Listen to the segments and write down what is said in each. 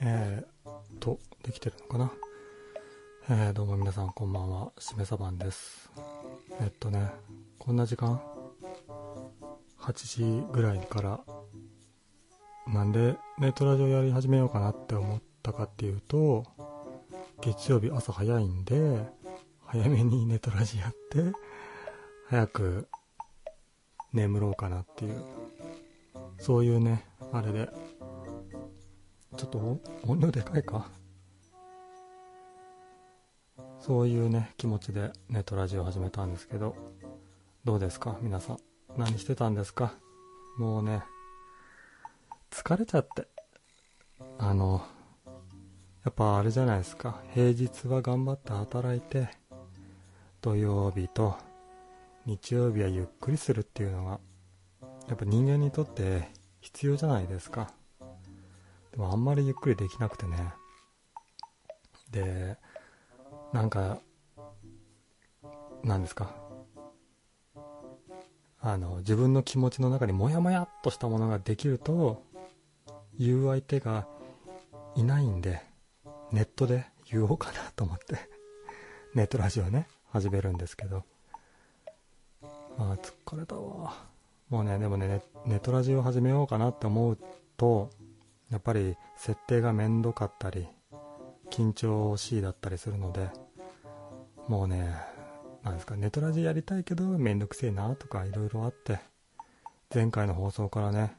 えー、と、できてるのかな？えー、どうも皆さんこんばんは、しめさばんです。えっとね、こんな時間 ?8 時ぐらいから、なんでネットラジオやり始めようかなって思ったかっていうと、月曜日朝早いんで、早めにネットラジオやって、早く眠ろうかなっていう、そういうね、あれで、ちょっと音量でかいかそういうね、気持ちでネットラジオ始めたんですけど、どうですか？皆さん。何してたんですか？もうね、疲れちゃって。あの、やっぱあれじゃないですか。平日は頑張って働いて、土曜日と日曜日はゆっくりするっていうのが、やっぱ人間にとって必要じゃないですか。でもあんまりゆっくりできなくてね。で、なんか、なんですか？あの、自分の気持ちの中にモヤモヤっとしたものができると、言う相手がいないんで、ネットで言おうかなと思って ネットラジオね、始めるんですけど。ああ、疲れたわ。もうね、でもね、ネットラジオ始めようかなって思うと、やっぱり設定がめんどかったり、緊張しいだったりするので、もうね、なんですか、ネトラジやりたいけどめんどくせえなとかいろいろあって、前回の放送からね、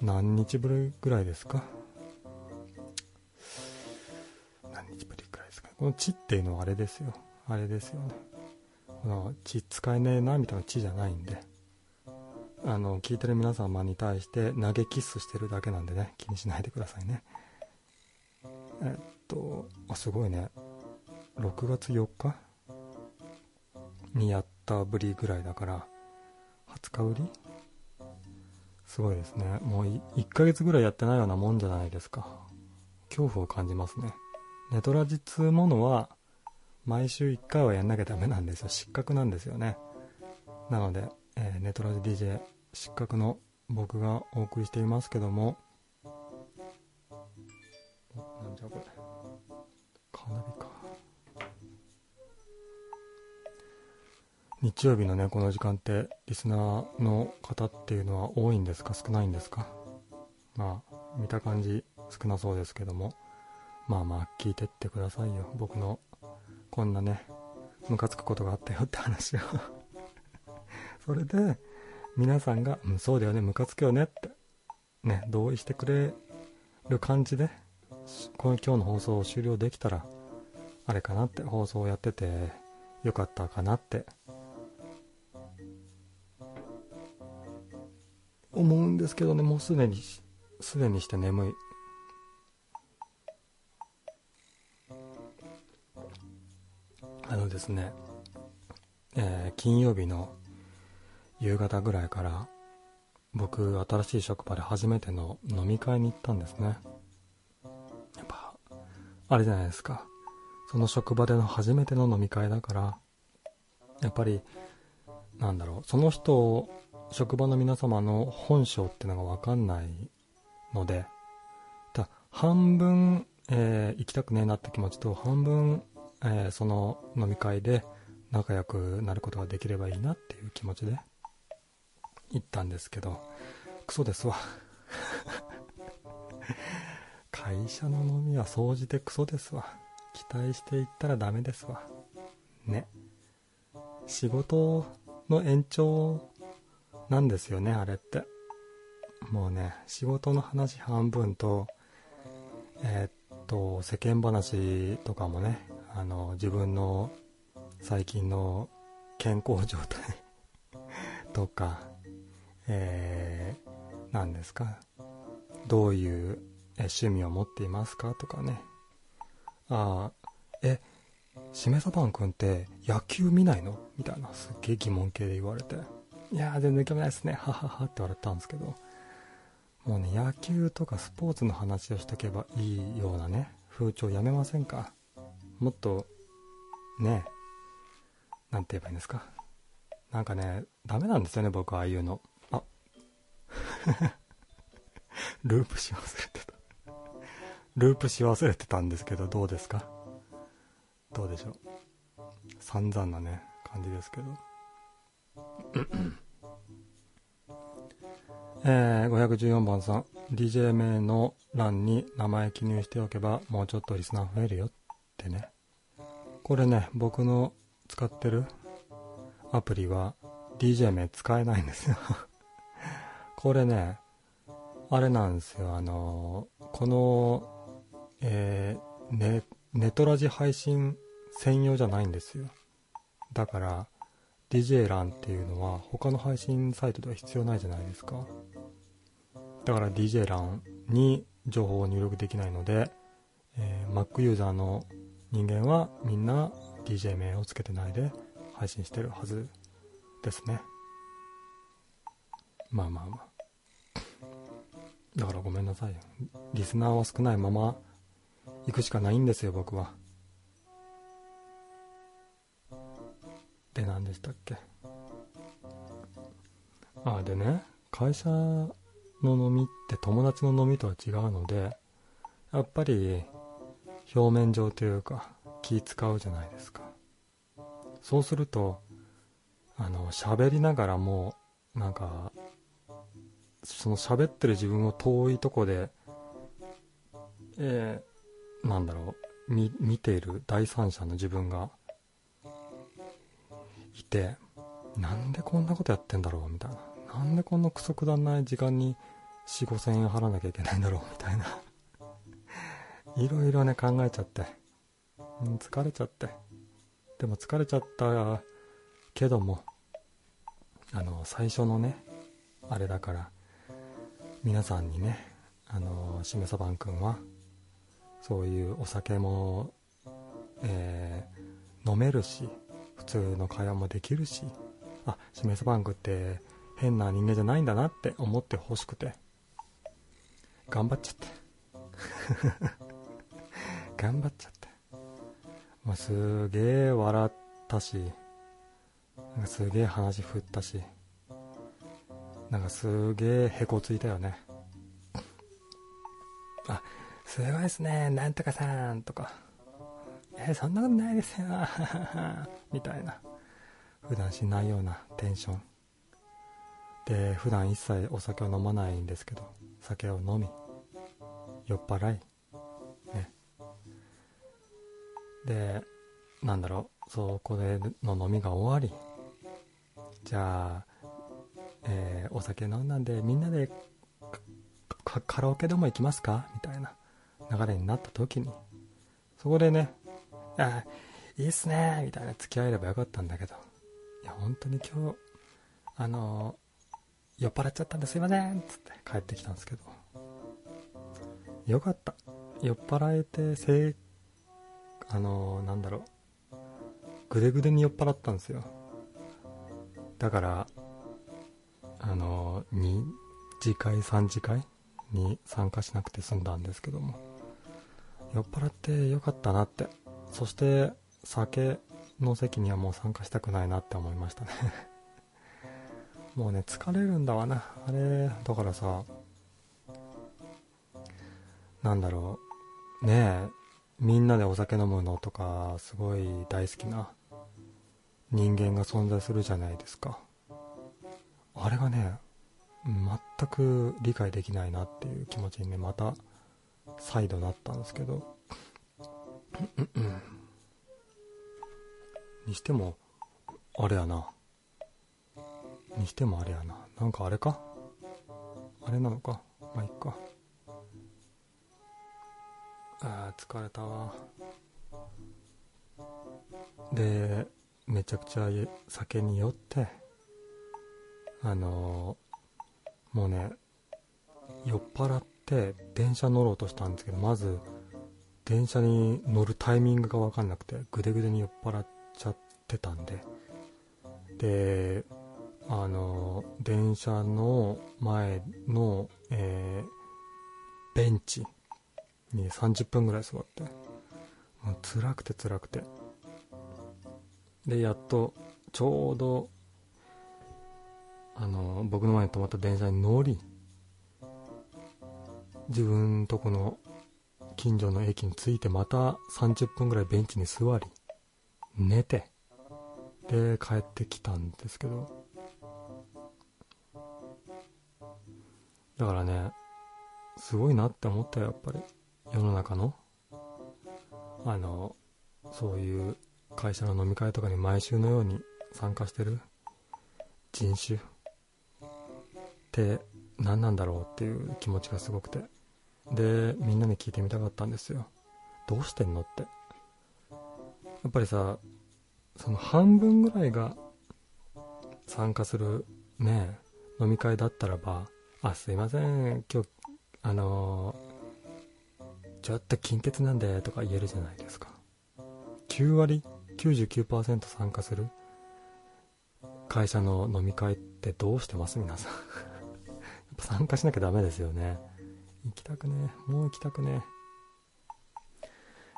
何日ぶりぐらいですか？何日ぶりぐらいですか？この地っていうのはあれですよ。あれですよね。この血使えねえなみたいな血じゃないんで。あの、聞いてる皆様に対して投げキッスしてるだけなんでね、気にしないでくださいね。えっと、あ、すごいね。6月4日？にやったぶりぐらいだから、20日ぶり？すごいですね。もう1ヶ月ぐらいやってないようなもんじゃないですか。恐怖を感じますね。ネトラジっつうものは、毎週1回はやんなきゃダメなんですよ。失格なんですよね。なので、えー、ネトラジ DJ 失格の僕がお送りしていますけども。なんじゃこれ。カーナビか。日曜日のねこの時間ってリスナーの方っていうのは多いんですか？少ないんですか？まあ見た感じ少なそうですけども。まあまあ聞いてってくださいよ。僕のこんなねムカつくことがあったよって話を。それで皆さんが、うん、そうだよね、ムカつくよねって、ね、同意してくれる感じで、この今日の放送を終了できたら、あれかなって、放送をやっててよかったかなって、思うんですけどね、もうすでに、すでにして眠い。あのですね、えー、金曜日の夕方ぐらいから僕新しい職場で初めての飲み会に行ったんですね。やっぱあれじゃないですか。その職場での初めての飲み会だからやっぱりなんだろうその人を職場の皆様の本性ってのが分かんないのでだ半分、えー、行きたくねえなって気持ちと半分、えー、その飲み会で仲良くなることができればいいなっていう気持ちで行ったんですけど、クソですわ。会社の飲みは総じてクソですわ。期待していったらダメですわ。ね。仕事の延長なんですよね、あれって。もうね、仕事の話半分と、えー、っと、世間話とかもね、あの、自分の最近の健康状態 とか、えー、何ですか、どういう趣味を持っていますか？とかね。ああ、え、しめさばんくんって野球見ないの？みたいなすっげえ疑問系で言われて。いやー全然興味ないですね。はははって言われたんですけど。もうね、野球とかスポーツの話をしとけばいいようなね、風潮やめませんか？もっと、ね、なんて言えばいいんですか？なんかね、ダメなんですよね、僕はああいうの。ループし忘れてたループし忘れてたんですけど、どうですか？どうでしょう？散々なね、感じですけど。えー、514番さん、DJ 名の欄に名前記入しておけば、もうちょっとリスナー増えるよってね。これね、僕の使ってるアプリは DJ 名使えないんですよこれね、あれなんですよ、あの、この、えー、ね、ネトラジ配信専用じゃないんですよ。だから、DJ 欄っていうのは他の配信サイトでは必要ないじゃないですか。だから DJ 欄に情報を入力できないので、えー、Mac ユーザーの人間はみんな DJ 名をつけてないで配信してるはずですね。まあまあまあ。だからごめんなさい。リスナーは少ないまま行くしかないんですよ、僕は。で、何でしたっけ？あ、でね、会社の飲みって友達の飲みとは違うので、やっぱり表面上というか気使うじゃないですか。そうすると、あの、喋りながらも、なんか、その喋ってる自分を遠いとこで、えー、なんだろう、見、見ている第三者の自分が、いて、なんでこんなことやってんだろうみたいな。なんでこんなクソくだんない時間に4、5千円払わなきゃいけないんだろうみたいな。いろいろね、考えちゃって。うん、疲れちゃって。でも疲れちゃったけども、あの、最初のね、あれだから、皆さんにね、あの、しめさばんくんは、そういうお酒も、えー、飲めるし、普通の会話もできるし、あ、しめさばんくって変な人間じゃないんだなって思ってほしくて、頑張っちゃって。頑張っちゃって。まあ、すげえ笑ったし、なんかすげえ話振ったし、なんかすげえへこついたよね。あ、すごいっすね、なんとかさんとか。え、そんなことないですよ、みたいな。普段しないようなテンション。で、普段一切お酒を飲まないんですけど、酒を飲み、酔っ払い、ね。で、なんだろう、そこでの飲みが終わり、じゃあ、えー、お酒飲んだんでみんなでカラオケでも行きますか？みたいな流れになった時に、そこでね、あ、いいっすねみたいな付き合えればよかったんだけど、いや、本当に今日、あの酔っ払っちゃったんですいませんっつって帰ってきたんですけど、よかった。酔っ払えて、せあのなんだろう、ぐでぐでに酔っ払ったんですよ。だから、あの2次会、3次会？に参加しなくて済んだんですけども、酔っ払ってよかったなって。そして、酒の席にはもう参加したくないなって思いましたね もうね、疲れるんだわな。あれ、だからさ、なんだろう。ねえ、みんなでお酒飲むのとか、すごい大好きな人間が存在するじゃないですか。あれがね、全く理解できないなっていう気持ちにね、また再度なったんですけど、にしても、あれやな。にしてもあれやな。なんかあれか？あれなのか？まあ、いっか。ああ、疲れたわ。で、めちゃくちゃ酒に酔って、あのー、もうね、酔っ払って電車乗ろうとしたんですけど、まず、電車に乗るタイミングがわかんなくて、ぐでぐでに酔っ払っちゃってたんで、で、あのー、電車の前の、えー、ベンチに30分ぐらい座って、もう辛くて辛くて。で、やっと、ちょうどあの僕の前に止まった電車に乗り自分とこの近所の駅に着いてまた30分ぐらいベンチに座り寝てで帰ってきたんですけど。だからねすごいなって思ったよやっぱり。世の中の。あのそういう会社の飲み会とかに毎週のように参加してる人種。って何なんだろうっていう気持ちがすごくて。でみんなに聞いてみたかったんですよ。どうしてんのって。やっぱりさその半分ぐらいが参加するね飲み会だったらばあすいません今日あのー、ちょっと金欠なんでとか言えるじゃないですか。9割99%参加する会社の飲み会ってどうしてます？皆さん。参加しなきゃダメですよね。行きたくね。もう行きたくね。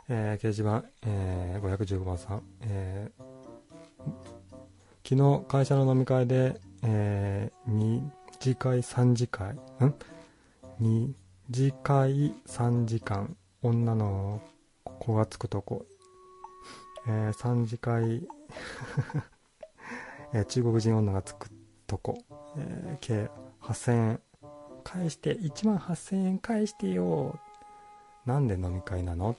えー、掲示板、えー、515番さん、えー、昨日会社の飲み会で、えー、2次会3次会？ん？2次会3時間女の子がつくとこ、えー、3次会。えー、中国人女がつくとこ、えー、計8000円。返して1万8000円返してよ。なんで飲み会なの？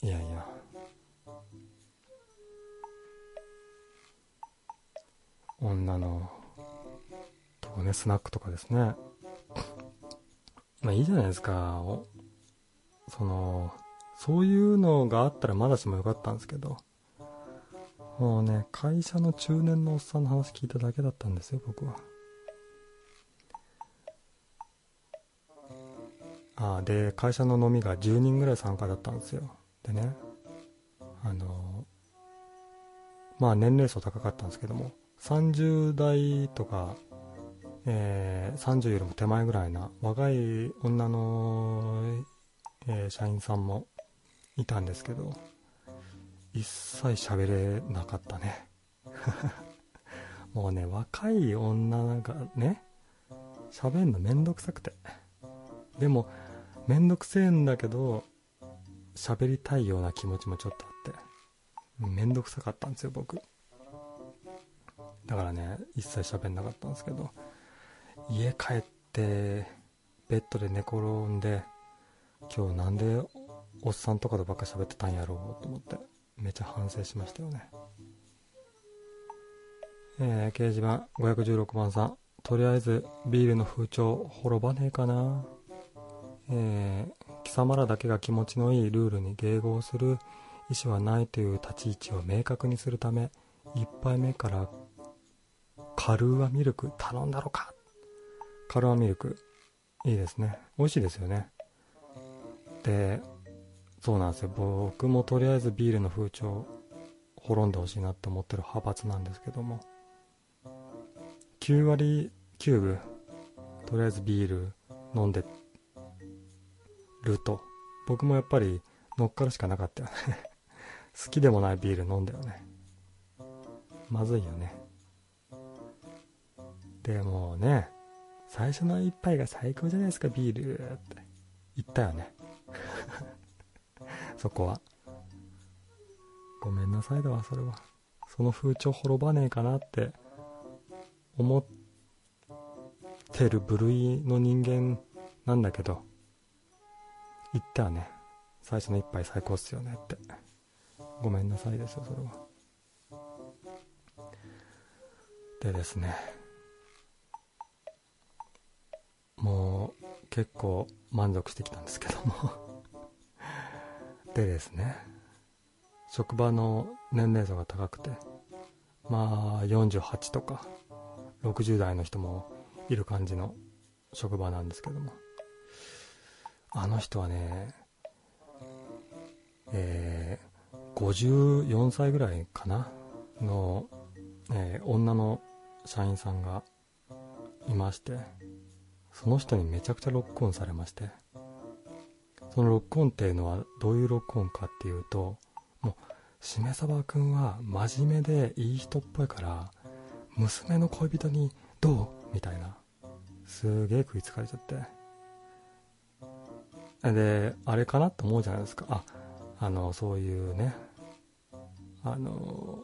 いやいや。女のとねスナックとかですね。まあいいじゃないですか。そのそういうのがあったらまだしもよかったんですけど。もうね、会社の中年のおっさんの話聞いただけだったんですよ、僕は。あで、会社の飲みが10人ぐらい参加だったんですよ。でね、あのまあ年齢層高かったんですけども、30代とか、えー、30よりも手前ぐらいな若い女の、えー、社員さんもいたんですけど、一切喋れなかったね。もうね若い女がね喋んのめんどくさくて。でもめんどくせえんだけど喋りたいような気持ちもちょっとあって。めんどくさかったんですよ僕。だからね一切喋んなかったんですけど家帰ってベッドで寝転んで今日なんでおっさんとかとばっか喋ってたんやろうと思って。めちゃ反省しましたよね。えー、掲示板516番さん。とりあえずビールの風潮滅ばねえかな。えー、貴様らだけが気持ちのいいルールに迎合する意思はないという立ち位置を明確にするため、1杯目からカルーアミルク頼んだろか。カルーアミルク、いいですね。美味しいですよね。で、そうなんですよ。僕もとりあえずビールの風潮滅んでほしいなって思ってる派閥なんですけども。9割9分。とりあえずビール飲んでると。僕もやっぱり乗っかるしかなかったよね。好きでもないビール飲んだよね。まずいよね。でもね最初の一杯が最高じゃないですかビールって。言ったよね。そこは。ごめんなさいだわ、それは。その風潮滅ばねえかなって思ってる部類の人間なんだけど、言ったらね、最初の一杯最高っすよねって。ごめんなさいですよ、それは。でですね、もう結構満足してきたんですけどもでですね職場の年齢層が高くてまあ48とか60代の人もいる感じの職場なんですけどもあの人はねえー、54歳ぐらいかなの、えー、女の社員さんがいましてその人にめちゃくちゃロックオンされましてそのロックオンっていうのはどういうロックオンかっていうともうしめさばくんは真面目でいい人っぽいから娘の恋人にどう？みたいな。すげえ食いつかれちゃって。で、あれかなと思うじゃないですか。あ、あの、そういうね、あの、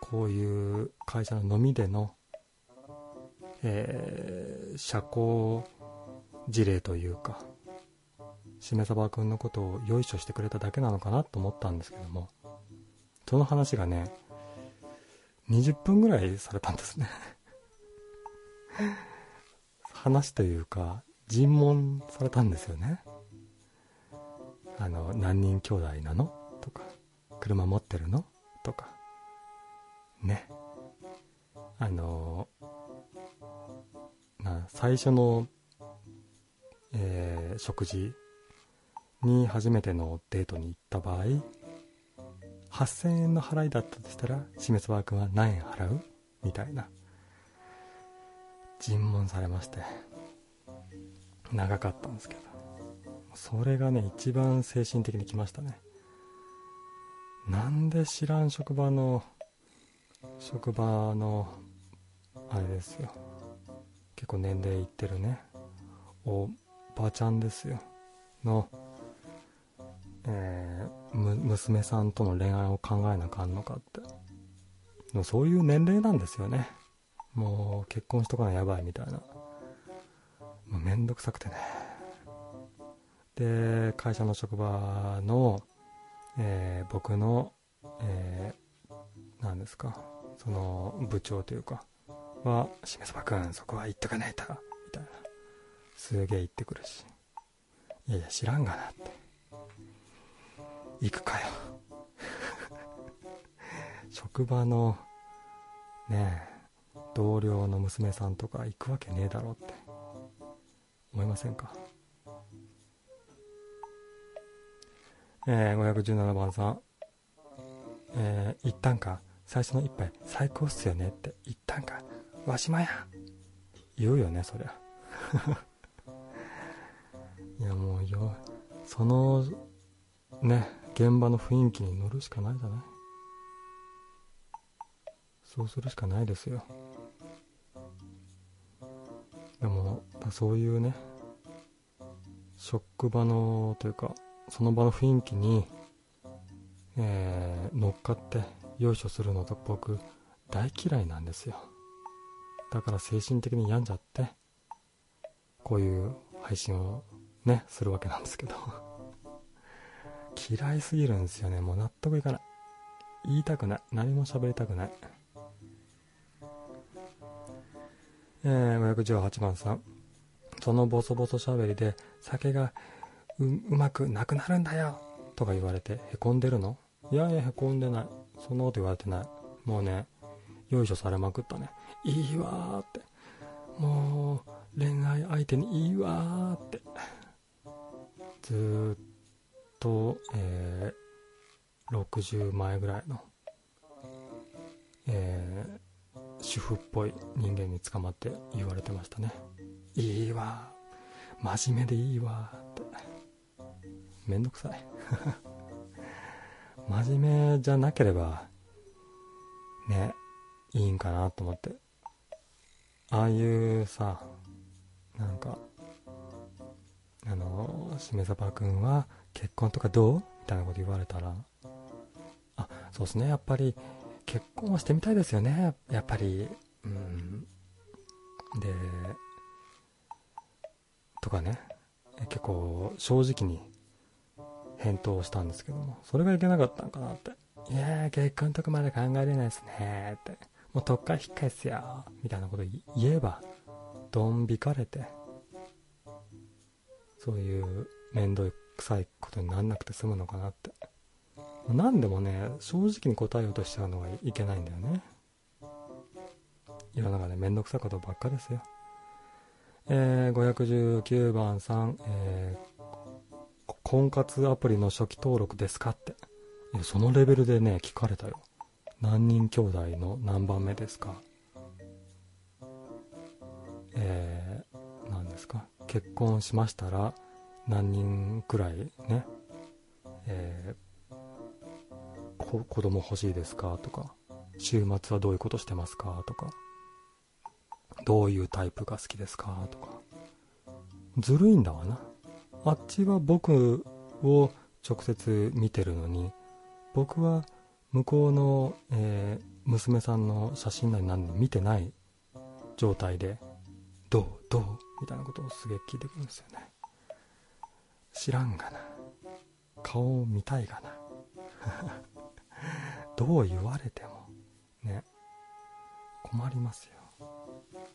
こういう会社の飲みでの、えー、社交事例というか、しめさばくんのことをよいしょしてくれただけなのかなと思ったんですけども、その話がね、20分ぐらいされたんですね 話というか、尋問されたんですよね。あの、何人兄弟なの？とか、車持ってるの？とか、ね。あの、な最初の、えー、食事に初めてのデートに行った場合、8000円の払いだったとしたら、しめそば君は何円払う？みたいな。尋問されまして。長かったんですけど。それがね、一番精神的にきましたね。なんで知らん職場の、職場の、あれですよ。結構年齢いってるね、おばちゃんですよ。の、えー、娘さんとの恋愛を考えなあかんのかって。そういう年齢なんですよね。もう結婚しとかなやばいみたいな。もうめんどくさくてね。で、会社の職場の、えー、僕の、えー、何ですか、その部長というか、は、しめそばくん、そこは行っとかないと、みたいな。すげえ言ってくるし。いやいや、知らんがなって。行くかよ。職場の、ねえ、同僚の娘さんとか行くわけねえだろって。思いませんか？えー、517番さん、えー、行ったんか？最初の一杯。最高っすよねって。言ったんか？わしまや。言うよねそりゃ。いやもうよそのね現場の雰囲気に乗るしかないじゃないそうするしかないですよ。でもそういうね職場のというかその場の雰囲気に、えー、乗っかってよいしょするのと僕大嫌いなんですよ。だから精神的に病んじゃってこういう配信をねするわけなんですけど。嫌いすぎるんですよね。もう納得いかない。言いたくない。何も喋りたくない。えー、518番さん。そのボソボソ喋りで酒がううまくなくなるんだよとか言われてへこんでるの？いやいやへこんでない。そんなこと言われてない。もうね、よいしょされまくったね。いいわーって。もう恋愛相手にいいわーって。ずーっと、とえー、60前ぐらいの、えー、主婦っぽい人間に捕まって言われてましたね。いいわ。真面目でいいわ。って。めんどくさい。真面目じゃなければ、ね、いいんかなと思って。ああいうさ、なんか、あの、しめさばくんは、結婚とかどう？みたいなこと言われたら、あ、そうですね、やっぱり結婚はしてみたいですよね、やっぱり。うん。で、とかね、結構正直に返答したんですけども、それがいけなかったんかなって。いやー、結婚とかまで考えれないですねって。もうとっか引っかえすよみたいなこと言えば、ドン引かれて、そういう面倒い臭いことになんなくて済むのかなって。何でもね、正直に答えようとしちゃうのがいけないんだよね。世の中でめんどくさいことばっかですよ。えー、519番さん、えー、婚活アプリの初期登録ですかって。いや、そのレベルでね、聞かれたよ。何人兄弟の何番目ですかえー、何ですか結婚しましたら、何人くらいね、えー、子供欲しいですかとか、週末はどういうことしてますかとか、どういうタイプが好きですかとか、ずるいんだわな。あっちは僕を直接見てるのに僕は向こうの、えー、娘さんの写真なり何で見てない状態でどうどうみたいなことをすげえ聞いてくるんですよね知らんがな。顔を見たいがな。どう言われてもね困りますよ。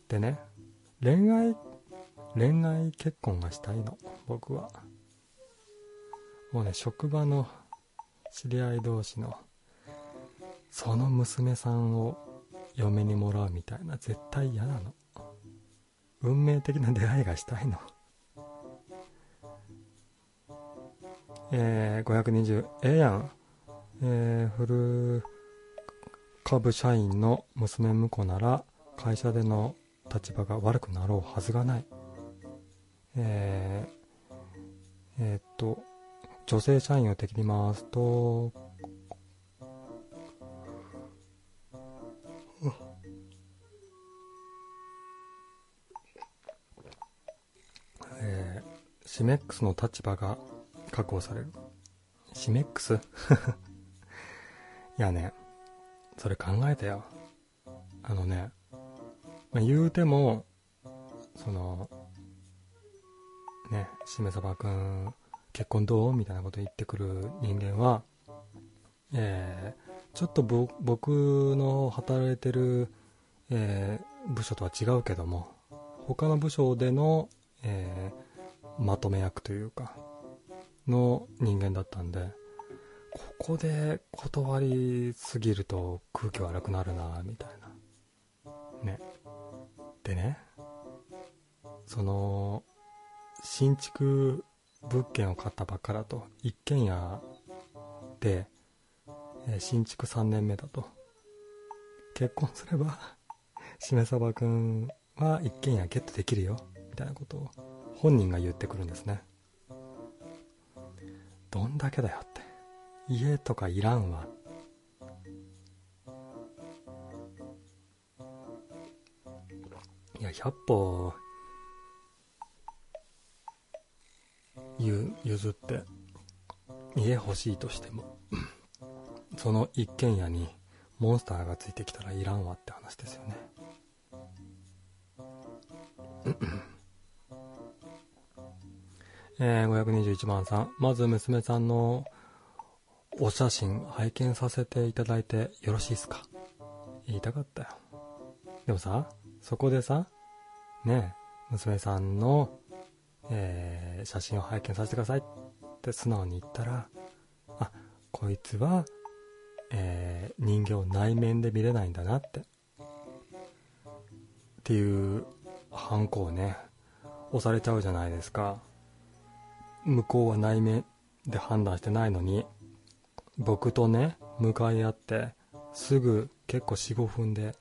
でね恋愛恋愛結婚がしたいの。僕は。もうね職場の知り合い同士のその娘さんを嫁にもらうみたいな絶対嫌なの。運命的な出会いがしたいの。えー、520ええやん。えー、フル株社員の娘婿なら会社での立場が悪くなろうはずがない。えー、えー、っと女性社員を敵に回すとえー、シメックスの立場が確保される。シメックス？いやね、それ考えたよ。あのね、まあ、言うても、その、ね、しめさばくん、結婚どう？みたいなこと言ってくる人間は、えー、ちょっと僕の働いてる、えー、部署とは違うけども、他の部署での、えー、まとめ役というか、の人間だったんで、ここで断りすぎると空気悪くなるな、みたいな。ね。でね、その、新築物件を買ったばっかだと、一軒家で、え、新築3年目だと。結婚すれば、しめさばくんは一軒家ゲットできるよ、みたいなことを本人が言ってくるんですね。どんだけだよって。家とかいらんわ。いや、100歩、譲って、家欲しいとしても、その一軒家にモンスターがついてきたらいらんわって話ですよね。えー、521番さん。まず娘さんのお写真拝見させていただいてよろしいですか？言いたかったよ。でもさ、そこでさ、ね娘さんの、えー、写真を拝見させてくださいって素直に言ったら、あ、こいつは、えー、人形内面で見れないんだなって。っていうハンコをね、押されちゃうじゃないですか。向こうは内面で判断してないのに僕とね向かい合ってすぐ結構45分で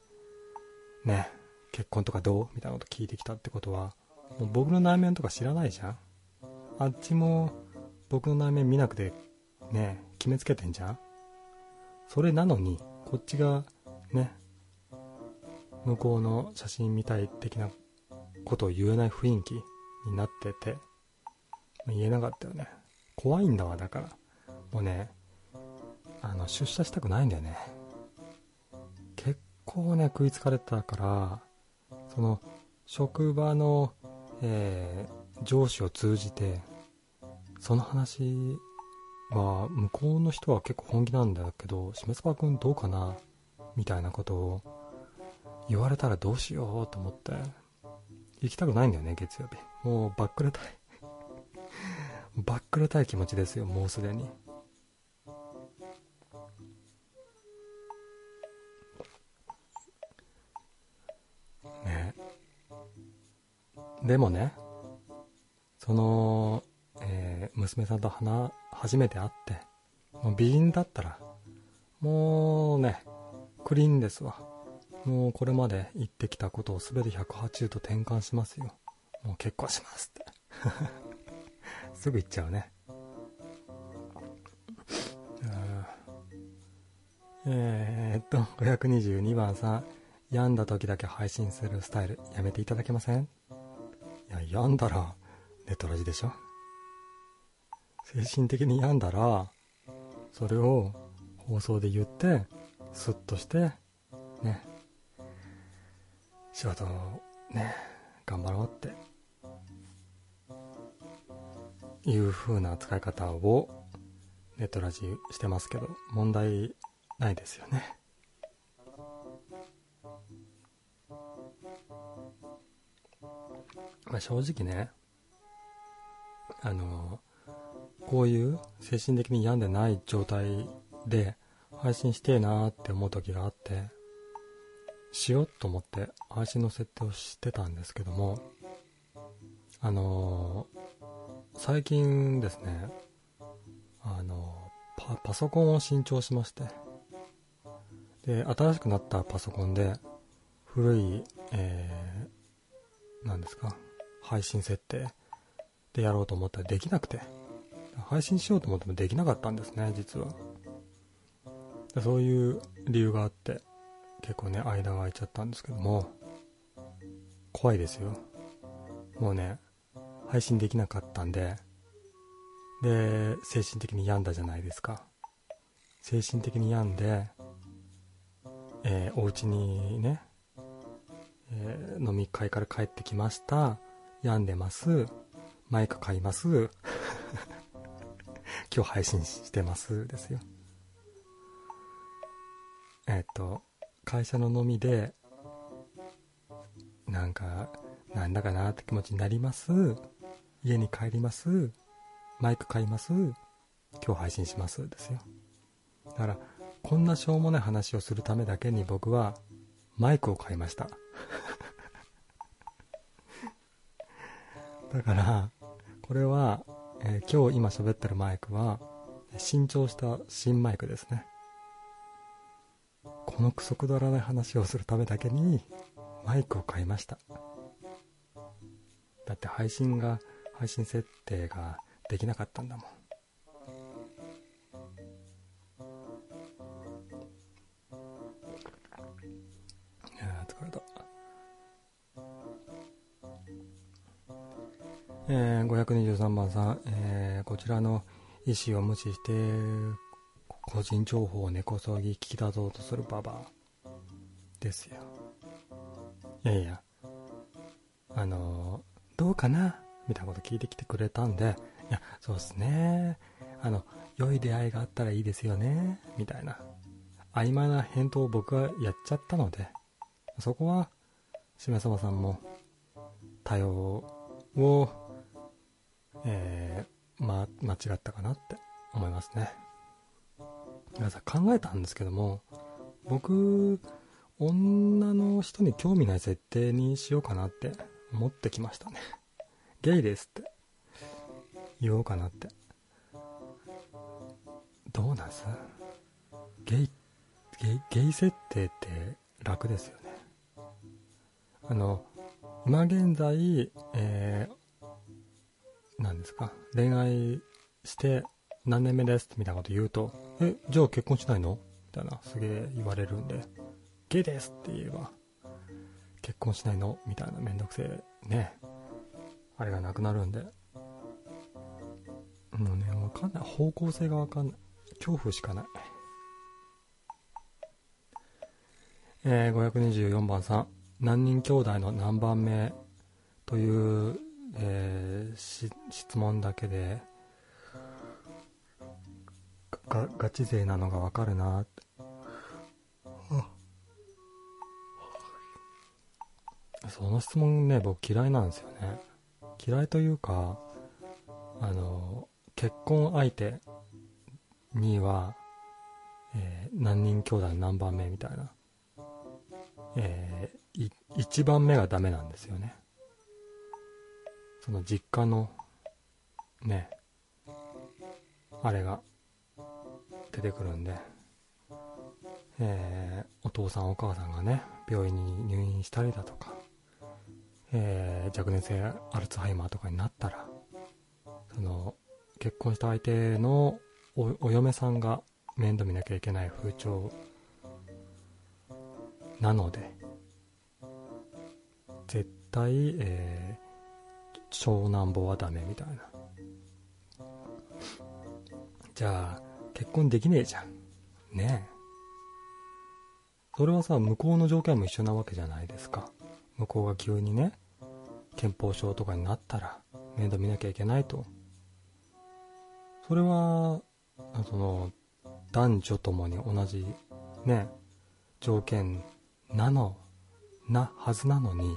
ね結婚とかどう？みたいなこと聞いてきたってことはもう僕の内面とか知らないじゃん。あっちも僕の内面見なくてね決めつけてんじゃん。それなのにこっちがね向こうの写真見たい的なことを言えない雰囲気になってて言えなかったよね。怖いんだわ、だから。もうね、あの、出社したくないんだよね。結構ね、食いつかれたから、その、職場の、えー、上司を通じて、その話は、向こうの人は結構本気なんだけど、しめつばくんどうかなみたいなことを言われたらどうしようと思って、行きたくないんだよね、月曜日。もうバックレたい。バックルたい気持ちですよ、もうすでに。ねでもね、その、えー、娘さんと話、初めて会って、もう美人だったら、もうね、クリーンですわ。もうこれまで言ってきたことを全て180度転換しますよ。もう結婚しますって。すぐ行っちゃうね。えー、っと、522番さん、病んだ時だけ配信するスタイルやめていただけません？いや、病んだらネトラジでしょ？精神的に病んだらそれを放送で言ってスッとしてね。仕事をね頑張ろうって。いう風な使い方をネットラジしてますけど問題ないですよね。まあ正直ねあのこういう精神的に病んでない状態で配信してえなーって思う時があってしようと思って配信の設定をしてたんですけどもあのー、最近ですねあのー、パソコンを新調しましてで新しくなったパソコンで古い、えー、何ですか配信設定でやろうと思ったらできなくて配信しようと思ってもできなかったんですね実は。そういう理由があって結構ね間が空いちゃったんですけども怖いですよ。もうね配信できなかったんでで精神的に病んだじゃないですか。精神的に病んで、えー、お家にね、えー、飲み会から帰ってきました。病んでます。マイク買います。今日配信してますですよ。えっと会社の飲みでなんかなんだかなって気持ちになります。家に帰ります。マイク買います。今日配信します。ですよ。だからこんなしょうもない話をするためだけに僕はマイクを買いました。だからこれは、えー、今日今喋ってるマイクは新調した新マイクですね。このクソくだらない話をするためだけにマイクを買いました。だって配信が配信設定ができなかったんだもん。いや疲れた。えー、523番さん、えー、こちらの意思を無視して個人情報を根こそぎ聞き出そうとするババアですよ。いやいやあのどうかな？みたいなこと聞いてきてくれたんでいやそうっすねあの良い出会いがあったらいいですよねみたいな曖昧な返答を僕はやっちゃったのでそこはしめさまさんも多様を、えー、ま、間違ったかなって思いますね。皆さん考えたんですけども、僕、女の人に興味ない設定にしようかなって思ってきましたね。ゲイですって。言おうかなって。どうなんす？ゲイ、ゲイ、ゲイ設定って楽ですよね。あの、今現在、えー、何ですか、恋愛して何年目ですみたいなこと言うと、え、じゃあ結婚しないの？みたいな、すげえ言われるんで、ゲイですって言えば、結婚しないの？みたいなめんどくせえ、ね、あれがなくなるんで、もうね、わかんない。方向性がわかんない。恐怖しかない。えー、524番さん。何人兄弟の何番目という、えー、質問だけで、がガチ勢なのがわかるなって。その質問ね、僕嫌いなんですよね。嫌いというか、あの、結婚相手には、えー、何人兄弟何番目みたいな、えー、1番目がダメなんですよね。その実家の、ね、あれが出てくるんで、えー、お父さんお母さんがね病院に入院したりだとか、えー、若年性アルツハイマーとかになったらその結婚した相手のお嫁さんが面倒見なきゃいけない風潮なので絶対、えー、長男坊はダメみたいなじゃあ、結婚できねえじゃん。ねえ。それはさ、向こうの条件も一緒なわけじゃないですか。向こうが急にね、憲法書とかになったら、面倒見なきゃいけないと。それは、その、男女ともに同じ、ね、条件なの、なはずなのに、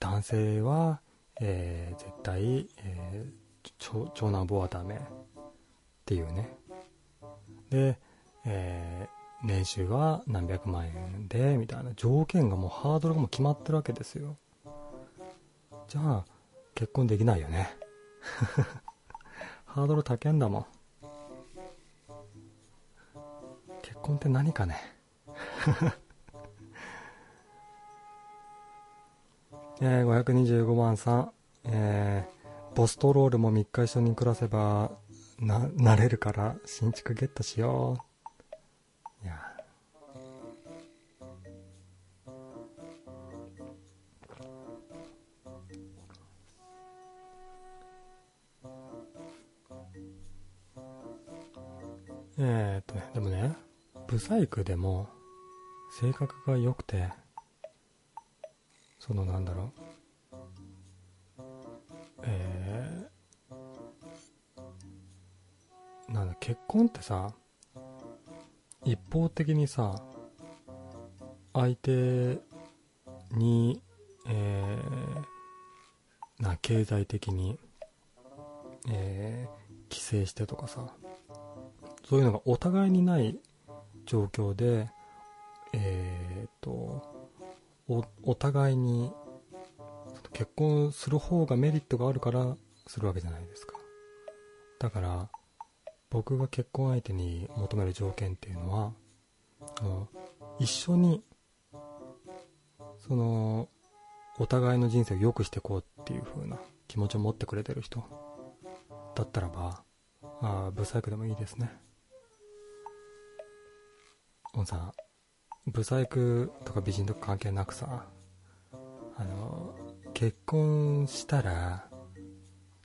男性は、えー、絶対、えー、長長男坊はダメっていうね。で、えー、年収は何百万円で、みたいな条件がもうハードルがもう決まってるわけですよ。じゃあ、結婚できないよね。ハードル高いんだもん。結婚って何かね。えー、525番さん、えー、ボストロールも3日一緒に暮らせばな、なれるから新築ゲットしよえー、っとね、でもね、ブサイクでも性格が良くて、そのなんだろう、えー、なんだ、結婚ってさ、一方的にさ、相手に、えー、な、経済的に、えー、規制してとかさ、そういうのがお互いにない状況で、えー、っと、おお互いに結婚する方がメリットがあるからするわけじゃないですか。だから僕が結婚相手に求める条件っていうのはの一緒にそのお互いの人生を良くしていこうっていう風な気持ちを持ってくれてる人だったらばああブサイクでもいいですね。おんさブサイクとか美人とか関係なくさ、あの、結婚したら、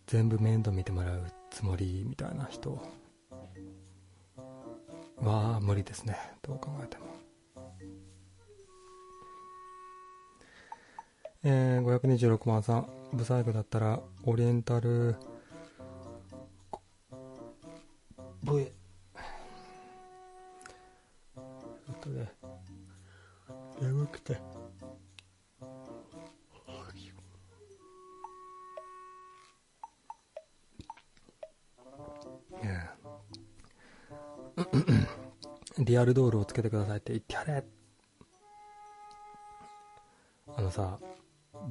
全部面倒見てもらうつもりみたいな人は無理ですね。どう考えても。えー、526万さん、ブサイクだったら、オリエンタル、V、とね、眠くて。リアルドールをつけてくださいって言ってやれあのさ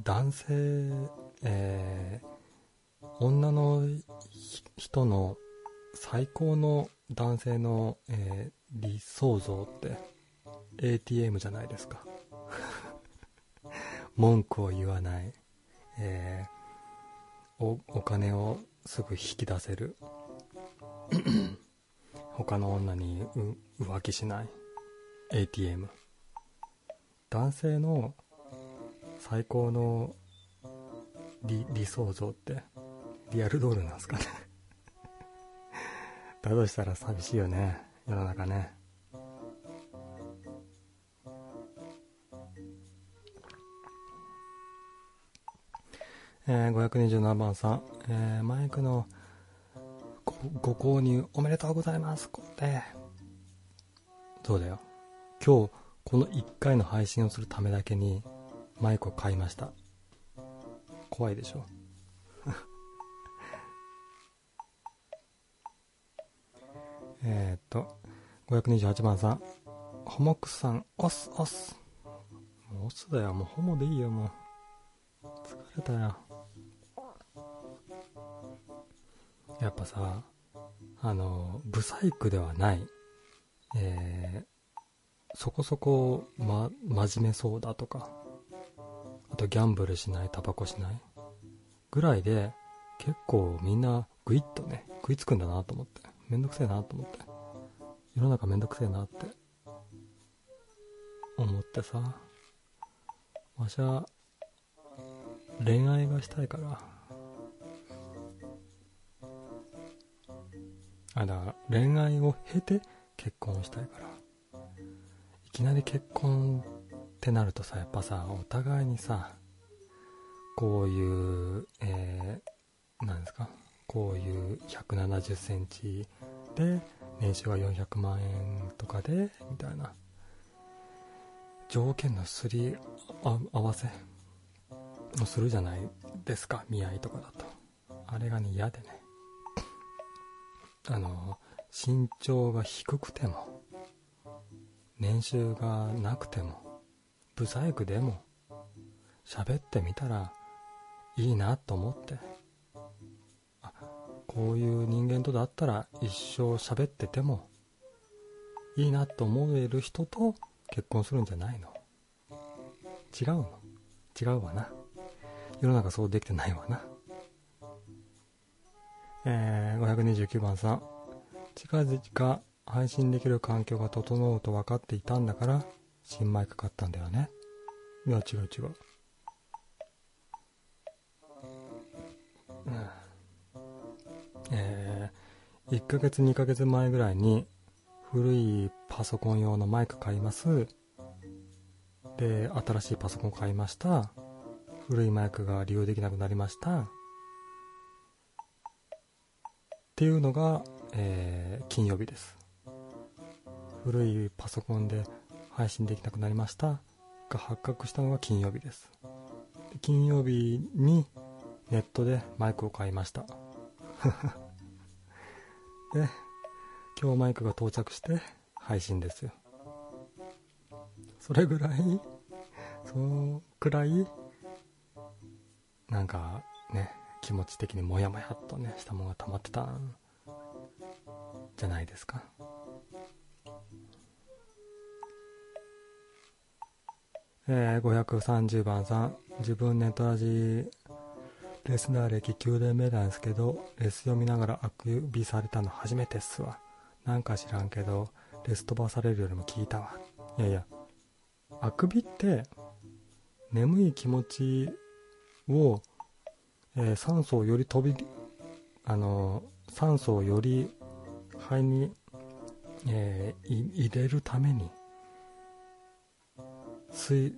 男性えー、女の人の最高の男性の、えー、理想像って ATM じゃないですか。文句を言わない、えー、おお金をすぐ引き出せる。他の女に浮気しない。ATM 男性の最高の理理想像ってリアルドールなんですかね。だとしたら寂しいよね。世の中ね。えー、527番さん、えー、マイクのご購入おめでとうございます。ってそうだよ。今日この1回の配信をするためだけにマイクを買いました。怖いでしょ。えっと528番さんホモクさんオスオス。もうオスだよ。もうホモでいいよ。もう。疲れたよ。やっぱさ、あの、ブサイクではない、えー、そこそこ、ま、真面目そうだとか、あとギャンブルしない、タバコしない、ぐらいで、結構みんなグイッとね、食いつくんだなと思って、めんどくせえなと思って、世の中めんどくせえなって、思ってさ、わしは、恋愛がしたいから、あだから恋愛を経て結婚したいから。いきなり結婚ってなるとさやっぱさお互いにさこういうえー、なんですか？こういう170センチで年収が400万円とかでみたいな。条件のすり合わせをするじゃないですか見合いとかだと。あれがね嫌でね。あの身長が低くても年収がなくても不細工でも喋ってみたらいいなと思ってあこういう人間とだったら一生喋っててもいいなと思える人と結婚するんじゃないの？違うの？違うわな。世の中そうできてないわな。えー、529番さん。近々配信できる環境が整うと分かっていたんだから新マイク買ったんだよね。いや違う違う。うん。えー、1ヶ月2ヶ月前ぐらいに古いパソコン用のマイク買います。で新しいパソコン買いました。古いマイクが利用できなくなりました。っていうのが、えー、金曜日です。古いパソコンで配信できなくなりました。が発覚したのが金曜日です。金曜日にネットでマイクを買いました。で今日マイクが到着して配信ですよ。それぐらいそのくらいなんかね気持ち的にモヤモヤっとねしたものが溜まってたんじゃないですかえー、530番さん自分ネトラジレスナー歴9年目なんですけど、レス読みながらあくびされたの初めてっすわ。なんか知らんけど、レス飛ばされるよりも聞いたわ。いやいや、あくびって、眠い気持ちを、えー、酸素をより飛び、あのー、酸素をより肺に、えー、入れるために、吸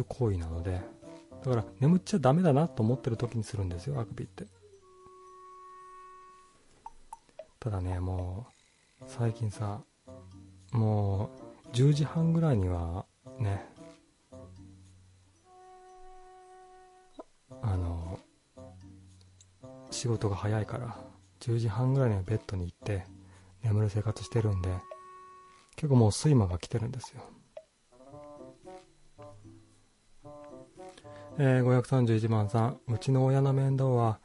う行為なので、だから眠っちゃダメだなと思ってる時にするんですよあくびって。ただねもう最近さもう10時半ぐらいにはね仕事が早いから10時半ぐらいにはベッドに行って眠る生活してるんで結構もう睡魔が来てるんですよえー、531番さん、うちの親の面倒は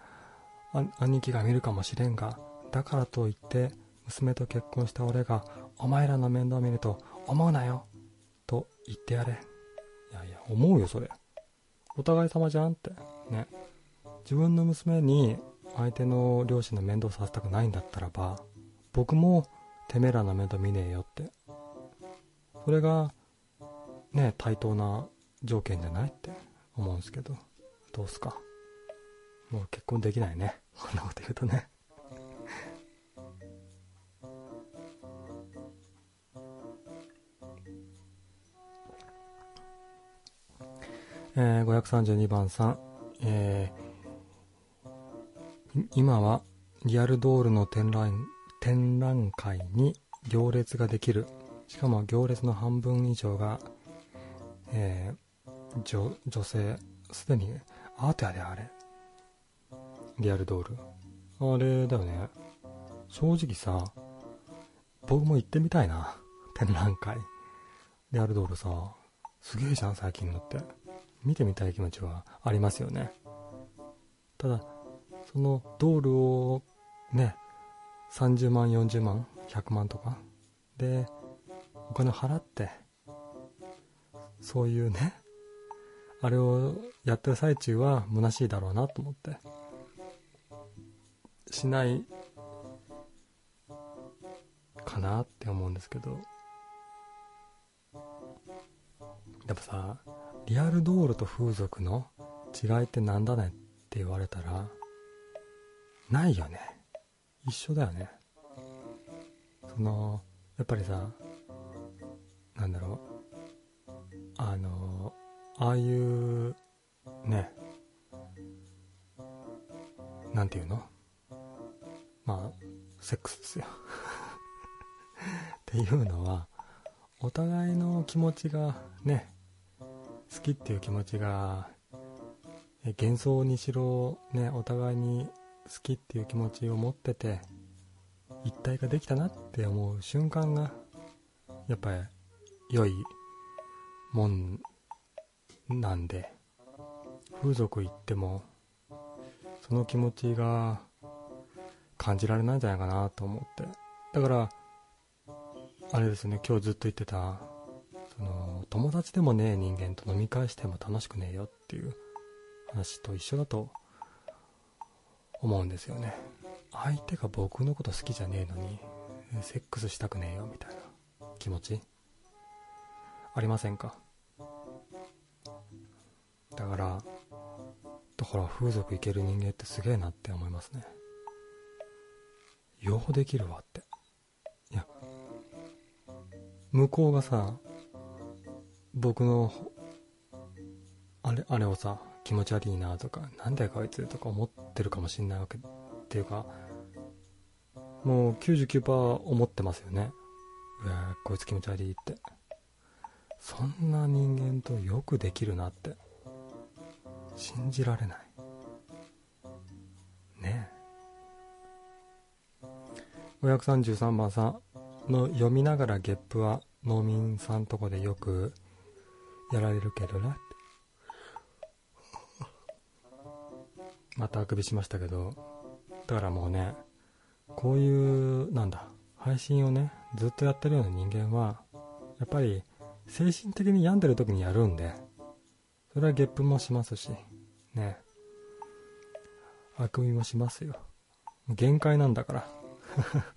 兄貴が見るかもしれんが、だからといって娘と結婚した俺がお前らの面倒を見ると思うなよと言ってやれ。いやいや、思うよそれ。お互い様じゃんって。ね。自分の娘に相手の両親の面倒させたくないんだったらば、僕もてめえらの面倒見ねえよって。それが、ね、対等な条件じゃないって。思うんですけど、どうすか？もう結婚できないね。こんなこと言うとね。えー、532番さん、えー、今はリアルドールの展覧展覧会に行列ができる。しかも行列の半分以上が、えー、女女性。すでにアートやであれ。リアルドール。あれだよね。正直さ僕も行ってみたいな。展覧会。リアルドールさすげえじゃん最近のって。見てみたい気持ちはありますよね。ただそのドールをね30万40万100万とか。でお金を払ってそういうねあれをやってる最中は虚しいだろうなと思って。しないかなって思うんですけど。やっぱさリアルドールと風俗の違いってなんだねって言われたらないよね。一緒だよね。そのやっぱりさなんだろう。あのああいうねなんていうの？まあセックスですよ。っていうのはお互いの気持ちがね好きっていう気持ちが幻想にしろねお互いに好きっていう気持ちを持ってて一体化できたなって思う瞬間がやっぱり良いもんなんで風俗行ってもその気持ちが感じられないんじゃないかなと思って。だからあれですね今日ずっと言ってたその友達でもねえ人間と飲み会しても楽しくねえよっていう話と一緒だと思うんですよね。相手が僕のこと好きじゃねえのにセックスしたくねえよみたいな。気持ち？ありませんか？だからだから風俗行ける人間ってすげえなって思いますね。ようできるわって。いや向こうがさ僕のあれあれをさ気持ち悪いなとかなんだよこいつとか思ってるかもしんないわけっていうかもう99%思ってますよね。うわこいつ気持ち悪いって。そんな人間とよくできるなって。信じられない。ねえ。533番さんの読みながらゲップは農民さんとこでよくやられるけどな。またあくびしましたけどだからもうねこういうなんだ配信をねずっとやってるような人間はやっぱり精神的に病んでる時にやるんでそれはゲップもしますしねあくびもしますよ。限界なんだから。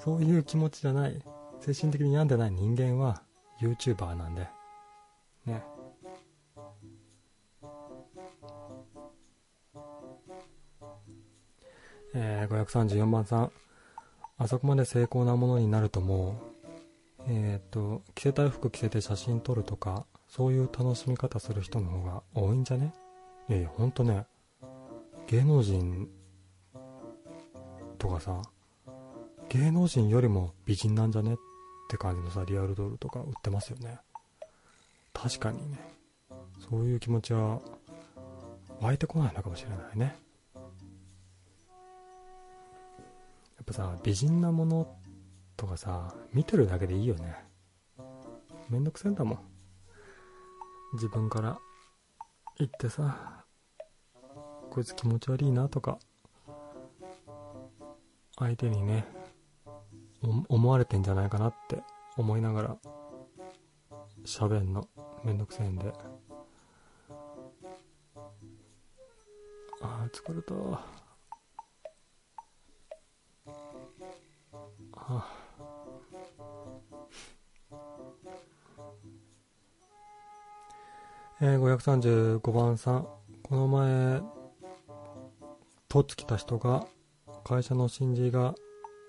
そういう気持ちじゃない精神的に病んでない人間は YouTuber なんでね。えー、534番さん。あそこまで精巧なものになるともうえっ、と着せたい服着せて写真撮るとかそういう楽しみ方する人の方が多いんじゃね？いやいやほんとね。芸能人とかさ芸能人よりも美人なんじゃね？って感じのさリアルドールとか売ってますよね。確かにね。そういう気持ちは湧いてこないのかもしれないね。っぱさ美人なものとかさ見てるだけでいいよね。めんどくせえんだもん。自分から言ってさこいつ気持ち悪いなとか相手にね思われてんじゃないかなって思いながら喋んの。めんどくせえんで。ああ疲れた。あ あえー、535番さん。この前とっつきた人が会社の新人が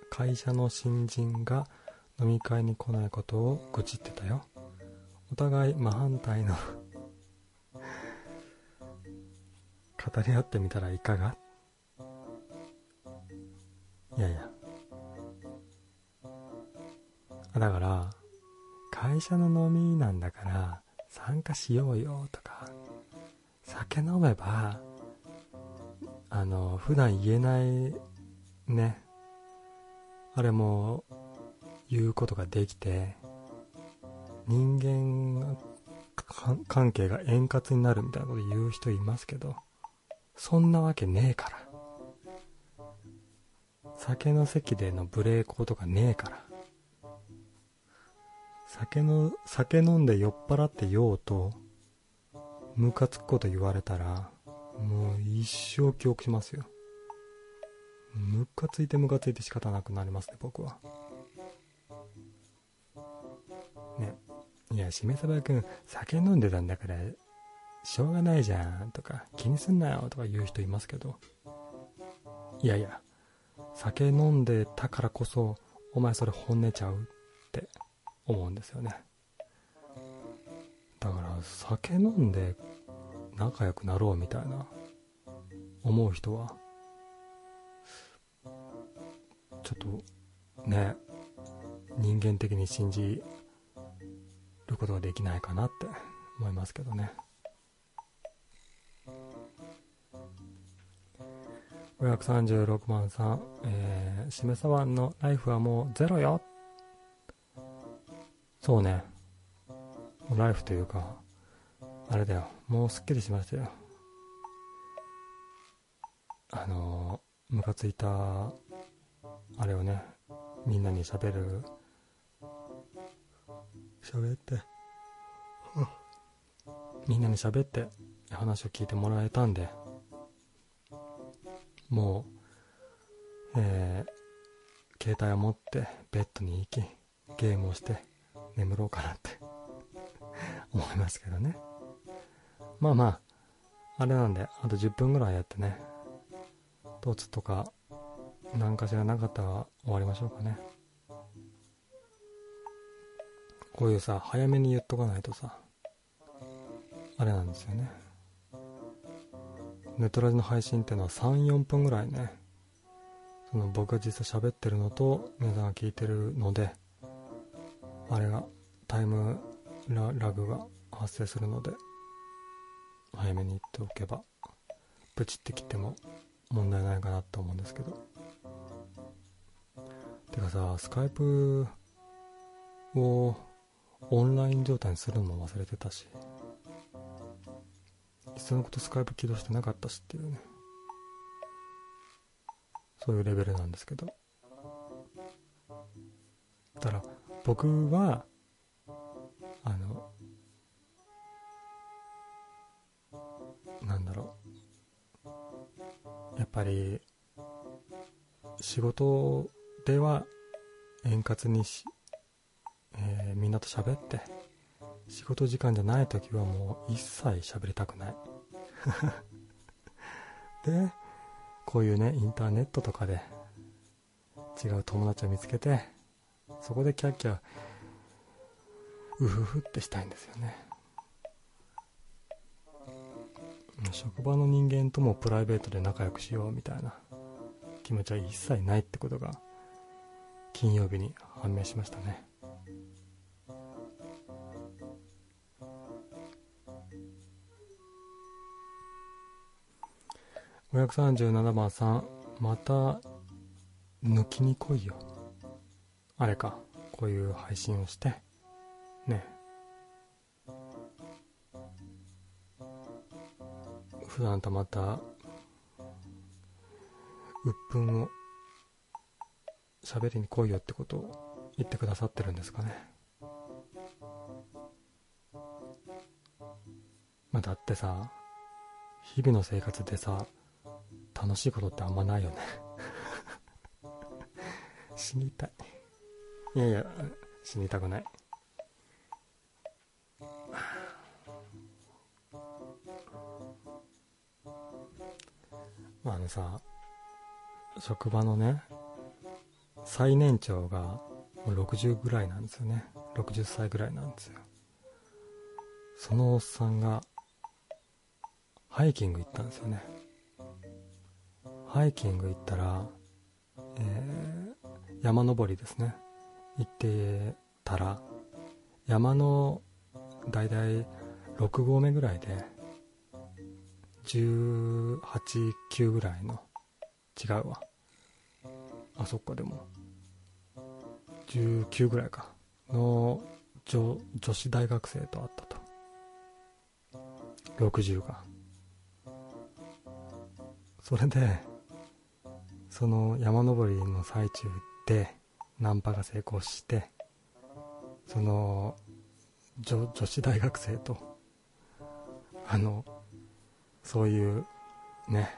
会社の新人が飲み会に来ないことを愚痴ってたよ。お互い真反対の 語り合ってみたらいかが？いやいや。だから会社の飲みなんだから参加しようよとか酒飲めばあの普段言えないね。あれも言うことができて人間関係が円滑になるみたいなこと言う人いますけどそんなわけねえから。酒の席でのブレーコとかねえから。酒の酒飲んで酔っ払って酔うとムカつくこと言われたらもう一生記憶しますよ。ムカついてムカついて仕方なくなりますね僕は。ね。いやしめさばくん酒飲んでたんだからしょうがないじゃんとか気にすんなよとか言う人いますけど。いやいや酒飲んでたからこそお前それ本音ちゃう思うんですよね。だから酒飲んで仲良くなろうみたいな思う人はちょっとね人間的に信じることができないかなって思いますけどね。536万さん、えー、しめさわんのライフはもうゼロよ。そうね。ライフというかあれだよ。もうすっきりしましたよ。あのムカついたあれをねみんなに喋る。喋って。みんなに喋って話を聞いてもらえたんで。もう、えー、携帯を持ってベッドに行きゲームをして眠ろうかなって。思いますけどね。まあまああれなんであと10分ぐらいやってね。トツとか何かしらなかったら終わりましょうかね。こういうさ早めに言っとかないとさあれなんですよね。ネットラジの配信っていうのは34分ぐらいねその僕が実際喋ってるのと皆さんが聞いてるのであれがタイムラグが発生するので早めに言っておけばプチって切っても問題ないかなと思うんですけど。てかさスカイプをオンライン状態にするのも忘れてたしいっそのことスカイプ起動してなかったしっていうね。そういうレベルなんですけど。だから僕はあのなんだろう。やっぱり仕事では円滑にし、えー、みんなと喋って仕事時間じゃない時はもう一切喋りたくない。でこういうねインターネットとかで違う友達を見つけてそこでキャッキャうふふってしたいんですよね。職場の人間ともプライベートで仲良くしようみたいな気持ちは一切ないってことが金曜日に判明しましたね。537番さんまた抜きに来いよ。あれかこういう配信をしてね。普段たまった鬱憤を喋りに来いよってことを言ってくださってるんですかね。まあだってさ日々の生活でさ楽しいことってあんまないよね。死にたい。いやいや死にたくない。まあのさ職場のね最年長がもう60ぐらいなんですよね。60歳ぐらいなんですよ。そのおっさんがハイキング行ったんですよね。ハイキング行ったら、えー、山登りですね。行ってたら山のだいたい6合目ぐらいで18、9ぐらいの、違うわ。あ、そっか、でも、19ぐらいか、の女女子大学生と会ったと。60が。それで、その山登りの最中で、ナンパが成功して、その女女子大学生と、あの、そういうね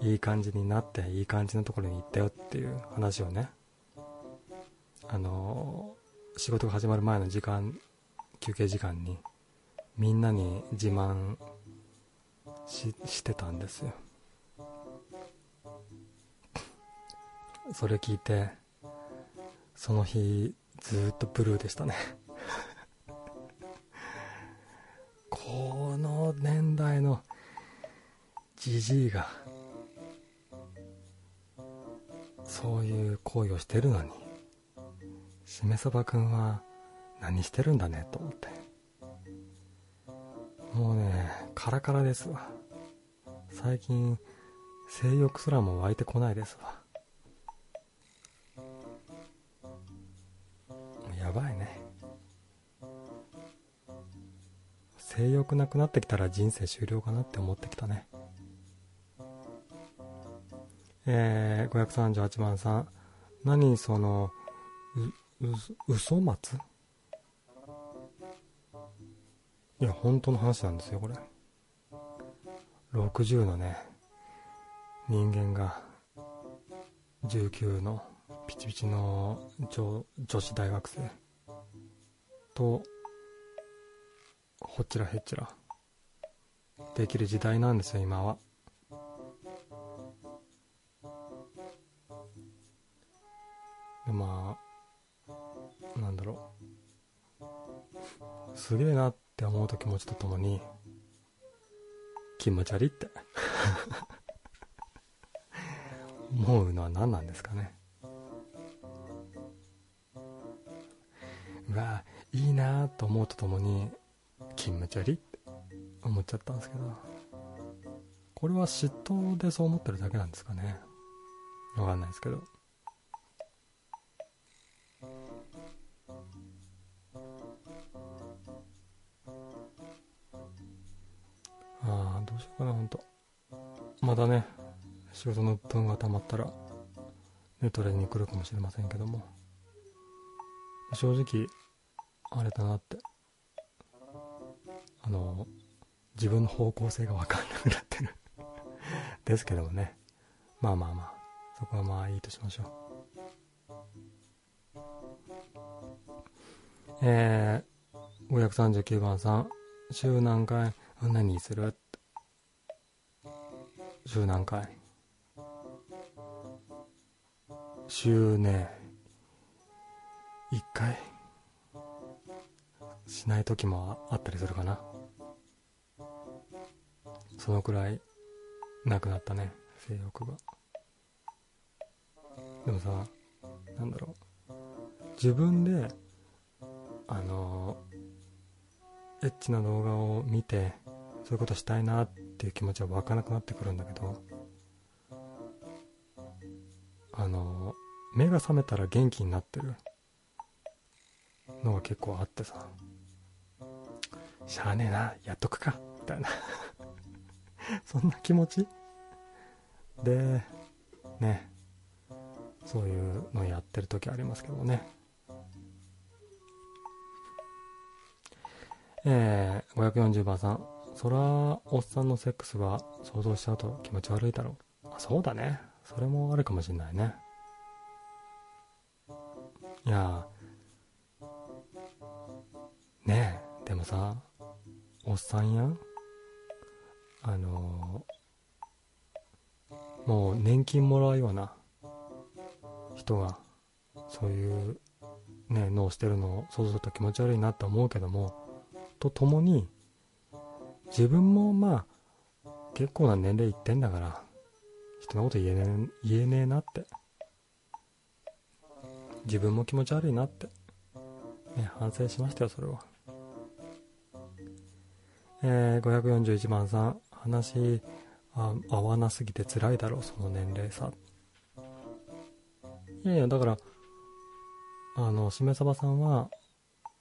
いい感じになっていい感じのところに行ったよっていう話をねあの仕事が始まる前の時間休憩時間にみんなに自慢ししてたんですよ。それ聞いてその日ずっとブルーでしたね。この年代のじじいがそういう行為をしてるのにしめそばくんは何してるんだねと思って。もうねカラカラですわ。最近性欲すらも湧いてこないですわ。性欲なくなってきたら人生終了かなって思ってきたね。えー、538番さん。何そのうう嘘松？いや本当の話なんですよこれ。60のね人間が19のピチピチの女女子大学生とほっちらへっちら。できる時代なんですよ今は。でまあなんだろう。すげえなって思うと気持ちとともに気持ち悪いって。思うのは何なんですかね。うわいいなと思うとともに気持ち悪いって思っちゃったんですけどこれは嫉妬でそう思ってるだけなんですかね。わかんないですけど。ああどうしようかな本当またね仕事の分がたまったらネトレに来るかもしれませんけども。正直あれだなって。あの自分の方向性が分かんなくなってる。ですけどもね。まあまあまあ。そこはまあいいとしましょう。えー、539番さん週何回？何する？週何回？週ね。1回？しない時もあったりするかな。そのくらいなくなったね性欲が。でもさなんだろう。自分であのエッチな動画を見てそういうことしたいなっていう気持ちは湧かなくなってくるんだけどあの目が覚めたら元気になってるのが結構あってさしゃあねえなやっとくかみたいな。そんな気持ち？でね。そういうのやってる時ありますけどね。えー、540番さん。そらおっさんのセックスは想像しちゃうと気持ち悪いだろう。あそうだね。それもあるかもしんないね。いやねえ。でもさおっさんやんあの、もう年金もらうような人がそういうね脳してるのを想像すると気持ち悪いなって思うけどもとともに自分もまあ結構な年齢いってんだから人のこと言えねえ言えねえなって。自分も気持ち悪いなって、ね、反省しましたよそれは。えー、541番さん。話あ合わなすぎて辛いだろうその年齢差。いやいやだからあのしめさばさんは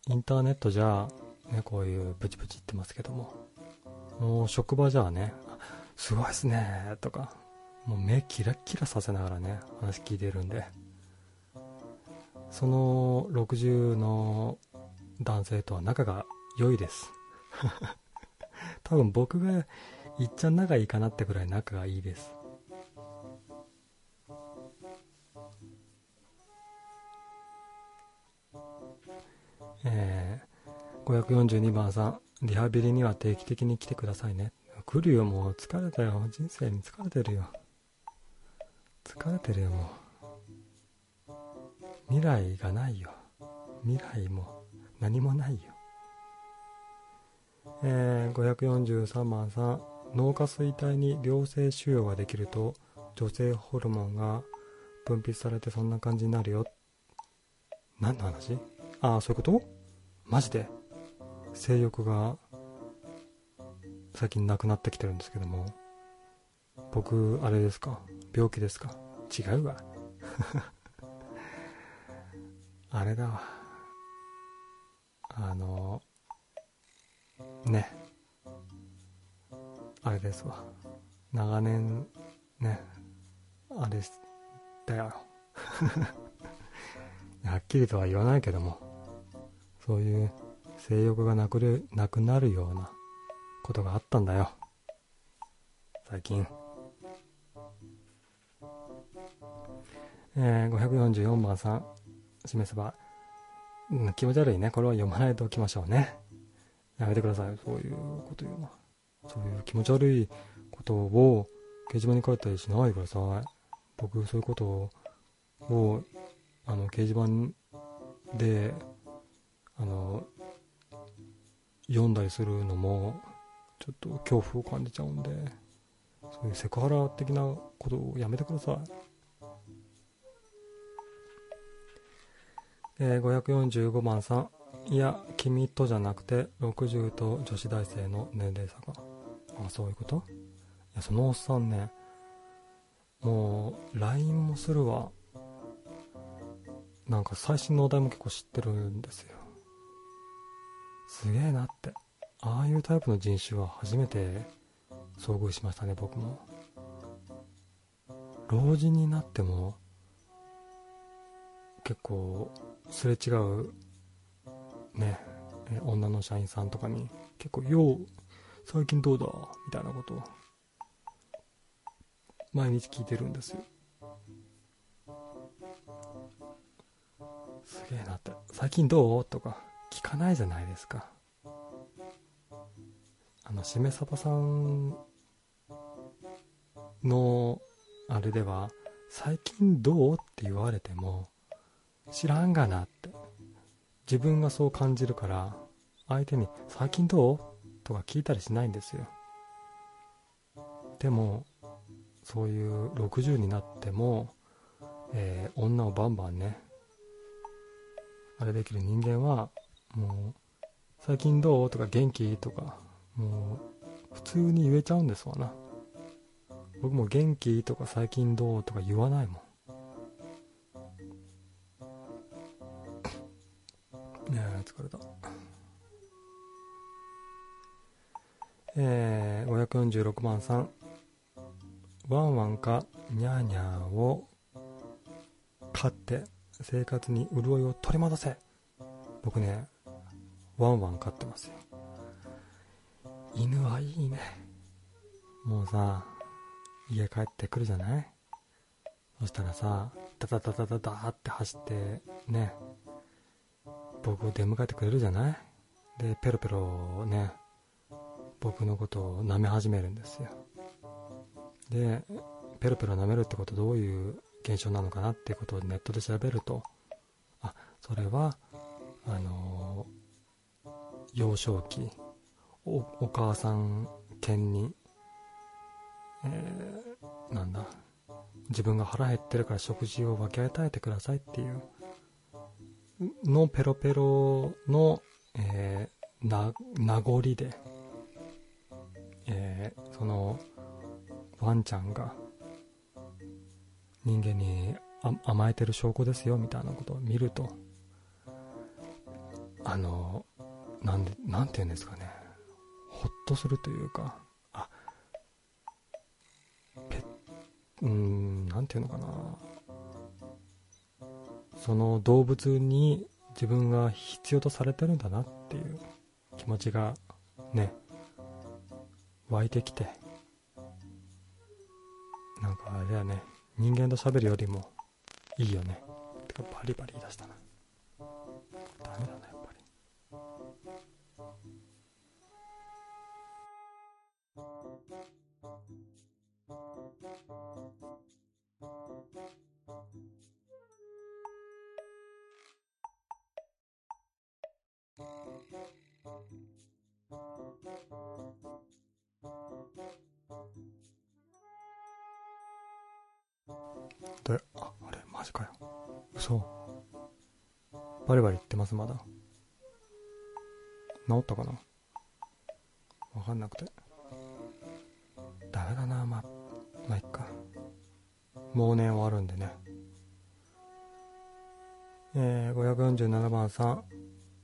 インターネットじゃねこういうブチブチ言ってますけどももう職場じゃあねすごいっすねとかもう目キラッキラさせながらね話聞いてるんで。その60の男性とは仲が良いです。多分僕がいっちゃん仲いいかなってくらい仲がいいです。えー、542番さんリハビリには定期的に来てくださいね。来るよもう疲れたよ。人生に疲れてるよ。疲れてるよもう。未来がないよ。未来も何もないよ。えー、543番さん脳下垂体に良性腫瘍ができると女性ホルモンが分泌されてそんな感じになるよ。何の話？ああそういうこと？マジで？性欲が最近なくなってきてるんですけども。僕あれですか？病気ですか？違うわ。あれだわ。あのね。あれですわ。長年ねあれだよ。はっきりとは言わないけどもそういう性欲がなくるなくなるようなことがあったんだよ。最近。えー、544番さん示せば、うん、気持ち悪いね。これは読まないときましょうね。やめてください。そういうこと言うのは。そういう気持ち悪いことを掲示板に書いたりしないでください僕そういうことをあの掲示板であの読んだりするのもちょっと恐怖を感じちゃうんでそういうセクハラ的なことをやめてください。えー、545番さん。いや君とじゃなくて60と女子大生の年齢差が。あそういうこと？いやそのおっさんねもう LINE もするわ。なんか最新のお題も結構知ってるんですよ。すげえなって。ああいうタイプの人種は初めて遭遇しましたね僕も。老人になっても結構すれ違うね女の社員さんとかに結構「よう最近どうだ?」みたいなことを毎日聞いてるんですよ。すげえなって。最近どう？とか聞かないじゃないですか。あのしめさばさんのあれでは最近どう？って言われても知らんがなって。自分がそう感じるから相手に最近どう？とか聞いたりしないんですよ。でもそういう60になっても、えー、女をバンバンねあれできる人間はもう最近どう？とか元気？とかもう普通に言えちゃうんですわな。僕も元気？とか最近どう？とか言わないもん。ねえ疲れた。え、546番さんワンワンかニャーニャーを飼って生活に潤いを取り戻せ。僕ねワンワン飼ってますよ。犬はいいね。もうさ家帰ってくるじゃない？そしたらさダダダダダダって走ってね僕を出迎えてくれるじゃない？でペロペロね僕のことを舐め始めるんですよ。でペロペロ舐めるってことどういう現象なのかなっていうことをネットで調べるとあそれはあのー、幼少期お母さん犬に、えー、なんだ自分が腹減ってるから食事を分け与えてくださいっていうのペロペロの、えー、名残で、えー、そのワンちゃんが人間に甘えてる証拠ですよみたいなことを見るとあのなんでなんて言うんですかね。ほっとするというかあペうんなんていうのかな。その動物に自分が必要とされてるんだなっていう気持ちがね湧いてきて。なんかあれだね。人間と喋るよりもいいよね。てかバリバリ出したな。かよ。嘘。バリバリ言ってます、まだ。治ったかなわかんなくて。ダメだな、まあ、まあ、いっか。もう年終わるんでね。えー、547番さん。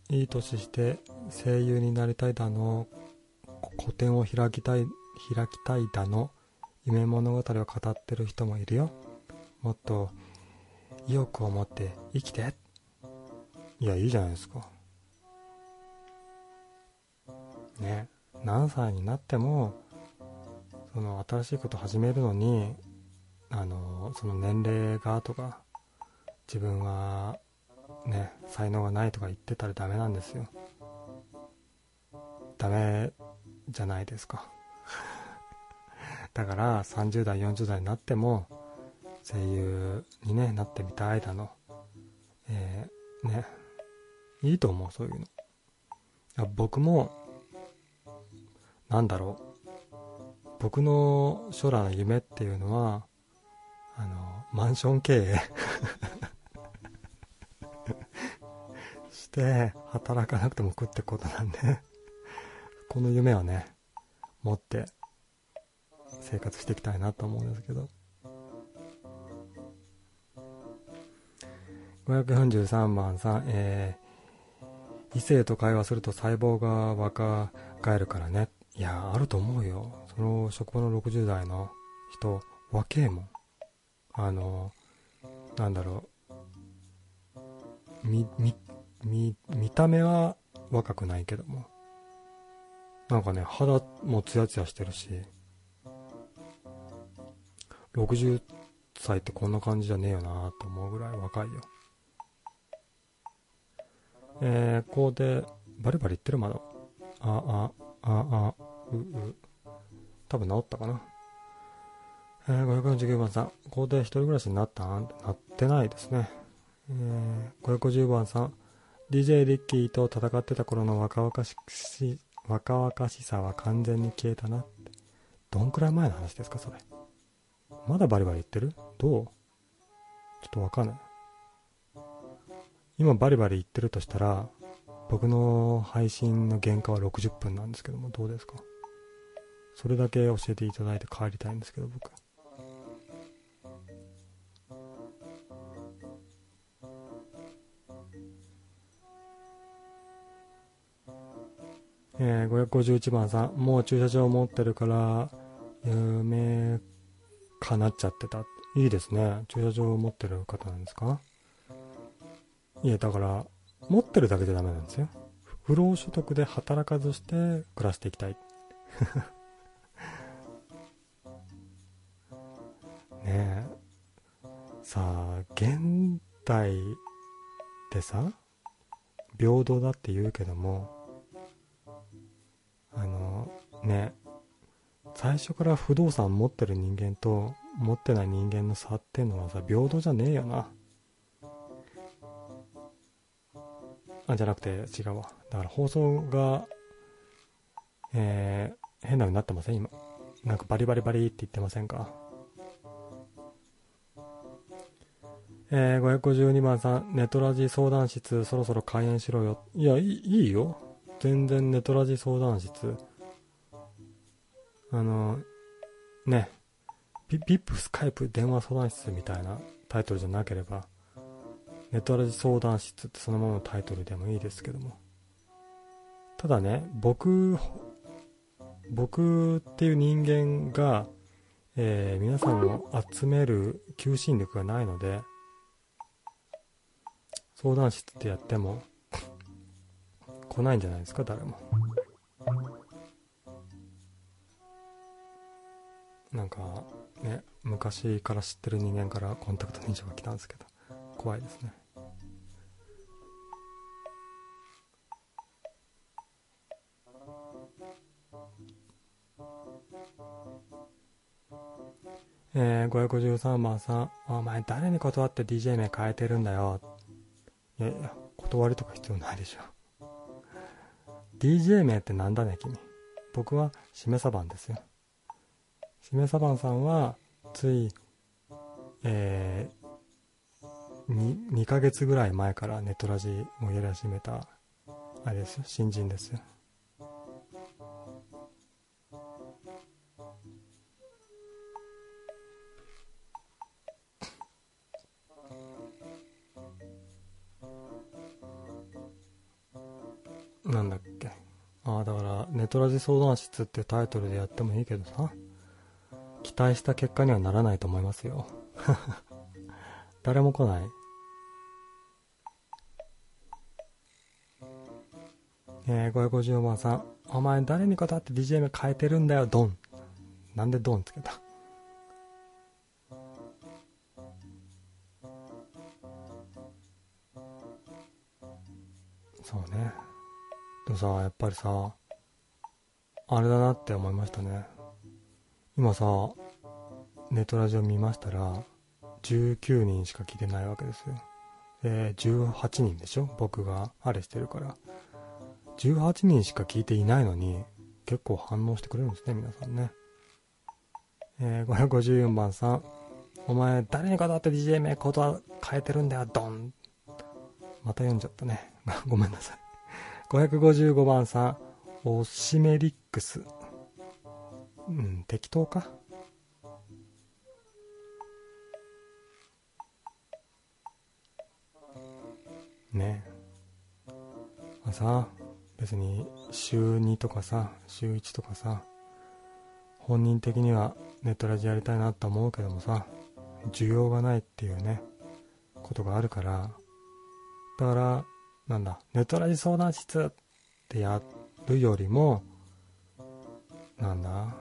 いい年して声優になりたいだの、古典を開きたい、開きたいだの、夢物語を語ってる人もいるよ。もっと意欲を持って生きて。いや、いいじゃないですか。ね。何歳になっても、その新しいこと始めるのに、あの、その年齢がとか、自分はね、才能がないとか言ってたらダメなんですよ。ダメじゃないですか。だから30代、40代になっても声優に、ね、なってみたいだの。えー、ね、いいと思う、そういうの。いや僕も、なんだろう。僕の将来の夢っていうのは、あの、マンション経営 して働かなくても食ってことなんでこの夢をね持って生活していきたいなと思うんですけど543番さん、えー、異性と会話すると細胞が若返るからね。いやあると思うよ。その職場の60代の人若えもん。あのなんだろう。みみ見、見た目は若くないけども。なんかね、肌もツヤツヤしてるし、60歳ってこんな感じじゃねえよなと思うぐらい若いよ。えー、こうで、バリバリ言ってるまだ。あ、あ、あ、あ、う、う。多分治ったかな。えー、549番さん、ここで一人暮らしになったなってないですね。えー、550番さん、DJ リッキーと戦ってた頃の若々し若々しさは完全に消えたなって。どんくらい前の話ですか、それ。まだバリバリ言ってる？どう？ちょっとわかんない。今バリバリ言ってるとしたら、僕の配信の原価は60分なんですけども、どうですか？それだけ教えていただいて帰りたいんですけど、僕。えー、551番さん、もう駐車場持ってるから、夢かなっちゃってた。いいですね。駐車場を持ってる方なんですか？いや、だから、持ってるだけでダメなんですよ。不労所得で働かずして暮らしていきたい。ねえ。さあ、現代でさ、平等だって言うけども、あのね最初から不動産持ってる人間と持ってない人間の差っていうのはさ平等じゃねえよなあじゃなくて違うわ。だから放送がえー、変な風になってません？今。なんかバリバリバリって言ってませんか？えー、552番さん、ネトラジ相談室そろそろ開演しろよ。いや、いいよ。全然ネトラジ相談室、あの、ね、ピピップ、スカイプ、電話相談室みたいなタイトルじゃなければ、ネトラジ相談室ってそのままのタイトルでもいいですけども。ただね、僕、僕っていう人間が、えー、皆さんを集める求心力がないので、相談室ってやっても 来ないんじゃないですか誰もなんかね昔から知ってる人間からコンタクト認証が来たんですけど怖いですねえー、553番さん、お前誰に断って DJ 名変えてるんだよ。いやいや、断りとか必要ないでしょ。DJ 名ってなんだね、君。僕はしめさばんですよ。しめさばんさんは、ついえー、2, 2ヶ月ぐらい前からネトラジをやり始めた、あれですよ、新人ですよ。なんだっけ。ああ、だから、ネトラジ相談室ってタイトルでやってもいいけどさ、期待した結果にはならないと思いますよ。誰も来ない？えー、554番さん。お前誰にこだわって BGM 変えてるんだよ、ドン。なんでドンつけた？そうね。でもさ、やっぱりさ、あれだなって思いましたね。今さ、ネットラジオ見ましたら、19人しか聞いてないわけですよ。で、18人でしょ？僕があれしてるから。18人しか聞いていないのに、結構反応してくれるんですね、皆さんね。えー、554番さん。お前、誰にこだって DJ 名ことは変えてるんだよ、ドン。また読んじゃったね。ごめんなさい。555番さん、オシメリックス。うん、適当か？さ、別に週2とかさ、週1とかさ、本人的にはネットラジやりたいなと思うけどもさ、需要がないっていうね、ことがあるから、だから、なんだ、ネットラジ相談室ってやるよりも、なんだ、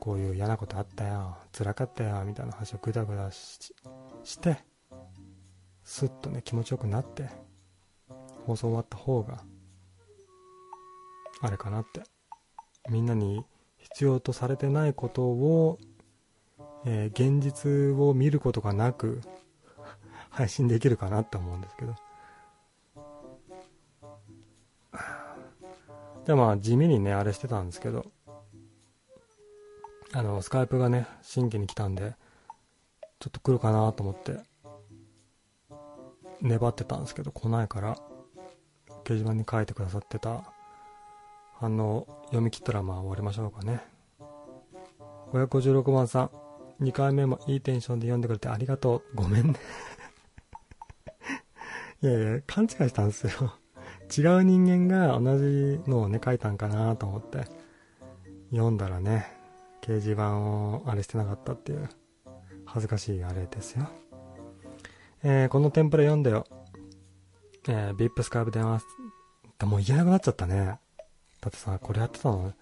こういう嫌なことあったよ、辛かったよ、みたいな話をぐだぐだしして、スッとね、気持ちよくなって、放送終わった方が、あれかなって。みんなに必要とされてないことを、えー、現実を見ることがなく、配信できるかなって思うんですけど。で、まあ、地味にね、あれしてたんですけど、あの、スカイプがね、新規に来たんで、ちょっと来るかなと思って、粘ってたんですけど、来ないから、掲示板に書いてくださってた反応読み切ったらまあ終わりましょうかね。556番さん、2回目もいいテンションで読んでくれてありがとう。ごめんね いやいや、勘違いしたんですよ違う人間が同じのをね、書いたんかなと思って、読んだらね、掲示板をあれしてなかったっていう、恥ずかしいあれですよ。えー、このテンプレ読んだよ。えー、ビップスカイブ電話、もう言えなくなっちゃったね。だってさ、これやってたの、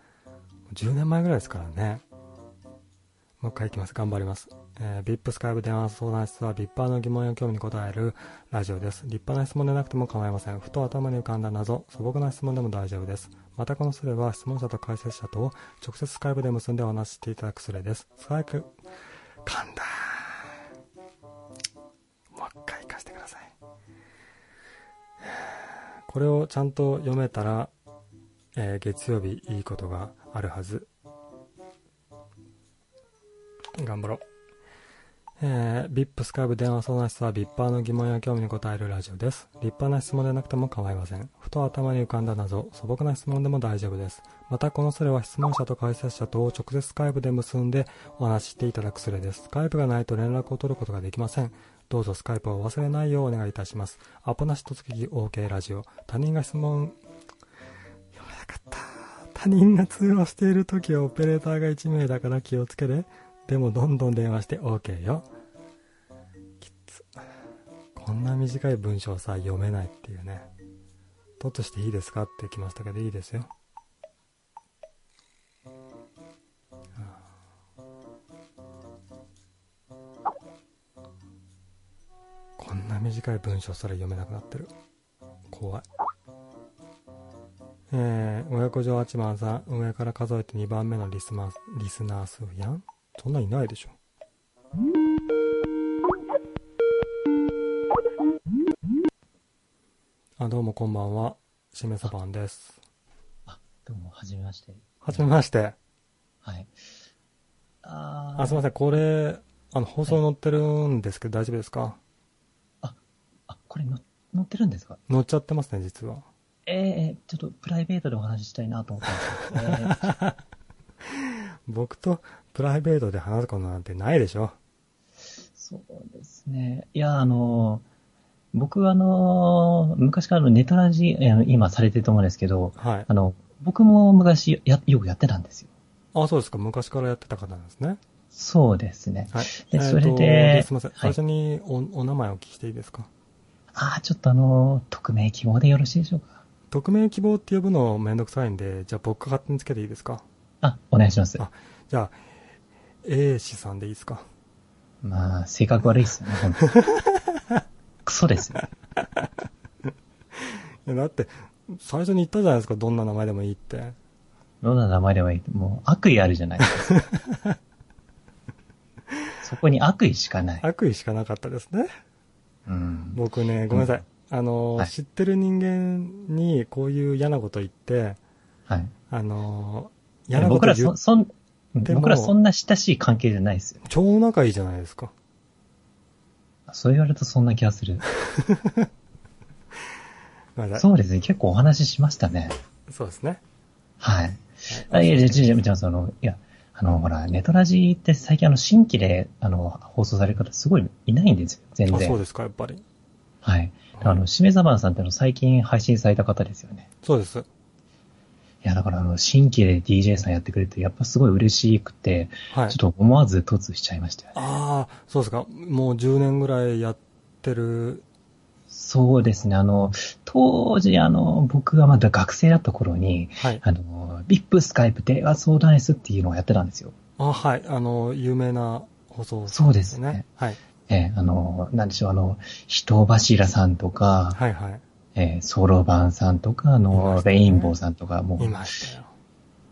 10年前ぐらいですからね。もう一回いきます。頑張ります。えー、VIP スカイブ電話相談室は、ビッパーの疑問や興味に答えるラジオです。立派な質問でなくても構いません。ふと頭に浮かんだ謎、素朴な質問でも大丈夫です。またこのスレは、質問者と解説者と直接スカイプで結んでお話ししていただくスレです。スカイプ、噛んだもう一回行かせてください。これをちゃんと読めたら、えー、月曜日いいことがあるはず。頑張ろう。え、VIP スカイブ電話相談室は VIP の疑問や興味に答えるラジオです。立派な質問でなくても構いません。ふと頭に浮かんだ謎、素朴な質問でも大丈夫です。またこのスレは質問者と解説者と直接スカイプで結んでお話ししていただくスレです。スカイプがないと連絡を取ることができません。どうぞスカイプを忘れないようお願いいたします。アポなし突撃 OK ラジオ。他人が質問、読めなかった。他人が通話している時はオペレーターが1名だから気をつけて。でもどんどん電話して OK よ。きつ。こんな短い文章さ、読めないっていうね。どっとしていいですか？って来ましたけど、いいですよ。こんな短い文章すら読めなくなってる。怖い。えー、親子城八幡さん、上から数えて2番目のリスナーリスナー数やんそんないないでしょ。あ、どうもこんばんは。しめさばんです。あ、どうも、はじめまして。はじめまして。はい。ああ、すみません。これ、あの、放送に載ってるんですけど、大丈夫ですか？あ、これの載ってるんですか？載っちゃってますね、実は。ええちょっとプライベートでお話ししたいなと思ったんですけど、え僕とプライベートで話すことなんてないでしょ。そうですね。いや、あの、僕はあの、昔からあのネトラジ、えー今されてると思うんですけど、はい。あの、僕も昔や、よくやってたんですよ。あ、そうですか。昔からやってた方なんですね。そうですね。はい。でそれですいません。はい最初にお、お名前をお聞きしていいですか？ああ、ちょっとあの、匿名希望でよろしいでしょうか？匿名希望って呼ぶのめんどくさいんで、じゃあ僕が勝手につけていいですか？あ、お願いします。あじゃあ、A 氏さんでいいですか？まあ、性格悪いっすよね、本当 クソですよ。いやだって、最初に言ったじゃないですか、どんな名前でもいいって。どんな名前でもいい。もう悪意あるじゃないですか。そこに悪意しかない。悪意しかなかったですね。うん。僕ね、ごめんなさい。あの、はい知ってる人間にこういう嫌なこと言って、はい。あの、嫌なこ僕らそ、と言う、そん、僕らそんな親しい関係じゃないですよ。超仲いいじゃないですか。そう言われるとそんな気がする。そうですね。結構お話ししましたね。そうですね。はい。あいや、じゃ、じゃ、じゃ、その、いや、あの、ほら、ネトラジって最近あの、新規で、あの、放送される方すごいいないんですよ。全あ、然。そうですか、やっぱり。はい。あの、しめざばんさんってあの、最近配信された方ですよね。そうです。いや、だからあの、新規で DJ さんやってくれて、やっぱすごい嬉しくて、はいちょっ。と思わず突しちゃいましたよね。ああ、そうですか。もう10年ぐらいやってる。そうですね、あの、当時あの、僕がまだ学生だった頃に、はい。あの、VIP スカイプ電話相談室っていうのをやってたんですよ。あはい。あの、有名な放送、そうですね。はい。ええあの、なんでしょう、あの、人柱さんとか、はいはい。えーソロバンさんとか、あの、ねレインボーさんとか、もう、いましたよ。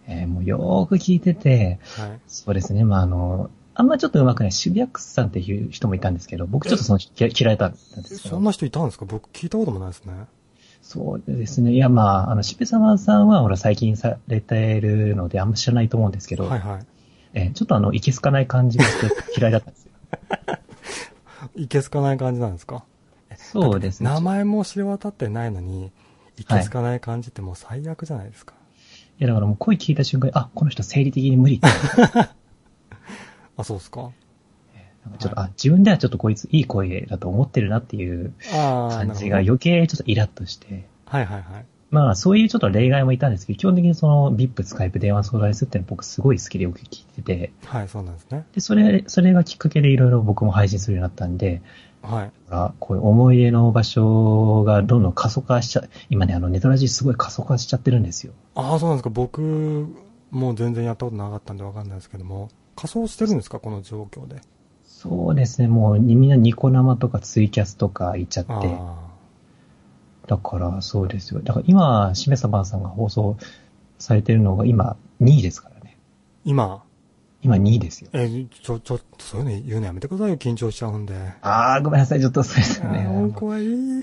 えーもうよーく聞いてて、はい。そうですね、まああの、あんまちょっと上手くない渋谷クスさんっていう人もいたんですけど、僕ちょっとその人嫌嫌いだったんですけど、そんな人いたんですか？僕聞いたこともないですね。そうですね、いやまあ、あの、渋谷様さんはほら最近されてるのであんま知らないと思うんですけど、はいはい。えーちょっとあの、いけすかない感じがして嫌いだったんですよ。いけすかない感じなんですか？そうですね。名前も知れ渡ってないのに、いけすかない感じってもう最悪じゃないですか。いやだからもう声聞いた瞬間に、あ、この人生理的に無理って。あ、そうですか？なんかちょっと、あ、自分ではちょっとこいついい声だと思ってるなっていう感じが余計ちょっとイラッとして。はいはいはい。まあそういうちょっと例外もいたんですけど、基本的にその VIP スカイプ電話相談室って僕すごい好きでよく聞いてて、はい、そうなんですね。で、それ、それがきっかけでいろいろ僕も配信するようになったんで、はい。ほらこういう思い出の場所がどんどん過疎化しちゃ、今ね、あのネトラジすごい過疎化しちゃってるんですよ。ああ、そうなんですか。僕、もう全然やったことなかったんでわかんないですけども、仮装してるんですか？この状況で。そうですね、もうみんなニコ生とかツイキャスとか行っちゃって、あだからそうですよ。だから今、しめさばんさんが放送されてるのが今2位ですからね。ー今、今2位ですよ。え、ちょ、ちょっと、そういうの言うのやめてくださいよ。緊張しちゃうんで。あー、ごめんなさい、ちょっとそうですよね。怖い。いや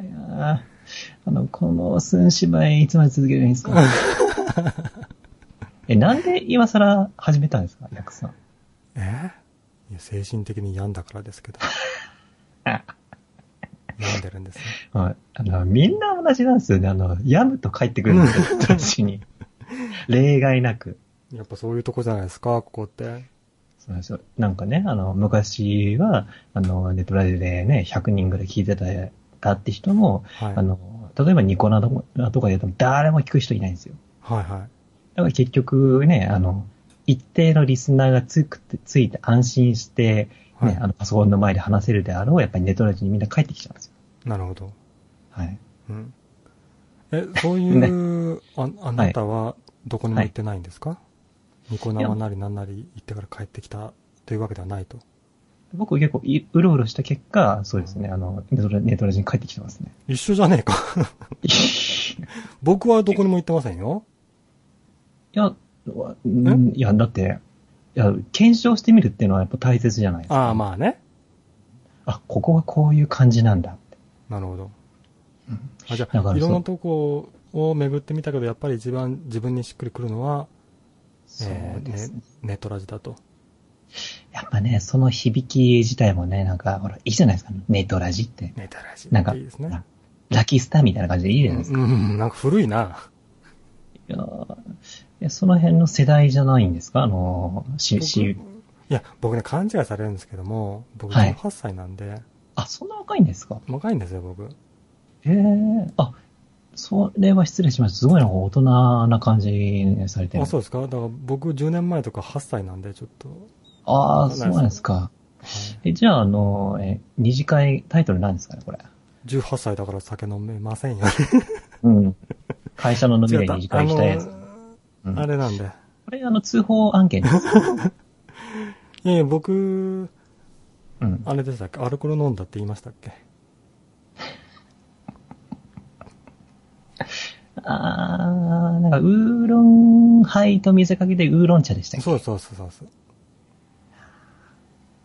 ーあの、この寸芝居いつまで続けるんですか え、なんで今更始めたんですか、ヤクさん。え？いや精神的に病んだからですけど。病んでるんですね。はい。あの、みんな同じなんですよね。あの、病むと帰ってくるんですよ、私に。例外なく。やっぱそういうとこじゃないですか、ここって。そうですよ。なんかね、あの、昔は、あの、ネットラジオでね、100人ぐらい聞いてた、たって人も、はい。あの、例えばニコナとかでやっても誰も聞く人いないんですよ。はいはい。だから結局ね、あの、一定のリスナーがつくて、ついて安心して、ね、はいあの、パソコンの前で話せるであろう、やっぱりネットラジオにみんな帰ってきちゃうんですよ。なるほど。はい。うん。え、そういう、ああなたはどこにも行ってないんですか、ニコ生なりなんなり行ってから帰ってきたというわけではないと。僕結構いうろうろした結果、そうですね、あの、ネットラネットラジオに帰ってきてますね。一緒じゃねえか。僕はどこにも行ってませんよ。いや、うんいや、だって、いや、検証してみるっていうのはやっぱ大切じゃないですか。ああ、まあね。あ、ここはこういう感じなんだって。なるほど。うんあじゃあ、いろんなとこを巡ってみたけど、やっぱり一番自分にしっくりくるのは、そうえーですね。ねネットラジだと。やっぱね、その響き自体もね、なんか、ほら、いいじゃないですか、ネトラジって。ネタらしい。なんか、いいですね。ラキスターみたいな感じでいいじゃないですか。うん、うんなんか古いな。いやーえその辺の世代じゃないんですか？あのー、し、僕しい、や、僕ね、勘違いされるんですけども、僕はい18歳なんで、あ、そんな若いんですか？若いんですよ、僕。へえ、あ、それは失礼しました。すごいなんか大人な感じにされてる。あ、そうですか？だから僕10年前とか8歳なんで、ちょっと。ああ、そうなんですか。はいえ、じゃあ、あの、え、二次会、タイトル何ですかね、これ？18歳だから酒飲めませんよ。うん。会社の飲みで二次会したやつ。あうんのあれなんで。これ、あの、通報案件です。いやいや、僕、うん。あれでしたっけ？アルコール飲んだって言いましたっけ？あー、なんか、ウーロンハイと水かけてウーロン茶でしたっけ？そうそうそうそうそう。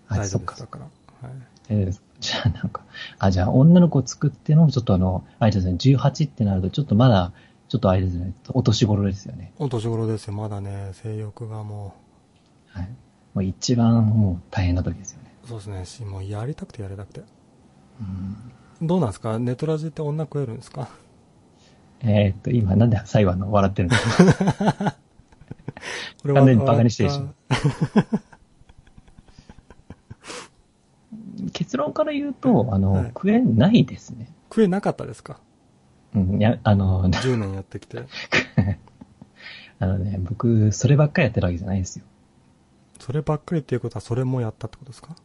あ、大丈そっか夫です。だから。はい。えーじゃあなんか、あ、じゃあ女の子を作ってのもちょっとあの、あれですね、18ってなるとちょっとまだ、ちょっとあれですね、お年頃ですよね。お年頃ですよ、まだね、性欲がもはい。もう一番もう大変な時ですよね。う、そうですねし、もうやりたくてやりたくて。うん。どうなんですか？ネトラジって女食えるんですか？えーっと、今なんで最後あの、笑ってるんですか？これ完全にバカにしてるしあ 結論から言うと、あの、はい食えないですね。食えなかったですか？うん、いや、あの、10年やってきて。あのね、僕、そればっかりやってるわけじゃないですよ。そればっかりっていうことはそれもやったってことですか、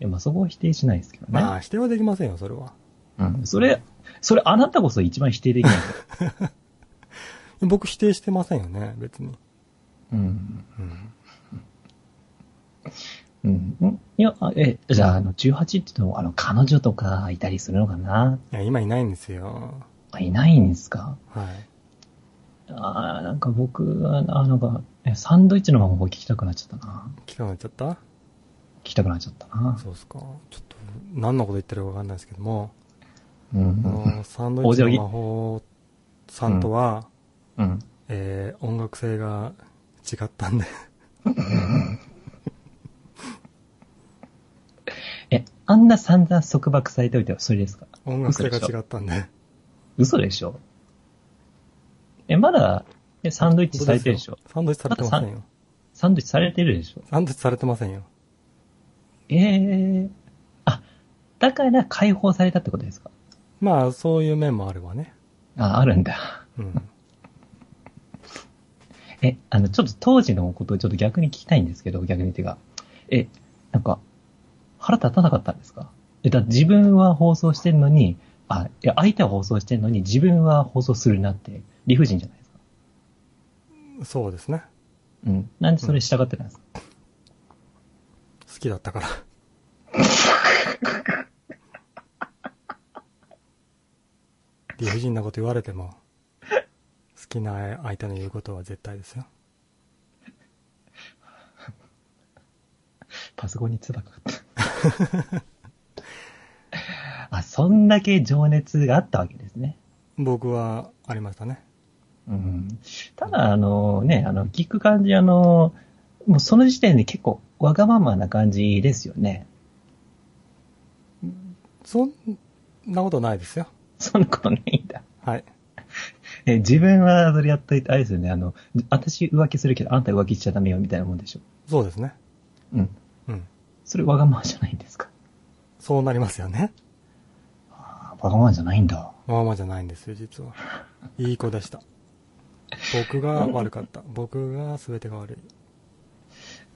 いや、まあそこは否定しないですけどね。まあ、否定はできませんよ、それは。うん。それ、それあなたこそ一番否定できない。僕否定してませんよね、別に。うん。うん。うん。んいや、あえ、じゃあ、あの、18って言っても、あの、彼女とかいたりするのかないや、今いないんですよ。あいないんですか？はい。ああ、なんか僕は、あなんか、えサンドイッチのまま聞きたくなっちゃったな。来たくなっちゃった？聞きたくなっちゃったな。そうですか。ちょっと、何のこと言ってるかわかんないですけども、うんサンドイッチの魔法さんとは、うん。えー音楽性が違ったんで。え、あんな散々束縛されておいてはそれですか？音楽性が違ったんで。嘘でしょえ、まだ、え、サンドイッチされてるでしょサンドイッチされてませんよ。サンドイッチされてるでしょサンドイッチされてませんよ。ええあ、だから解放されたってことですか？まあ、そういう面もあるわね。あ、あるんだ。うん。え、あの、ちょっと当時のことをちょっと逆に聞きたいんですけど、逆に手が。え、なんか、腹立たなかったんですか？え、だって自分は放送してんのに、あ、いや、相手は放送してんのに自分は放送するなって、理不尽じゃないですか。そうですね。うん。なんでそれ従ってたんですか、好きだったから。理不尽なこと言われても、好きな相手の言うことは絶対ですよ。パソコンにつばかった。あ、そんだけ情熱があったわけですね。僕はありましたね。うん。ただ、あのね、あの、聞く感じ、あの、もうその時点で結構わがままな感じですよね。そんなことないですよ。そんなことないんだ。はい。え、自分はそれやっといて、あれですよね、あの、私浮気するけど、あんた浮気しちゃダメよ、みたいなもんでしょ。そうですね。うん。うん。それわがままじゃないんですか。そうなりますよね。あわがままじゃないんだ。まあまあじゃないんですよ、実は。いい子でした。僕が悪かった。僕が全てが悪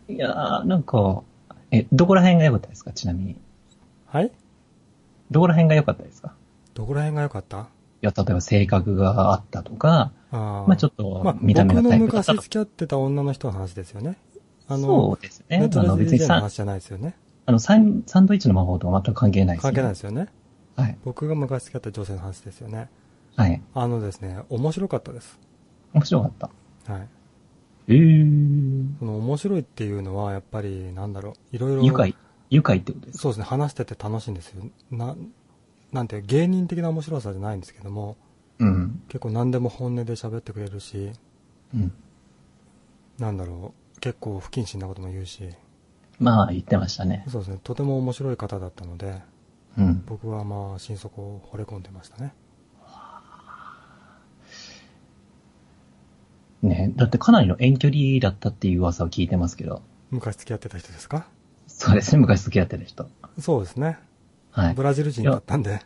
い。いやー、なんか、え、どこら辺が良かったですか？ちなみに。はい？どこら辺が良かったですか？どこら辺が良かった？いや、例えば性格があったとか、あーまあちょっとまあ、見た目僕のがタイプだったとか。昔付き合ってた女の人の話ですよね。あそのう、ですね。別にサンドイッチの魔法とは全く関係ないです、関係ないですよね。はい。僕が昔付き合った女性の話ですよね。はい。あのですね、面白かったです。面白かった。はい。えー。その面白いっていうのは、やっぱり、なんだろう、いろいろ。愉快。愉快ってことですか？そうですね、話してて楽しいんですよ。な、なんていう芸人的な面白さじゃないんですけども、うん。結構何でも本音で喋ってくれるし、うん。なんだろう、結構不謹慎なことも言うし、まあ、言ってましたね。そうですね、とても面白い方だったので、うん。僕はまあ、心底を惚れ込んでましたね。ね、だってかなりの遠距離だったっていう噂を聞いてますけど。昔付き合ってた人ですか？そうですね、昔付き合ってる人。そうですね。はい。ブラジル人だったんで、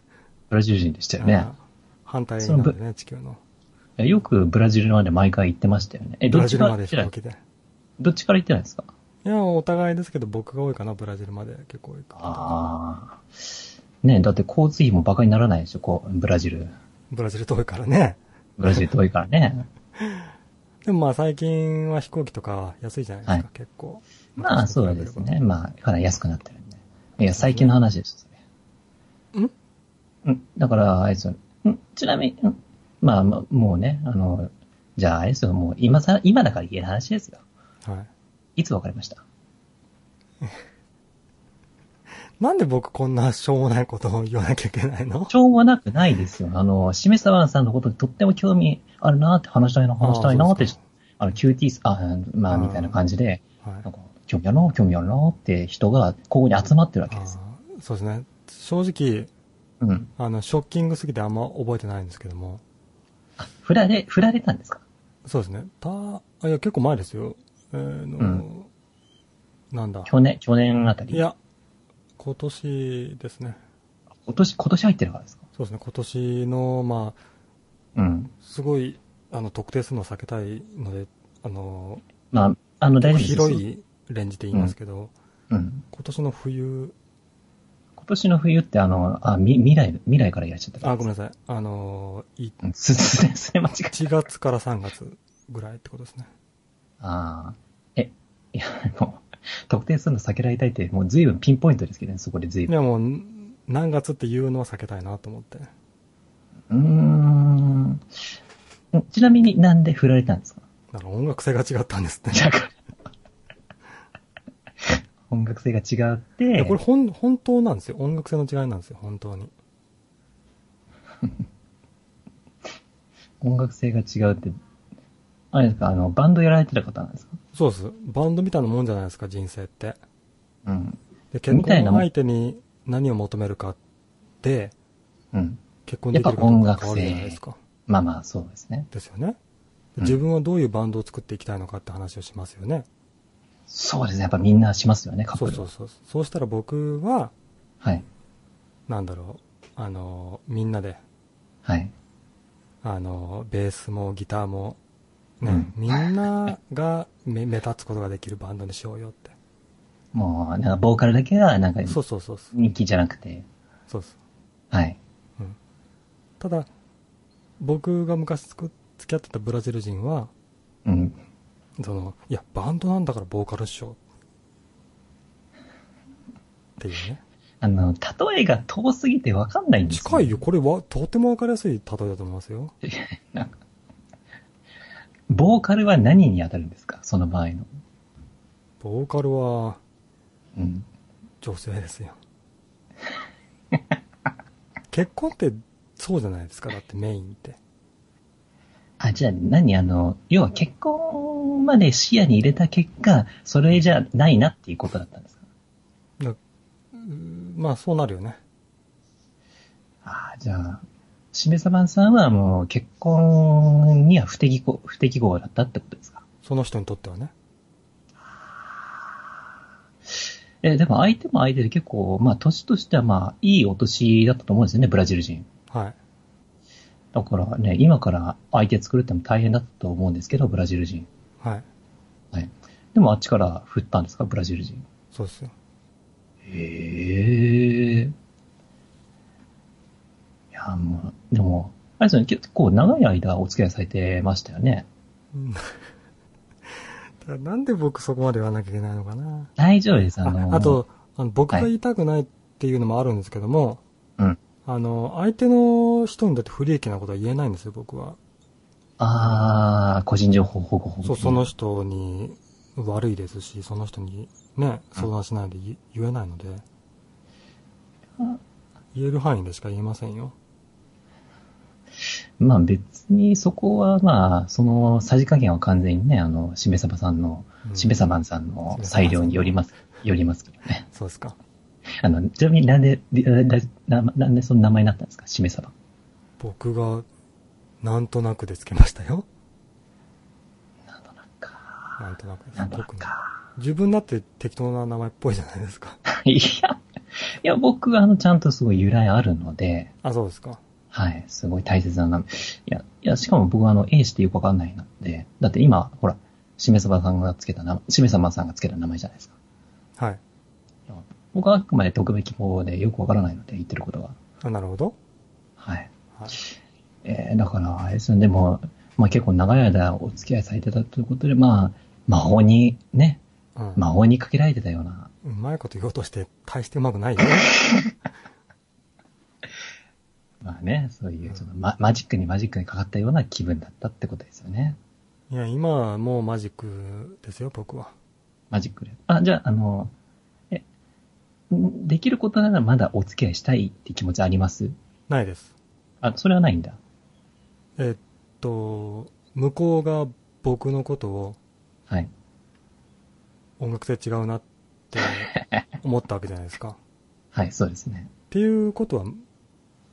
ブラジル人でしたよね。あ反対なんでね、地球の。いやよくブラジルまで毎回行ってましたよね。え、ブどっちから行ってな。どっちから行ってないですか？いや、お互いですけど、僕が多いかな、ブラジルまで結構多いかああ。ねだって交通費もバカにならないでしょ、こう、ブラジル。ブラジル遠いからね。ブラジル遠いからね。でもまあ最近は飛行機とか安いじゃないですか、はい結構。まあ、そうですね。まあ、かなり安くなってるんで。いや、最近の話です、それ。ん？うん。だから、あれですよ。んちなみに、んまあ、まあもうね、あの、じゃあ、あれですよ、もう今さ、今だから言える話ですよ。はい。いつ別れました？なんで僕こんなしょうもないことを言わなきゃいけないの？しょうもなくないですよ。あの、しめさわんさんのことにとっても興味あるなって話したいな、話したいなってあの、QT、あ、まあ、みたいな感じで、はいなんか、興味あるな、興味あるなって人が、ここに集まってるわけあです。ーそうですね。正直、うん。あの、ショッキングすぎてあんま覚えてないんですけども。あ、振られ、振られたんですか？そうですね。た、あ、いや、結構前ですよ。えーの、うんなんだ。去年、去年あたり？いや、今年ですね。今年、今年入ってるからですか？そうですね。今年の、まあ、うん。すごい、あの、特定するのを避けたいので、あの、まあ、あの、大丈夫です。広。いレンジで言いますけど、うん。今年の冬、今年の冬ってあの、あ、み、未来、未来からいらっしゃったあ、ごめんさなさい。あの、いす、す、すれ間違え1月から3月ぐらいってことですね。ああ。え、いや、もう、特定するの避けられたいって、もう随分ピンポイントですけどね、そこで随分。いや、もう、ん何月っていうのは避けたいなと思って。うーん。ちなみになんで振られたんですか？だから音楽性が違ったんですね。だから。音楽性が違っいやて、これ本、本当なんですよ。音楽性の違いなんですよ、本当に。音楽性が違うって、あれですか、あの、バンドやられてた方なんですか？そうです。バンドみたいなもんじゃないですか、人生って。うん。で、結婚相手に何を求めるかって、うん。結婚できるかどうか変わるじゃないですか。まあまあ、そうですね。ですよね。自分はどういうバンドを作っていきたいのかって話をしますよね。そうですね。やっぱみんなしますよね、カップルは。そうそうそう。そうしたら僕は、はい。なんだろう、あの、みんなで、はい。あの、ベースもギターも、ね、うんみんなが目目立つことができるバンドにしようよって。もう、なんかボーカルだけは、なんか、そうそうそうそう。人気じゃなくて、そうです。はい。うん。ただ、僕が昔つく付き合ってたブラジル人は、うん。その、いや、バンドなんだからボーカルっしょ。っていうね。あの、例えが遠すぎてわかんないんですよ。近いよ。これは、とてもわかりやすい例えだと思いますよ。なんかボーカルは何に当たるんですか？その場合の。ボーカルはうん。女性ですよ。結婚ってそうじゃないですか。だってメインって。あ、じゃあ何あの、要は結婚まで視野に入れた結果、それじゃないなっていうことだったんですか？だうんまあそうなるよね。あじゃあ、しめさばんさんはもう結婚には不適合、不適合だったってことですか？その人にとってはね。え、でも相手も相手で結構、まあ年としてはまあいいお年だったと思うんですよね、ブラジル人。はい。だからね、今から相手作るっても大変だったと思うんですけど、ブラジル人。はい。はい。でもあっちから振ったんですか、ブラジル人？そうですよ。へえ。いや、もう、でも、あれですよね、結構長い間お付き合いされてましたよね。うん なんで僕そこまで言わなきゃいけないのかな。大丈夫です、あのああと、あの僕がはい言いたくないっていうのもあるんですけども、うん。あの、相手の人にだって不利益なことは言えないんですよ、僕は。あー、個人情報保護法。そう、その人に悪いですし、その人にね、相談しないで言言えないので、言える範囲でしか言えませんよ。まあ別にそこはまあ、そのさじ加減は完全にね、あの、しめさばさんの、うんしめさばんさんの裁量によります。よりますけどね。そうですか。あの、ちなみになんで、りなななんでその名前になったんですか？しめ鯖。僕が、なんとなくでつけましたよ。なんとなくか。なんとなくです。なんとなくか。自分だって適当な名前っぽいじゃないですか。いや、いや、僕はあの、ちゃんとすごい由来あるので、あ、そうですか。はい、すごい大切な名前。いや、いや、しかも僕はあの、A してよくわかんないので、だって今、ほら、しめさばさんがつけた名前、しめさまさんがつけた名前じゃないですか。はい。僕はあくまで特別希望でよくわからないので、言ってることが。あ、なるほど。はい。はい。えー、だから、あれですね、でも、まあ結構長い間お付き合いされてたということで、まあ、魔法に、ね、うん。魔法にかけられてたような、うまいこと言おうとして、大してうまくないよ。まあね、そういう、ちょっとママジックにマジックにかかったような気分だったってことですよね。いや、今はもうマジックですよ、僕は。マジックで。あ、じゃあ、あの、え、んできることならまだお付き合いしたいって気持ちあります？ないです。あ、それはないんだ。えっと、向こうが僕のことをはい。音楽性違うなって思ったわけじゃないですか。っ はい、そうですね。ていうことは、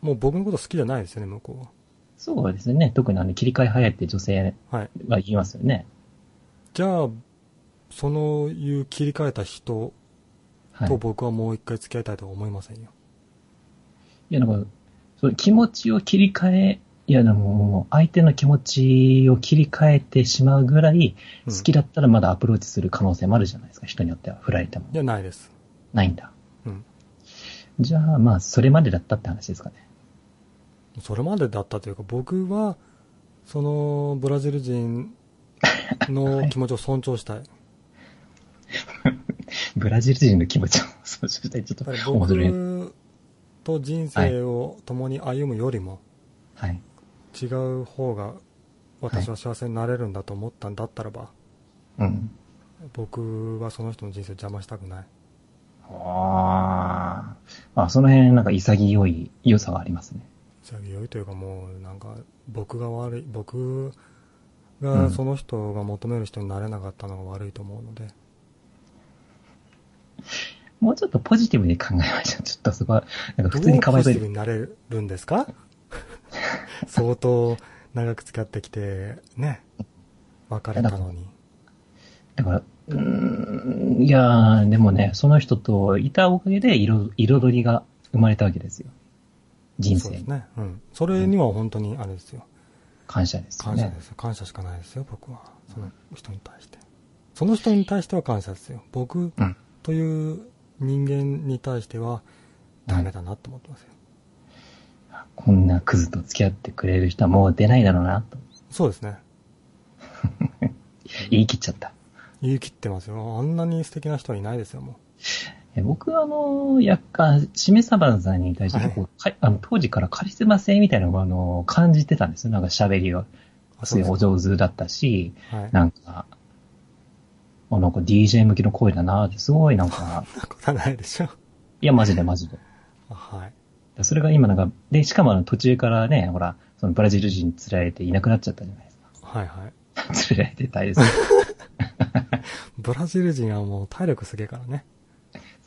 もう僕のこと好きじゃないですよね、向こうは。そうですね。特にあの、切り替え早いって女性はい。は言いますよね。じゃあ、そのいう切り替えた人はい。と僕はもう一回付き合いたいとは思いませんよ。いや、なんか、そう気持ちを切り替え、いや、でも、相手の気持ちを切り替えてしまうぐらい、うん好きだったらまだアプローチする可能性もあるじゃないですか。人によっては。振られてもい。や、ないです。ないんだ。うん。じゃあ、まあ、それまでだったって話ですかね。それまでだったというか、僕は、その ブラジル人の気持ちを尊重したい。ブラジル人の気持ちをそうしたい。ちょっと面白い。僕と人生を共に歩むよりも、はい。違う方が私は幸せになれるんだと思ったんだったらば、うん。僕はその人の人生を邪魔したくない。ああ。あ、その辺、なんか潔い良さがありますね。潔いというかもうなんか僕が悪い、僕うんがその人が求める人になれなかったのが悪いと思うので、もうちょっとポジティブに考えましょう。ちょっとそこは、なんか普通にかわいそうに。ポジティブになれるんですか？相当長く付き合ってきて、ね、別れたのに。だから、うーん、いやー、でもね、その人といたおかげで彩彩りが生まれたわけですよ。人生に。そうですね。うん。それには本当にあれですよ。感謝ですよね。感謝ですよ。感謝しかないですよ、僕は。その人に対して。その人に対しては感謝ですよ。僕うん。という人間に対してはダメだなと思ってますよ。こんなクズと付き合ってくれる人はもう出ないだろうな、と。そうですね。言い切っちゃった。言い切ってますよ。あんなに素敵な人はいないですよ、もえ僕はあの、やっか、しめさばさんに対して結構、かあの当時からカリスマ性みたいなのをあの感じてたんですよ。なんか喋りが。すごいお上手だったし、はい。なんか、あなんか DJ 向きの声だなって、すごいなんか、そんなことはないでしょ。いや、マジでマジで。はい。それが今なんか、で、しかも途中からね、ほら、そのブラジル人に連れられていなくなっちゃったじゃないですはいはい。か。連れられてたいです。ブラジル人はもう体力すげえからね。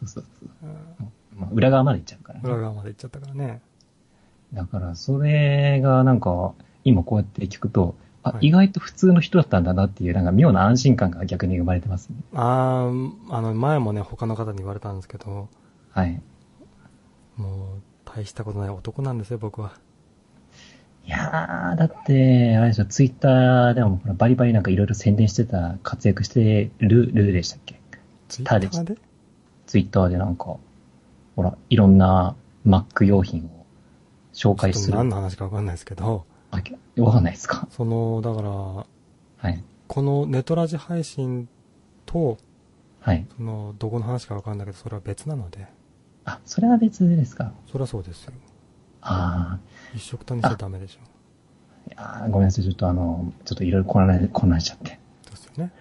そうそうそう。うんまあ、裏側まで行っちゃうから、裏ね。側まで行っちゃったからね。だから、それがなんか、今こうやって聞くと、あ、はい意外と普通の人だったんだなっていう、なんか妙な安心感が逆に生まれてますね。あー、あの、前もね、他の方に言われたんですけど、はい。もう、大したことない男なんですよ、僕は。いやー、だって、あれでしょ、ツイッターでもバリバリなんかいろいろ宣伝してた、活躍してる、ルーでしたっけ？ツイッターで？でツイッターでなんか、ほら、いろんな Mac 用品を紹介する。何の話かわかんないですけど、あ、わかんないですか？その、だから、はい。このネトラジ配信と、はい。その、どこの話かわかんないけど、それは別なので、あ、それは別ですか？そりゃそうですよ。あ一緒くたにしちゃダメでしょ。ーいやーごめんなさい。ちょっとあの、ちょっといろいろ混乱しちゃって。ですよね。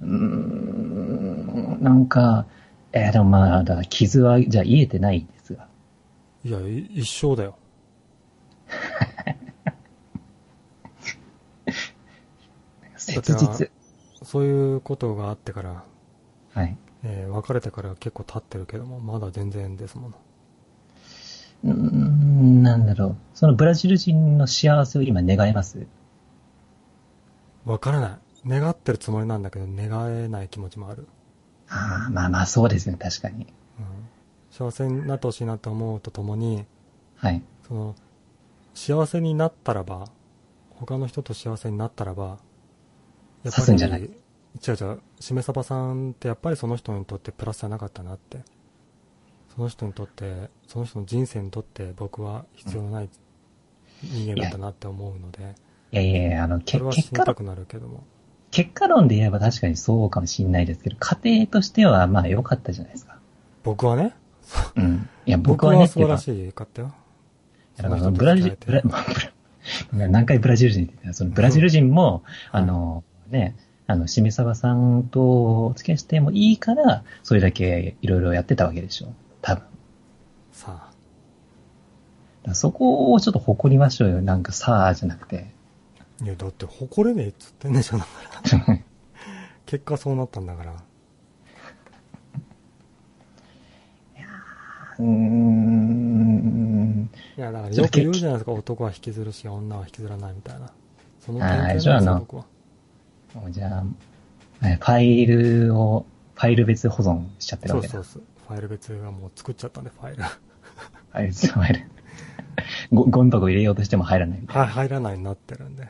かうーん、なんか、えーでもまあ、だ傷は、じゃあ癒えてないですが。いや、い一生だよ。切実。そういうことがあってから、はい。えー別れてから結構経ってるけども、まだ全然ですもの。うーん、なんだろう。そのブラジル人の幸せを今願います？わからない。願ってるつもりなんだけど、願えない気持ちもある。ああ、まあまあそうですね、確かに。うん、幸せになってほしいなって思うとともに、はい。その、幸せになったらば、他の人と幸せになったらば、やっ刺すんじゃない？違う違う、しめさばさんってやっぱりその人にとってプラスじゃなかったなって。その人にとって、その人の人生にとって僕は必要のない人間だったなって思うので、いやいやいや、あの、そけれは死結果論、にたくなるけども。結果論で言えば確かにそうかもしれないですけど、家庭としてはまあ良かったじゃないですか。僕はね、うん。いや、僕 僕はねは素晴っていうからしかったよ。だからブラジル、ブラ、何回ブラジル人って言ったらそのブラジル人も、あの、ね、あの、しめさばさんとお付き合いしてもいいから、それだけいろいろやってたわけでしょ。多分。さらそこをちょっと誇りましょうよ。なんかさあじゃなくて。あ。いや、だって誇れねえっつってんでしょ、だから。結果そうなったんだから。うーん。いや、だからよく言うじゃないですか、男は引きずるし、女は引きずらないみたいな。その典型ですよ、じゃああの僕は。じゃあ、えファイルを、ファイル別保存しちゃってるわけだ。そうそうそう。ファイル別がもう作っちゃったんで、ファイル。ファイル、ファイル。ご、ゴミ箱入れようとしても入らないみたいな。はい、入らないになってるんで。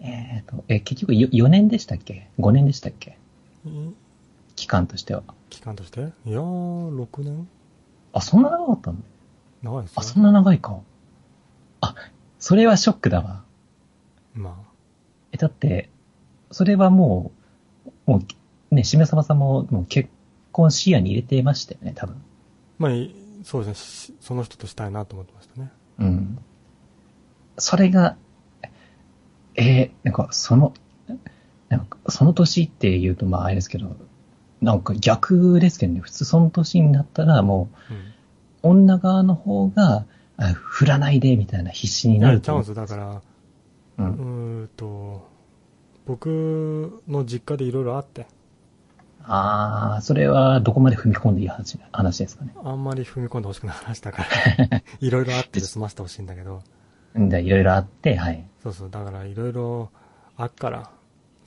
えっ、と、え、結局よ4年でしたっけ ?5 年でしたっけ？い期間としては。期間として？いやー、6年？あ、そんな長かったんだ。長いですよ。あ、そんな長いか。あ、それはショックだわ。まえ、だって、それはもう、もう、ね、しめさばさんも、もう結婚視野に入れてましたよね、多分。あ。まあ、いそうですねし。その人としたいなと思ってましたね。うん。それが、えーなんか、その、なんか、その年って言うと、まあ、あれですけど、なんか逆ですけどね、普通その年になったら、もう、うん。女側の方が、あ振らないで、みたいな必死になるとなるチャン。スだから、う。うんーんと、僕の実家でいろいろあって、ああ、それはどこまで踏み込んでいい話話ですかね。あんまり踏み込んでほしくない話だから、いろいろあってで済ませてほしいんだけど、んで、いろいろあって、はい。そうそう、だからいろいろあっから、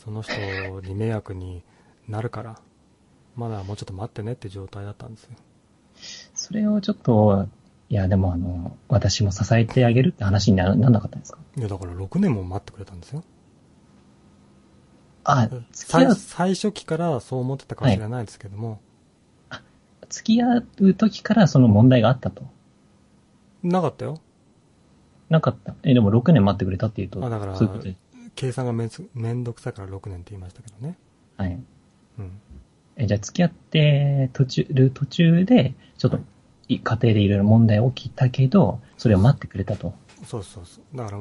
その人に迷惑になるから、まだもうちょっと待ってねって状態だったんですよ。それをちょっと、いや、でもあの、私も支えてあげるって話にならなかったんですか？いや、だから6年も待ってくれたんですよ。あ、付き最最初期からそう思ってたかもしれないですけども、付き合う時からその問題があったと？なかったよ。なかった。え、でも6年待ってくれたっていうと、あだからそういうことで。計算がめめんどくさいから6年って言いましたけどね。はい。うん。え、じゃあ付き合って途中、る途中で、ちょっと、い家庭でいろいろ問題起きたけど、それを待ってくれたと。そうそうそう。だから、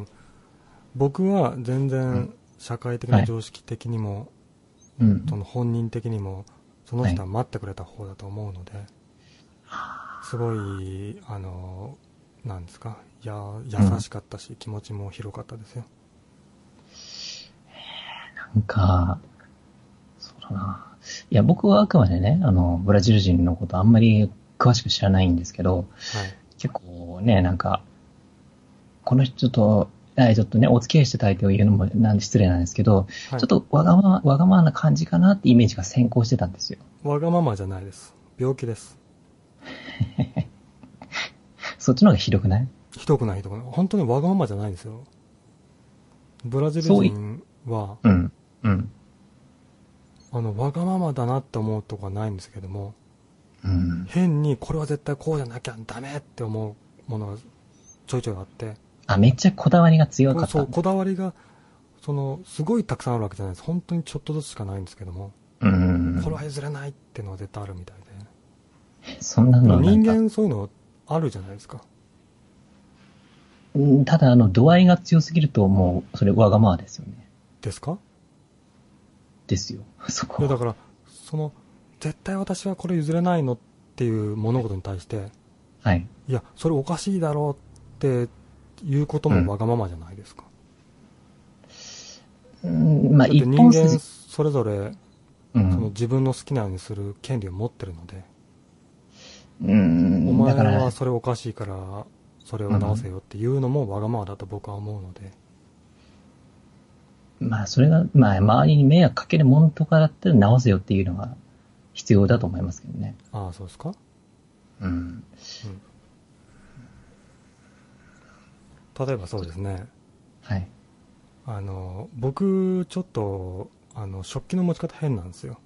僕は全う然ん社会的はない常識的にも、うん。その本人的にも、その人は待ってくれた方だと思うので、すごい、あの、なんですか、や、優しかったし、気持ちも広かったですよ。なんか、そうだな。いや、僕はあくまでね、あの、ブラジル人のことあんまり詳しく知らないんですけど、はい。結構ね、なんか、この人と、えちょっとね、お付き合いしてた相手を言うのもなんで失礼なんですけど、はいちょっとわがまま、わがままな感じかなってイメージが先行してたんですよ。わがままじゃないです。病気です。そっちの方がひどくない？ひどくないひどくない。本当にわがままじゃないんですよ。ブラジル人は、うん。うん。あの、わがままだなって思うとこはないんですけども、うん。変にこれは絶対こうじゃなきゃダメって思うものがちょいちょいあって、あ、めっちゃこだわりが強かったそう、。こだわりが、その、すごいたくさんあるわけじゃないです。本当にちょっとずつしかないんですけども、うん。これは譲れないっていうのは絶対あるみたいそんなで。の人間そういうのあるじゃないですか。うんただ、あの、度合いが強すぎると、もう、それわがままですよね。ですか？ですよ。そいこは。やだから、その、絶対私はこれ譲れないのっていう物事に対して、はい。いや、それおかしいだろうっていうこともわがままじゃないですか。うん、まあ、一人間。それぞれうそのん。自分の好きなようにする権利を持ってるので、うん。お前は、それおかしいから、それを直せよっていうのもわがままだと僕は思うので、まあ、それが、まあ、周りに迷惑かけるものとかだったら直せよっていうのが必要だと思いますけどね。ああ、そうですか？うん。例えばそうですね、はい。あの、僕、ちょっと、あの、食器の持ち方変なんですよ。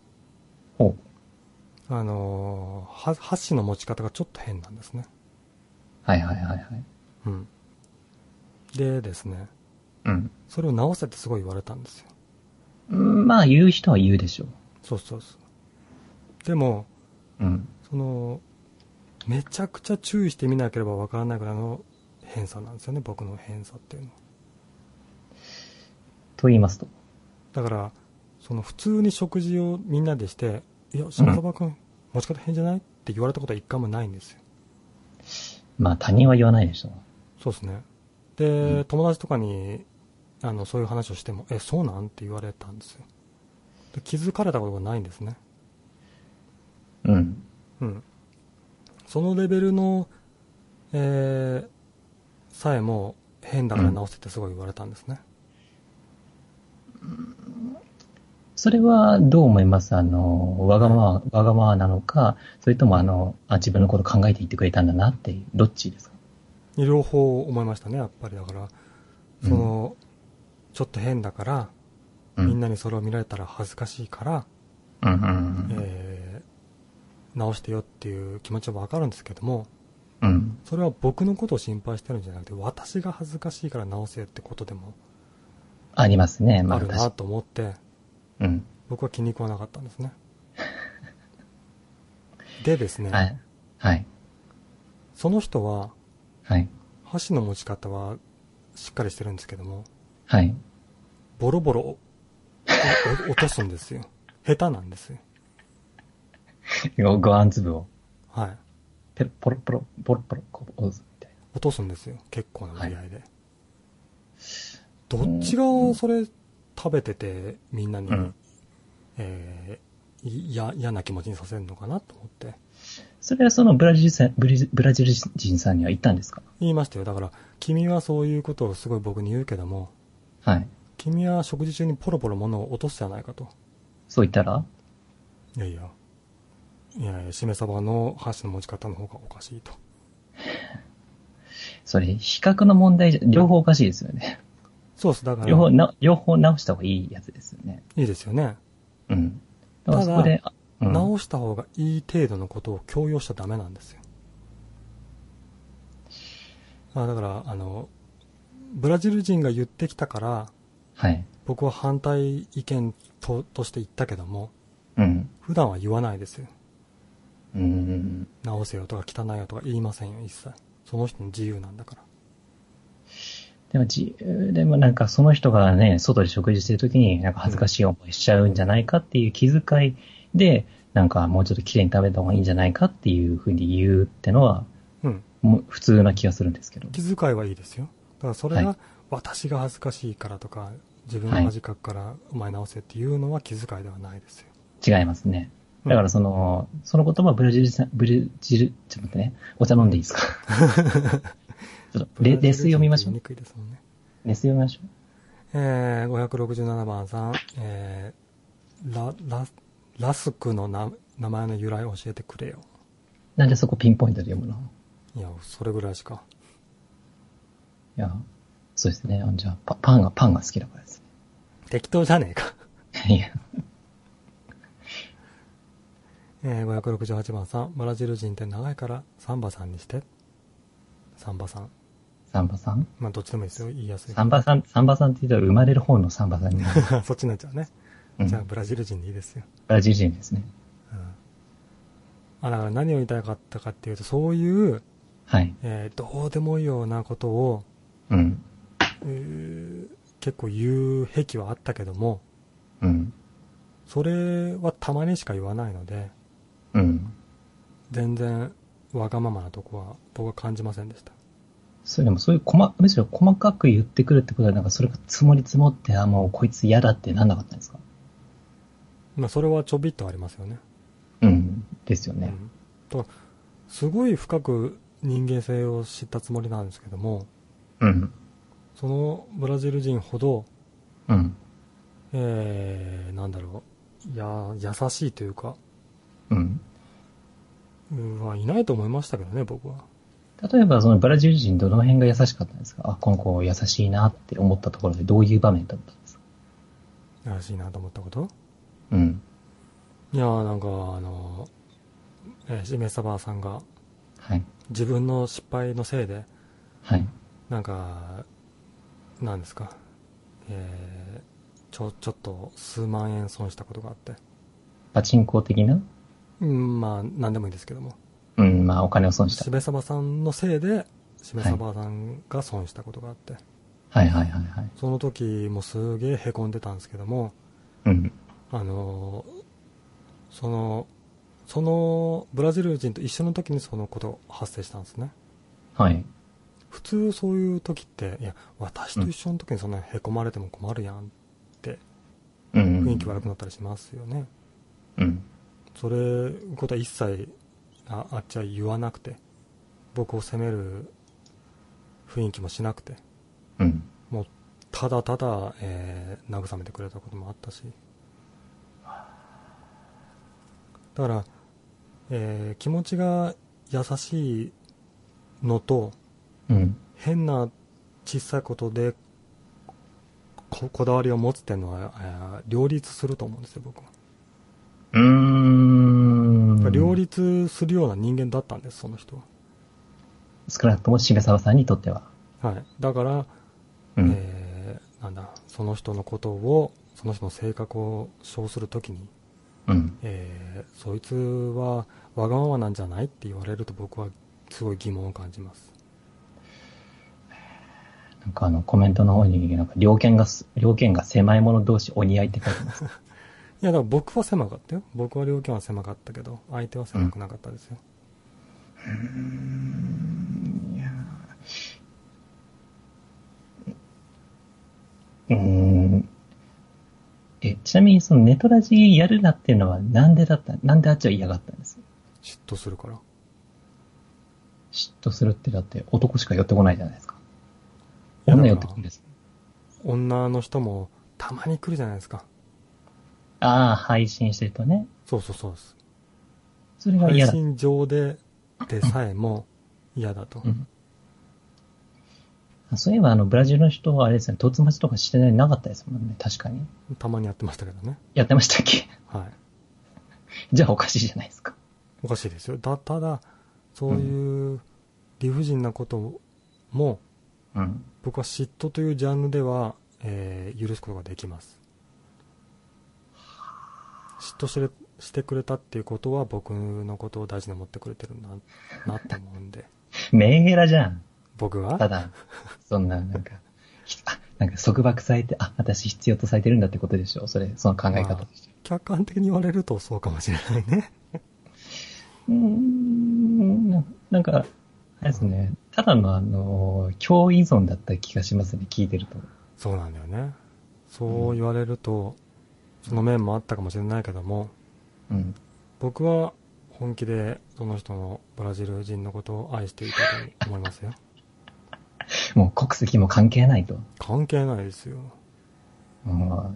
ほう。あの、は箸の持ち方がちょっと変なんですね。はいはいはいはい。うん。でですね、うん。それを直せってすごい言われたんですよ。うんまあ、言う人は言うでしょそうそうそう。でも、う。うん。その、めちゃくちゃ注意してみなければわからないぐらいの偏差なんですよね、僕の偏差っていうのは。と言いますと。だから、その普通に食事をみんなでして、いや、白沢君、持ち方変じゃないって言われたことは一回もないんですよ。まあ、他人は言わないでしょそうですね。で、うん友達とかに、あの、そういう話をしても、え、そうなんって言われたんですよ。で気づかれたことがないんですね。う。うん。うん。そのレベルの、えー、さえも変だから直せってすごい言われたんですね。それはどう思います？あの、わがまま、わがままなのか、それともあの、あ自分のこと考えて言ってくれたんだなっていう、どっちですか？両方思いましたね、やっぱり。だから、その、ちょっと変だから、うんみんなにそれを見られたら恥ずかしいから、うんうんうん。えー、直してよっていう気持ちはわかるんですけども、うん。それは僕のことを心配してるんじゃなくて、私が恥ずかしいから直せよってことでもありますね。まあ、あるなと思って、うん。僕は気に食わなかったんですね。でですね、はい。はい。その人は、はい。箸の持ち方はしっかりしてるんですけども、はい。ボロボロ 落とすんですよ。下手なんですよ。ごご飯粒を、はい。ペロ、ポロポロ、ポロポロ、こう、押すみたい落とすんですよ。結構な割合で。はどっちがそれ食べててみんなに、うんえーいや嫌な気持ちにさせるのかなと思ってそれはそのブラジルさん、ブリブラジル人さんには言ったんですか？言いましたよ。だから、君はそういうことをすごい僕に言うけども、はい。君は食事中にポロポロ物を落とすじゃないかと。そう言ったら？いやいや、いやいや、しめ鯖の箸の持ち方の方がおかしいと。それ、比較の問題じゃ、両方おかしいですよね。そうです。だから、両方な、両方直した方がいいやつですよね。いいですよね。うん。だからそこで、あうん、直した方がいい程度のことを強要しちゃダメなんですよ。あだから、あの、ブラジル人が言ってきたから、はい。僕は反対意見ととして言ったけども、うん。普段は言わないですよ。うん。直せよとか汚いよとか言いませんよ、一切。その人の自由なんだから。でも自由でもなんかその人がね、外で食事してるときになんか恥ずかしい思いしちゃうんじゃないかっていう気遣いで、なんかもうちょっと綺麗に食べた方がいいんじゃないかっていうふうに言うってのは、うん。もう普通な気がするんですけど。気遣いはいいですよ。だからそれがはい私が恥ずかしいからとか、自分が恥かくからお前直せっていうのは気遣いではないですよ。違いますね。だからその、その言葉はブラジルブラジル、ちょっと待ってね、お茶飲んでいいですか？ちょっとレ、レス読みましょう言い。にくいですもんね。レス読みましょう。えー、567番さん、えー、ラ、ラ、ラスクのな名前の由来を教えてくれよ。なんでそこピンポイントで読むの？いや、それぐらいしか。いや、そうですね。あじゃあ、パパンが、パンが好きだからです適当じゃねえか。ね。いや、えー、568番さん、ブラジル人って長いからサンバさんにして。サンバさん。サンバさん？まあ、どっちでもいいですよ。言いやすい。サンバさん、サンバさんって言ったら生まれる方のサンバさんになる。そっちになっちゃうね。うんじゃあ、ブラジル人でいいですよ。ブラジル人ですね。あ、だから何を言いたかったかっていうと、そういう、はい。えーどうでもいいようなことを、うん。えー結構言う癖はあったけども、うん。それはたまにしか言わないので、うん。全然わがままなとこは僕は感じませんでした。それでもそういう細、むしろ細かく言ってくるってことは、なんかそれが積もり積もって、あ、もうこいつ嫌だってなんなかったんですか？まあ、それはちょびっとありますよね。うん。ですよね。うん、とすごい深く人間性を知ったつもりなんですけども、うん。そのブラジル人ほど、うん。えー、なんだろう、や、優しいというか、うん。うん、まあ、いないと思いましたけどね、僕は。例えば、そのブラジル人どの辺が優しかったんですか？あ、この子優しいなって思ったところでどういう場面だったんですか？優しいなと思ったこと？うん。いやーなんか、あの、えー、しめさばさんがはい。自分の失敗のせいで、はい。なんか、なんですか、えー、ちょ、ちょっと数万円損したことがあって、パチンコ的な？うん、まあ、なんでもいいんですけども、うん、まあお金を損したし。めさばさんのせいで、しめさばさんが損したことがあって、はいはいはいはい。その時もすげえへこんでたんですけども、うん。あのーその、そのブラジル人と一緒の時にそのこと発生したんですね。はい。普通そういう時って、いや、私と一緒の時にそんなへこまれても困るやんって、うん。雰囲気悪くなったりしますよね。うん。それ、ことは一切ああっちは言わなくて、僕を責める雰囲気もしなくて、うん。もう、ただただ、えー慰めてくれたこともあったし。だから、えー気持ちが優しいのと、うん。変な小さいことでここだわりを持つっていうのは、えー両立すると思うんですよ、僕は。うーん。両立するような人間だったんです、その人は。少なくとも渋沢さんにとっては。はい。だから、うん。えーなんだ、その人のことを、その人の性格を称するときに、うん。えーそいつはわがままなんじゃないって言われると僕はすごい疑問を感じます。なんかあの、コメントの方に、なんか、猟犬がす、猟犬が狭い者同士お似合いって書いてます。いや、だから僕は狭かったよ。僕は両権は狭かったけど、相手は狭くなかったですよ。うーん。え、ちなみにそのネトラジやるなっていうのはなんでだったなんであっちは嫌がったんです？嫉妬するから。嫉妬するってだって男しか寄ってこないじゃないですか。いや女寄ってくるんです。女の人もたまに来るじゃないですか。ああ、配信してるとね。そうそうそうです。それが嫌だ。配信上で、でさえも嫌だと。うんそういえばあの、ブラジルの人はあれですね、突待ちとかしてないなかったですもんね、確かに。たまにやってましたけどね。やってましたっけ？はい。じゃあおかしいじゃないですか。おかしいですよ。だ、ただ、そういう理不尽なことも、うん。僕は嫉妬というジャンルでは、えー許すことができます。嫉妬してしてくれたっていうことは僕のことを大事に思ってくれてるな、なって思うんで。メンヘラじゃん。僕がただ、そんな、なんか、ひあ、なんか束縛されて、あ、私必要とされてるんだってことでしょそれ、その考え方として。客観的に言われるとそうかもしれないね。うーん、ななんか、あれですね、ただのあの、強依存だった気がしますね、聞いてると。そうなんだよね。そう言われると、その面もあったかもしれないけども、うん。僕は本気でその人のブラジル人のことを愛していたと思いますよ。もう国籍も関係ないと。関係ないですよ。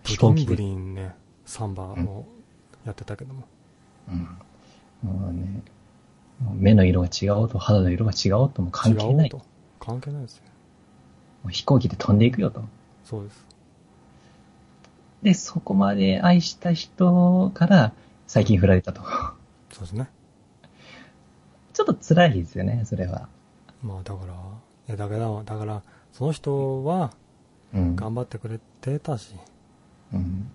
飛行機で。リンブリンね、サンバをやってたけども。うん。もうね、もう目の色が違おうと、肌の色が違おうとも関係ない。関係ないですよ。もう飛行機で飛んでいくよと。そうです。で、そこまで愛した人から最近振られたと。そうですね。ちょっと辛いですよね、それは。まあだから、えだから、だから、その人はうん。頑張ってくれてたし、うん。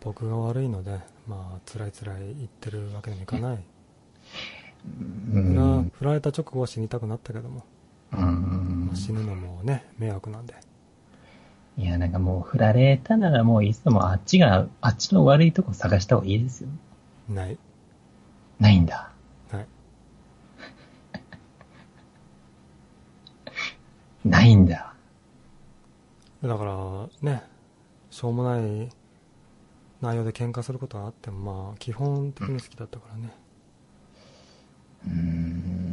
僕が悪いので、まあ、辛い辛い言ってるわけにもいかない。う振らん。振られた直後は死にたくなったけども、うんまあ死ぬのもね、迷惑なんで。いや、なんかもう振られたならもういつでもあっちが、あっちの悪いとこ探した方がいいですよ。ない。ないんだ。はい。ないんだ。だから、ね、しょうもない、内容で喧嘩することはあってもまあ基本的に好きだったからね、うーん。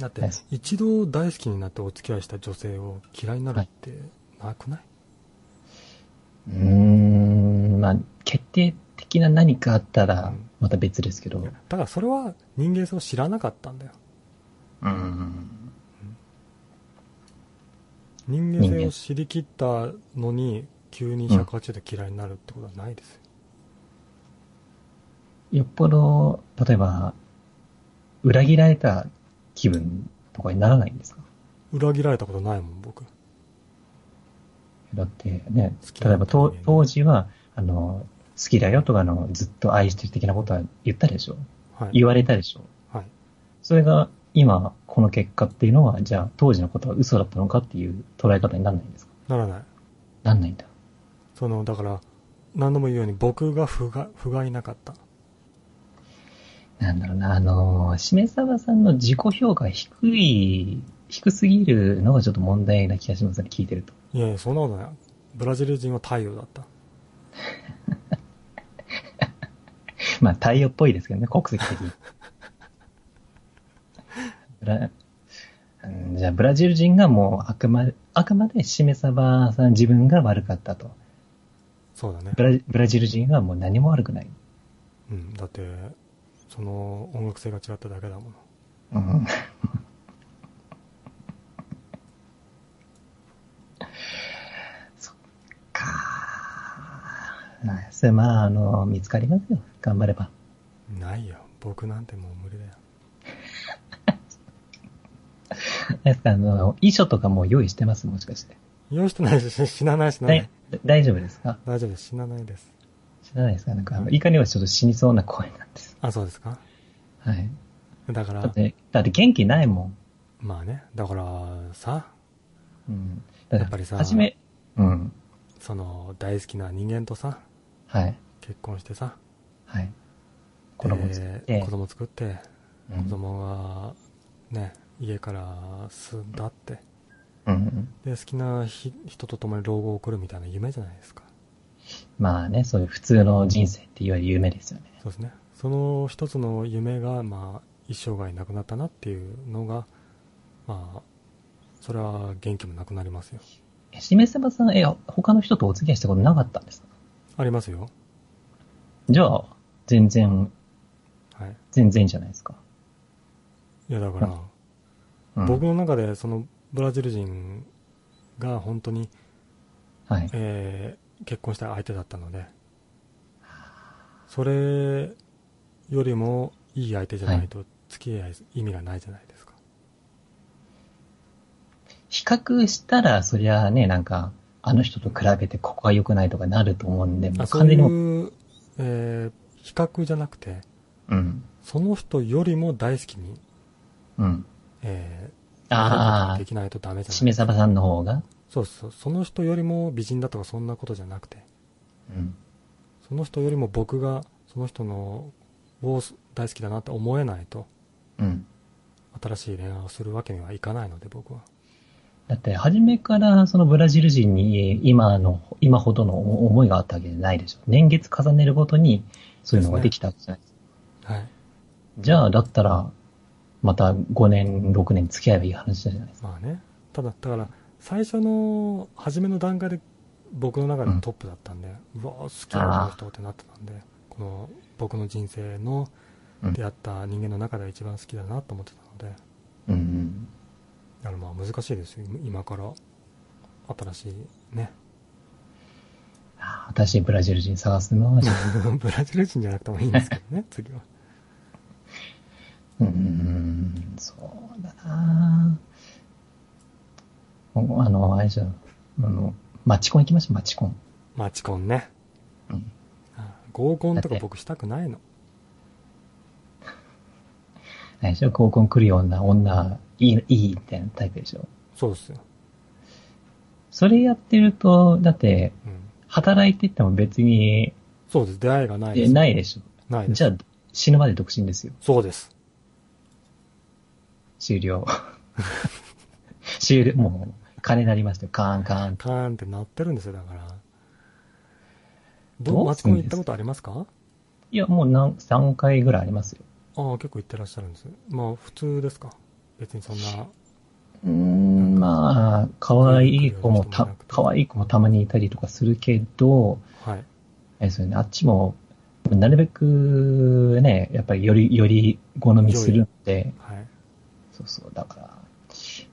だってはい。一度大好きになってお付き合いした女性を嫌いになるってなくない、うーん、まあ、決定的な何かあったらうん、また別ですけど。だからそれは人間性を知らなかったんだよ。うん。人間性を知りきったのに急に180度嫌いになるってことはないですよ、よっぽど、例えば、裏切られた気分とかにならないんですか？裏切られたことないもん僕。だってね例えば当時は、あの、好きだよとかあの、ずっと愛してる的なことは言ったでしょ？はい。言われたでしょ？はい。それが今、この結果っていうのは、じゃあ当時のことは嘘だったのかっていう捉え方にならないんですか？ならない。なんないんだ。そのだから何度も言うように僕が不が不甲斐なかったなんだろうな、あの、しめさばさんの自己評価が低い、低すぎるのがちょっと問題な気がしますね、聞いてると。いやいやそんなことないブラジル人は太陽だった まあ、太陽っぽいですけどね、国籍的に。ブラうんじゃあ、ブラジル人がもうあくまで、あくまでしめさばさん自分が悪かったと。そうだねブラブラジル人はもう何も悪くない。うんだってその音楽性が違っただけだもの。うん。そっか。はいそれまあ、あの、見つかりますよ。頑張れば。ないよ。僕なんてもう無理だよ。ですか？ら、あの、遺書とかもう用意してます？もしかして。用意してないし死なない死ない。い大丈夫ですか？大丈夫です。死なないですないですか？なんか、あの、いかにもちょっと死にそうな声なんです。あそうですか？はい。だからだって、だって元気ないもん。まあねだからさうん。だやっぱりさはじめ、うん。その大好きな人間とさはい。結婚してさはい。子供作ってで子供作ってうん子供がね家から巣立ってうんうん。で好きなひ人と共に老後を送るみたいな夢じゃないですかまあね、そういう普通の人生っていわゆる夢ですよね。そうですねその一つの夢がまあ一生涯なくなったなっていうのがまあそれは元気もなくなりますよえしめさばさん、え、他の人とお付き合いしたことなかったんですか？ありますよじゃあ、全然、はい全然じゃないですか。いやだから、うん、僕の中でそのブラジル人が本当に、はい。えー結婚した相手だったので。それよりもいい相手じゃないと付き合い意味がないじゃないですか、比較したら、そりゃね、なんか、あの人と比べてここが良くないとかなると思うんで、完全にもう、いう、えー比較じゃなくてうん。その人よりも大好きに、うん。えああで、きないとダメじゃしないめさばさんの方が、そうそうその人よりも美人だとかそんなことじゃなくてうん。その人よりも僕がその人のを大好きだなって思えないとうん。新しい恋愛をするわけにはいかないので僕はだって、初めからそのブラジル人に今の、今ほどの思いがあったわけじゃないでしょ。年月重ねるごとに、そういうのができたわけじゃないですか。はいじゃあ、だったら、また5年、6年付き合えばいい話じゃないですか。まあねただだから最初の初めの段階で僕の中ではトップだったんで、うわ好きだな人ってなってたんでこの僕の人生のうん。出会った人間の中では一番好きだなと思ってたので。うんうん。だからまあ難しいですよ今から。新しいね。あ新しいブラジル人探すのは、ブラジル人じゃなくてもいいんですけどね 次は。うーん、そうだなぁあの、あれじゃん、あの、マチコン行きましょう、マチコン。マチコンねうん。あ合コンとか僕したくないのあれでしょ、合コン来るような女、いい、いいみたいなタイプでしょ。そうですよ、それやってると、だって、うん、働いてっても別に、そうです出会いがないでえすないでしょ。ないですじゃあ、死ぬまで独身ですよ。そうです終了。終了、もう、鐘鳴りましたよ。カーンカーン。カーンって鳴ってるんですよ、だから。どう？マチコン行ったことありますか？いや、もう何、3回ぐらいありますよ。ああ、結構行ってらっしゃるんです。まあ、普通ですか？別にそんな、うーん、まあ、可愛い子もた可愛い子もたまにいたりとかするけど、はい。あれですよね、あっちも、なるべくね、やっぱりより、より好みするんで、はい。そうそう、だから、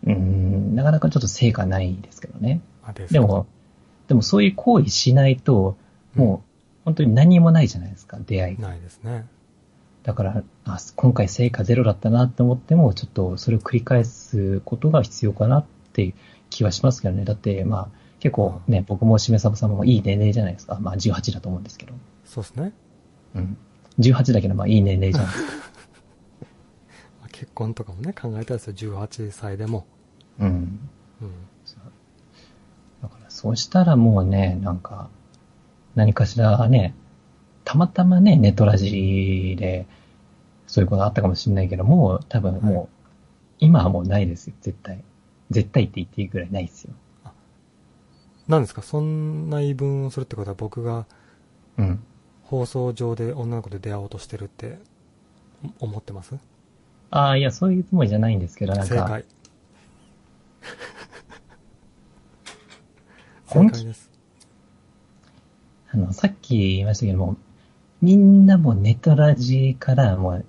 うーん、なかなかちょっと成果ないですけどね。あ、ですでも、でもそういう行為しないと、もう、本当に何もないじゃないですか、出会いが。ないですね。だから、あ、今回成果ゼロだったなって思っても、ちょっとそれを繰り返すことが必要かなっていう気はしますけどね。だって、まあ、結構ね、僕もしめさばさんもいい年齢じゃないですか。まあ18だと思うんですけど。そうですね。うん。18だけど、まあいい年齢じゃないですか。まあ結婚とかもね、考えたんですよ。18歳でも。うん。うん。だから、そうしたらもうね、なんか、何かしらね、たまたまね、ネットラジで、そういうことあったかもしれないけど、もう多分もう、はい今はもうないですよ、絶対。絶対って言っていいぐらいないですよ。なんですか？そんな言い分をするってことは僕がうん。放送上で女の子と出会おうとしてるってお思ってます？ああ、いや、そういうつもりじゃないんですけど、なんか、正解。正 本気？解です。あの、さっき言いましたけども、みんなもうネトラジからもう、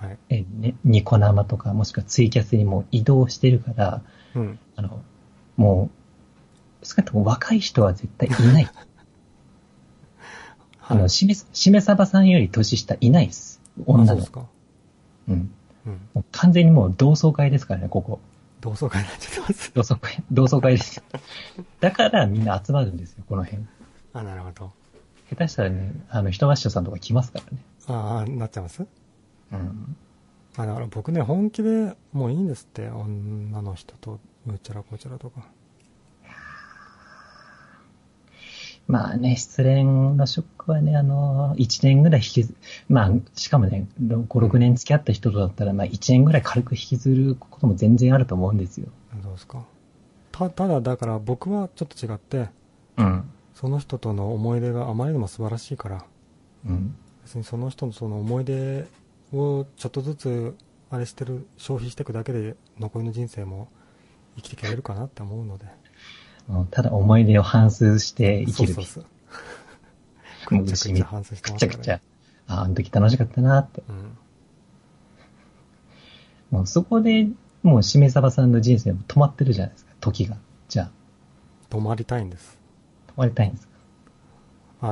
はい。え、ね、ニコ生とか、もしくはツイキャスにもう移動してるから、うん。あの、もう、少なくとも若い人は絶対いない。あの、はい。しめ、しめさばさんより年下いないです。あ女のそうです。か。うん。う完全にもう同窓会ですからね、ここ。同窓会になっちゃってます。同窓会、同窓会です。だからみんな集まるんですよ、この辺。あ、なるほど。下手したらね、あの、人マッシュさんとか来ますからね。ああ、なっちゃいます？うん。あだから僕ね、本気でもういいんですって、女の人と、うちゃらこちゃらとか。まあね、失恋のショックはね、あの、1年ぐらい引きず、まあ、しかもね、5、6年付き合った人とだったら、まあ1年ぐらい軽く引きずることも全然あると思うんですよ。どうですか。た、ただ、だから僕はちょっと違って、うん。その人との思い出があまりにも素晴らしいから、うん。別にその人のその思い出をちょっとずつ、あれしてる、消費していくだけで、残りの人生も生きていけれるかなって思うので。ただ思い出を反芻して生きる。そうそうそう。くちゃくちゃ反省してくまね。ちゃくちゃ。あ、あの時楽しかったなって。うん。もうそこで、もうしめさばさんの人生も止まってるじゃないですか、時が。じゃあ、止まりたいんです。止まりたいんですか？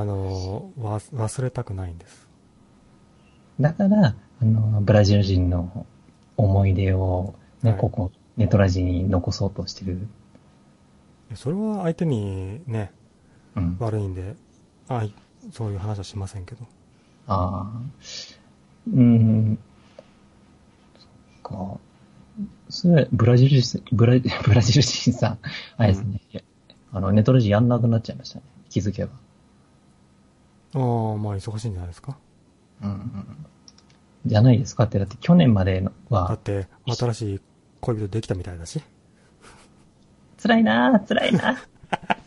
あの、わ、忘れたくないんです。だから、あの、ブラジル人の思い出を、ね、はいここ、ネトラジに残そうとしてる。それは相手にね、うん。悪いんで、あいそういう話はしませんけど。ああ。うーん。そっか。それ、ブラジル人、ブラ、ブラジル人さん、あれですね、いやあの、ネトラジやんなくなっちゃいましたね。気づけば。ああ、まあ忙しいんじゃないですか。うんうん。じゃないですかって、だって去年までのはだっ、て、新しい恋人できたみたいだし。辛いなぁ、辛いなぁ。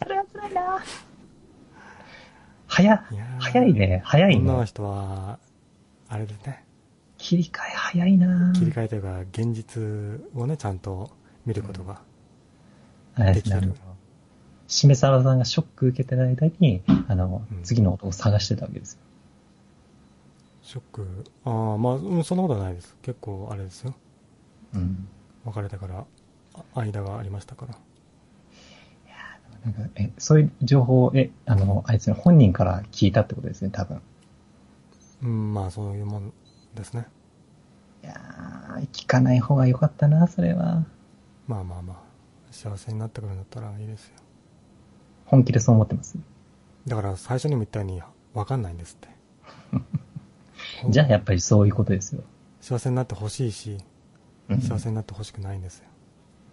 それは辛いなぁ。早、早いね、早いね。女の人は、あれですね、切り替え早いなぁ。切り替えというか、現実をね、ちゃんと見ることが。できてるしめさばさんがショック受けてる間に、あの、うん次の男を探してたわけですよ。ショック、ああ、まあ、うん、そんなことはないです。結構、あれですよ。うん。別れてから、あ間がありましたから。なんか、え、そういう情報を、え、あの、あいつね、本人から聞いたってことですね、多分。うん、まあ、そういうもんですね。いやー、聞かない方が良かったな、それは。まあまあまあ、幸せになってくるんだったらいいですよ。本気でそう思ってます？だから、最初にも言ったように、わかんないんですって。じゃあ、やっぱりそういうことですよ。幸せになってほしいし、うん幸せになってほしくないんですよ。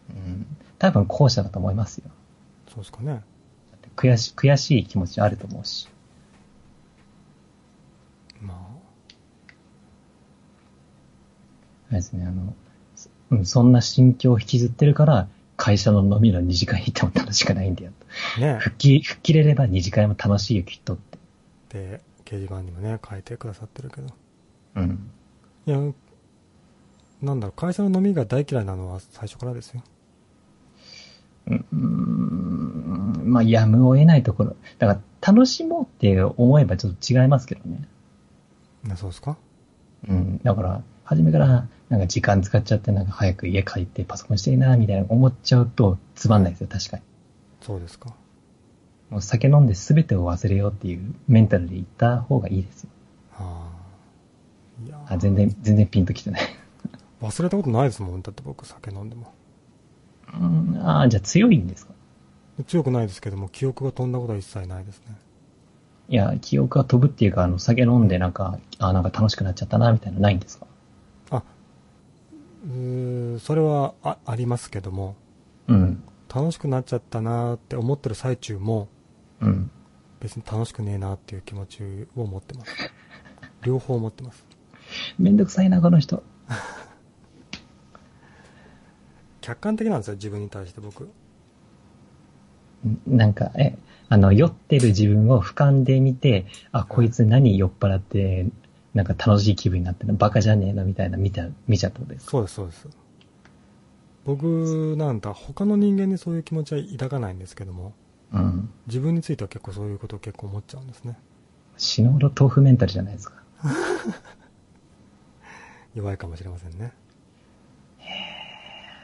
うん。多分後者だと思いますよ。そうですかね。悔し、悔しい気持ちあると思うし。まあれですね、あの、そうん、そんな心境を引きずってるから、会社の飲みの二次会に行っても楽しくないんだよ。ね吹っ切り、吹っ切れれば二次会も楽しいよ、きっとって。で、掲示板にもね、書いてくださってるけど。うん。いや、なんだろう、会社の飲みが大嫌いなのは最初からですよ。うーん、まあ、やむを得ないところ。だから、楽しもうって思えばちょっと違いますけどね。ねそうですか？うん。だから、初めから、なんか時間使っちゃって、なんか早く家帰ってパソコンしていいな、みたいな思っちゃうと、つまんないですよ、確かに。そうですか。もう酒飲んで全てを忘れようっていうメンタルで行った方がいいですよ。はあ。いやあ、全然、全然ピンときてない。忘れたことないですもん。だって僕酒飲んでも。うん、ああ、じゃあ強いんですか？強くないですけども、記憶が飛んだことは一切ないですね。いや、記憶が飛ぶっていうか、あの、酒飲んでなんか、あなんか楽しくなっちゃったな、みたいなのないんですか？あ、うーそれはあありますけども、うん。楽しくなっちゃったなーって思ってる最中も、うん。別に楽しくねえなっていう気持ちを持ってます。両方持ってます。めんどくさいな、この人。客観的なんですよ、自分に対して僕。んなんか、え、あの、酔ってる自分を俯瞰で見て、あ、こいつ何酔っ払って、なんか楽しい気分になってるの、バカじゃねえの？みたいな見た、見ちゃったことですかそうです、そうです。僕なんだ、他の人間にそういう気持ちは抱かないんですけども、うん。自分については結構そういうことを結構思っちゃうんですね。死ぬほど豆腐メンタルじゃないですか。弱いかもしれませんね。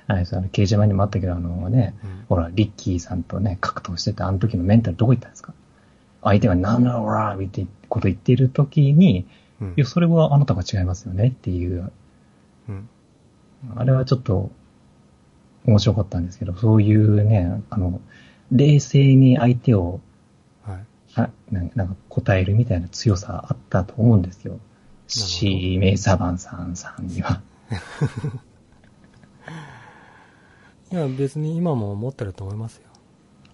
はい、その、掲示板にもあったけど、あのね、うんほら、リッキーさんとね、格闘してたあの時のメンタルどこ行ったんですか？相手がなんだろうらーってこと言ってる時に、うんいや、それはあなたが違いますよねっていう、うん。あれはちょっと面白かったんですけど、そういうね、あの、冷静に相手を、はい。あななんか答えるみたいな強さあったと思うんですよ。シーメイサバンさんさんには。いや、別に今も持ってると思いますよ。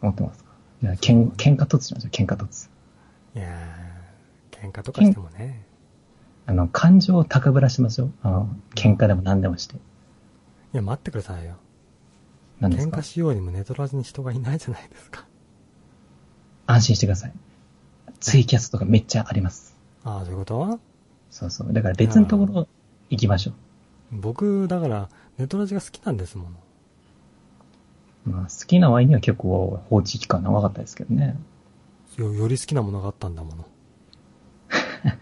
思ってますか？いや、けん、喧嘩突しましょう、喧嘩突。いやー、喧嘩とかしてもね。あの、感情を高ぶらしましょう。あの、喧嘩でも何でもして。いや、待ってくださいよ。何ですか？喧嘩しようにも寝取らずに人がいないじゃないですか。安心してください。ツイキャスとかめっちゃあります。ああ、そういうこと？そうそう。だから別のところ行きましょ僕、だから、ネトラジが好きなんですもの。う。まあ、好きなワインには結構放置期間長かったですけどね。よ、より好きなものがあったんだもの。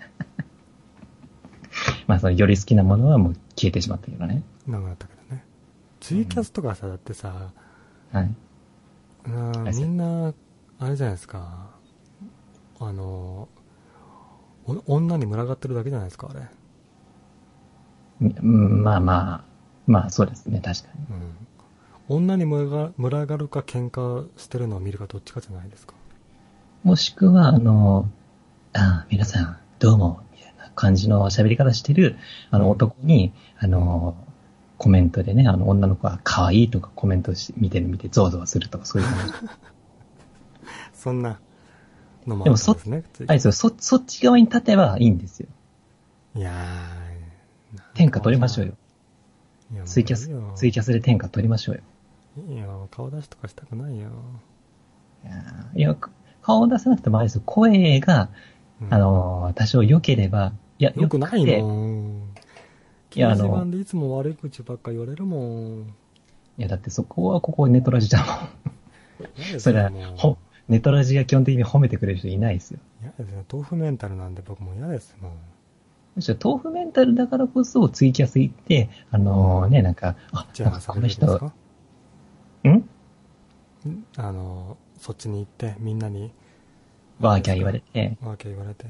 まあ、そのより好きなものはもう消えてしまったけどね。なくなったけどね。ツイキャスとかさ、だってさ、はい。あーはいみんな、あれじゃないですか。あの、お女に群がってるだけじゃないですか、あれ。うんまあまあ、まあそうですね、確かに。うん。女に群が群がるか喧嘩してるのを見るかどっちかじゃないですか。もしくは、あの、あ皆さん、どうも、みたいな感じの喋り方してる、あの男に、あの、コメントでね、あの女の子は可愛いとかコメントし見てる見てゾワゾワするとかそういう。そんなのもでもそあったんですね。ツイキャスあれですよ、そ、そっち側に立てばいいんですよ。いやー。天下取りましょうよ。ツイキャスツイキャスで天下取りましょうよ。いや、顔出しとかしたくないよ。いや顔を出さなくてもあれですよ。声が、うんあのー多少良ければ、いや、よくないてもん。いやあのでいつも悪口ばっか言われるもん。いや、だってそこはここネトラジだもん。嫌ですそれはよもう、ほ、ネトラジが基本的に褒めてくれる人いないですよ。嫌ですよ。豆腐メンタルなんで僕も嫌ですもん。むしろ豆腐メンタルだからこそツイキャス行って、あのーね、なんか、あ、じゃあ、この人、か？ん？んあの、そっちに行って、みんなに、ワーキャー言われて、ワーキャー言われて。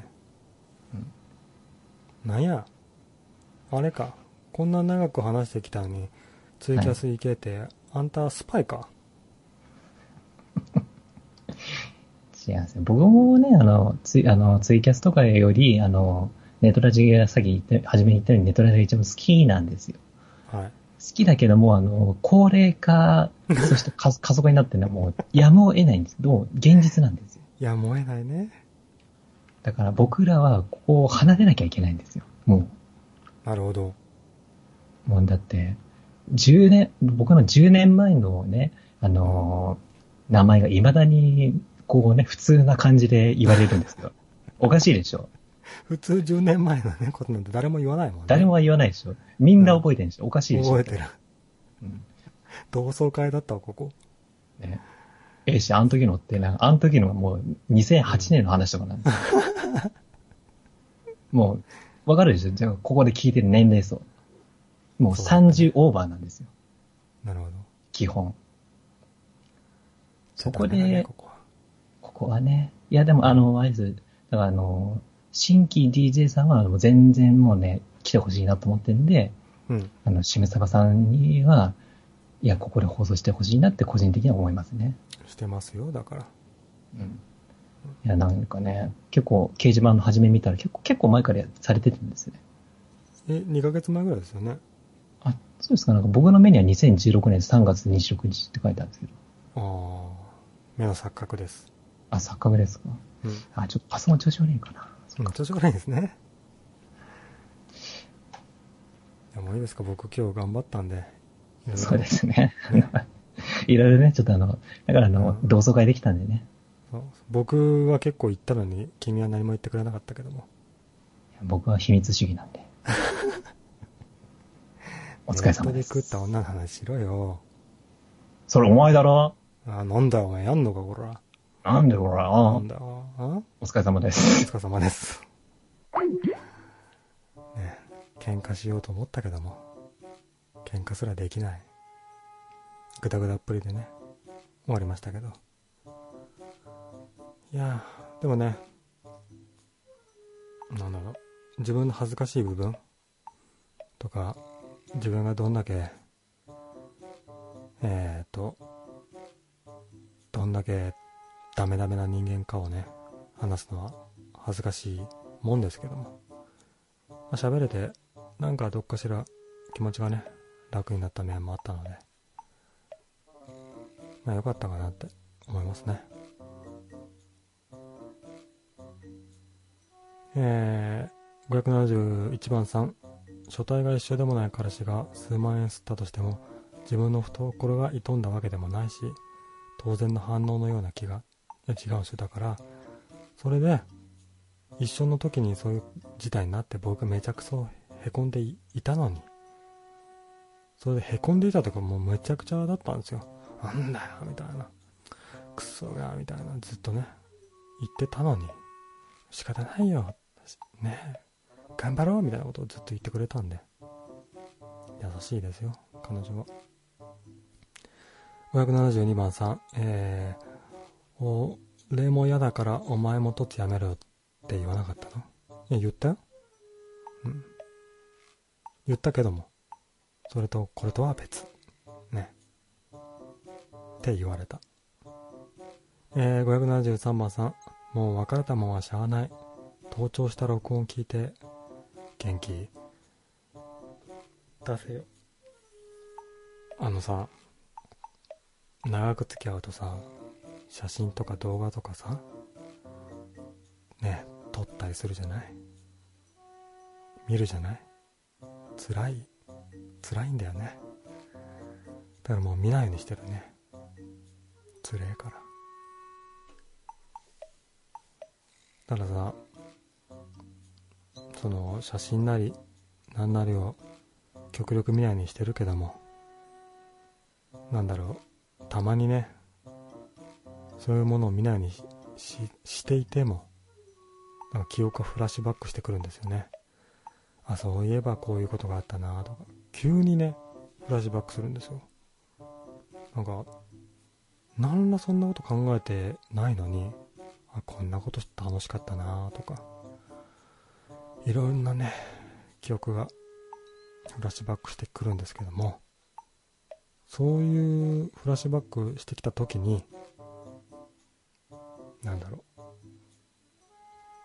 うんなんや、あれか。こんな長く話してきたのに、ツイキャス行けて、あんたスパイか？違うんですよ。僕もね、あの、ツイ、あの、ツイキャスとかより、あの、ネトラジがさっき言って、初めに言ったようにネトラジが一番好きなんですよ。はい。好きだけども、あの、高齢化、そして家家族になってね、もう、やむを得ないんです。どう？現実なんですよ。やむを得ないね。だから僕らは、ここを離れなきゃいけないんですよ。もなるほど。う、もうだって、10年、僕の10年前のね、あのー名前が未だに、こうね、普通な感じで言われるんですよ。おかしいでしょ 普通10年前のね、ことなんて誰も言わないもんね。誰も言わないでしょみんな覚えてるんでしょおかしいでしょ覚えてる。うん同窓会だったわ、ここ。ね。ええし、あの時のってな、あの時のがもう2008年の話とかなんですよ。もう、わかるでしょ？じゃあ、ここで聞いてる年齢層。もうそうだね30オーバーなんですよ。なるほど。基本。そこで、ここはね、いやでもあの、あれです。だからあの、新規 DJ さんはもう全然もうね、来てほしいなと思ってるんで、うん。あの、しめさばさんには、いや、ここで放送してほしいなって個人的には思いますね。してますよ、だから。うん。いや、なんかね、結構掲示板の初め見たら結構、結構前からされてたんですね。え、2ヶ月前ぐらいですよね。あ、そうですか、なんか僕の目には2016年3月26日って書いてあるんですけど。ああ、目の錯覚です。あ、錯覚ですか。うん。あ、ちょっとパソコン調子悪いかな。そうん。調子悪いですね。いや、もういいですか、僕今日頑張ったんで。そうですね。いろいろね、ちょっとあの、だからあの、うん同窓会できたんでね。僕は結構言ったのに、君は何も言ってくれなかったけども。僕は秘密主義なんで。お疲れ様で。ネットです食った女の話しろよ。それお前だろあ、なんだよ、お前やんのか、こら。なんでほら、あなんだ？お疲れ様でおす。疲れ様です。ね喧嘩しようと思ったけども、喧嘩すらできない。ぐだぐだっぷりでね、終わりましたけど。いやー、でもね、なんだろう、自分の恥ずかしい部分とか、自分がどんだけ、えーと、どんだけダメダメな人間かをね、話すのは恥ずかしいもんですけども、まあ、喋れてなんかどっかしら気持ちがね楽になった面もあったので。まあ良かったかなって思いますね。えー、571番さん。書体が一緒でもない彼氏が数万円吸ったとしても自分の懐が傷んだわけでもないし当然の反応のような気が違うんですよだからそれで一緒の時にそういう事態になって僕めちゃくそへこんでいたのにそれでへこんでいたとかもうめちゃくちゃだったんですよ。なんだよみたいな。クソがみたいな。ずっとね言ってたのに仕方ないよ。ね頑張ろうみたいなことをずっと言ってくれたんで。優しいですよ彼女は。572番さんえー、俺も嫌だからお前も凸やめろって言わなかったのいや言ったようん言ったけどもそれとこれとは別ねって言われたえー、573番さんもう別れたもんはしゃあない盗聴した録音聞いて元気出せよあのさ長く付き合うとさ写真とか動画とかさね撮ったりするじゃない？見るじゃない？辛い辛いんだよね。だからもう見ないようにしてるね。辛えから。だからさその写真なり何なりを極力見ないようにしてるけどもなんだろう？たまにねそういうものを見ないようにししていてもなんか記憶がフラッシュバックしてくるんですよね。あそういえばこういうことがあったなとか。急にねフラッシュバックするんですよ。なんか何らそんなこと考えてないのにあこんなこと楽しかったなとか。いろんなね記憶がフラッシュバックしてくるんですけども。そういうフラッシュバックしてきた時になんだろう。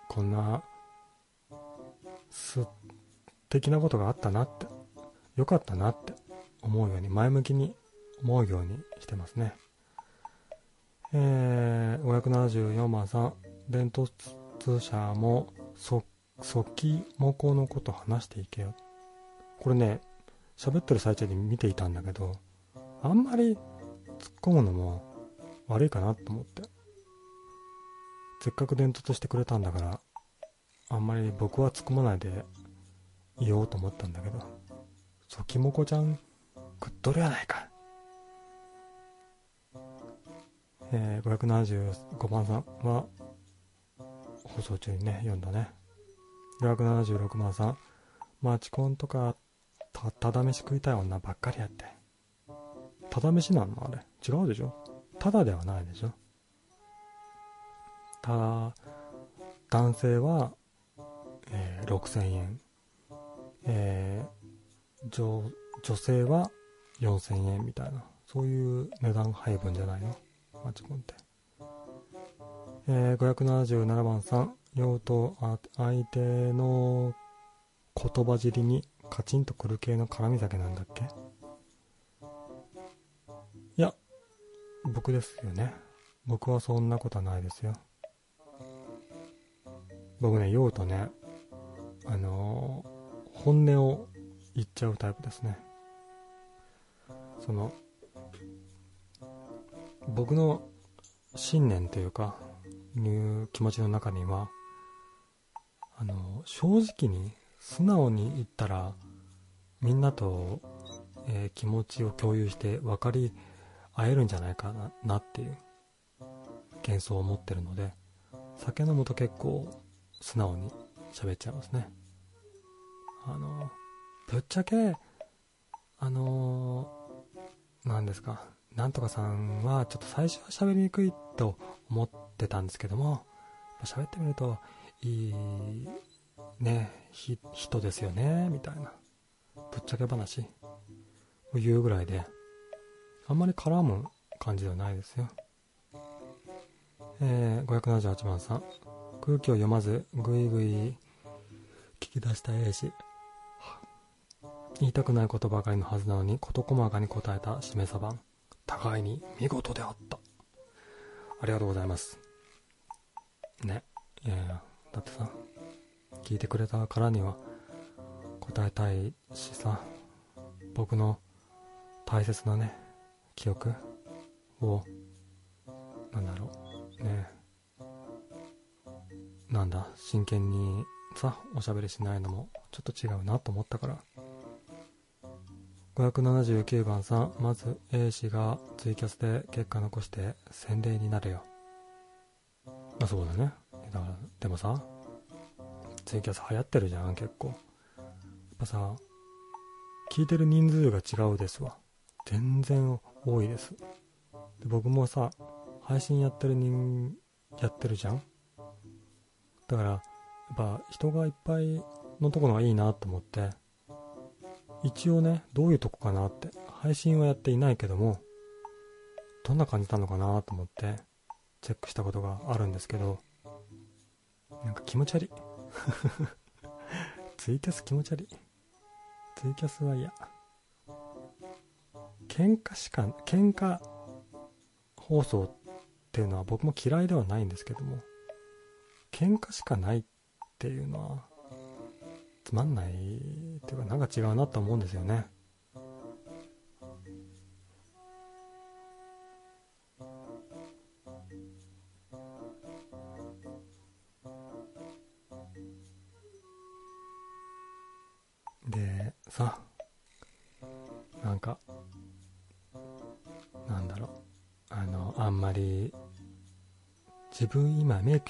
こんな素敵なことがあったなって。よかったなって。思うように前向きに思うようにしてますね。えー、574番さん。伝統通社もそ即帰模倣のこと話していけよ。これね喋ってる最中に見ていたんだけど、あんまり突っ込むのも悪いかなと思って。せっかく伝統してくれたんだから、あんまり僕は突っ込まないでいようと思ったんだけど、そきもこちゃん食っとるやないか。えー、575番さんは、放送中にね、読んだね。576番さん、マチコンとか、た、ただ飯食いたい女ばっかりやって。ただ飯なんの？あれ。違うでしょ？ただではないでしょ？ただ、男性は、えー、6000円。えー、女、女性は4000円みたいな。そういう値段配分じゃないの？マチコンって。えー、577番さん。用途、相手の言葉尻にカチンとくる系の絡み酒なんだっけ？いや、僕ですよね。僕はそんなことはないですよ。僕ね、酔うとね、あのー、本音を言っちゃうタイプですね。その、僕の信念というか、いう気持ちの中には、あの、正直に素直に言ったら、みんなと、えー、気持ちを共有して分かり合えるんじゃないかなっていう幻想を持ってるので、酒飲むと結構素直に喋っちゃいますね。あの、ぶっちゃけ、あの何ですか、なんとかさんはちょっと最初は喋りにくいと思ってたんですけども、喋ってみるといいね、人ですよね、みたいな。ぶっちゃけ話を言うぐらいで、あんまり絡む感じではないですよ。えー、578番さん。空気を読まず、ぐいぐい聞き出した A 氏。言いたくないことばかりのはずなのに、事細かに答えたしめさばん。互いに見事であった。ありがとうございます。ね。いやいや、だってさ、聞いてくれたからには答えたいしさ、僕の大切なね、記憶を、なんだろう、ねえ、なんだ、真剣にさ、おしゃべりしないのもちょっと違うなと思ったから。579番さん、まず A 氏がツイキャスで結果残して洗礼になれよ。あ、そうだね。だから、でもさ、ツイキャス流行ってるじゃん、結構。やっぱさ、聞いてる人数が違うですわ。全然多いです。で僕もさ、配信やってる人、やってるじゃんだから、やっぱ人がいっぱいのところがいいなと思って、一応ね、どういうとこかなって、配信はやっていないけども、どんな感じなのかなと思って、チェックしたことがあるんですけど、なんか気持ち悪い。ツイキャス気持ち悪い。ツイキャスは嫌。喧嘩しか、喧嘩放送っていうのは僕も嫌いではないんですけども、喧嘩しかないっていうのは、つまんないっていうか、なんか違うなと思うんですよね。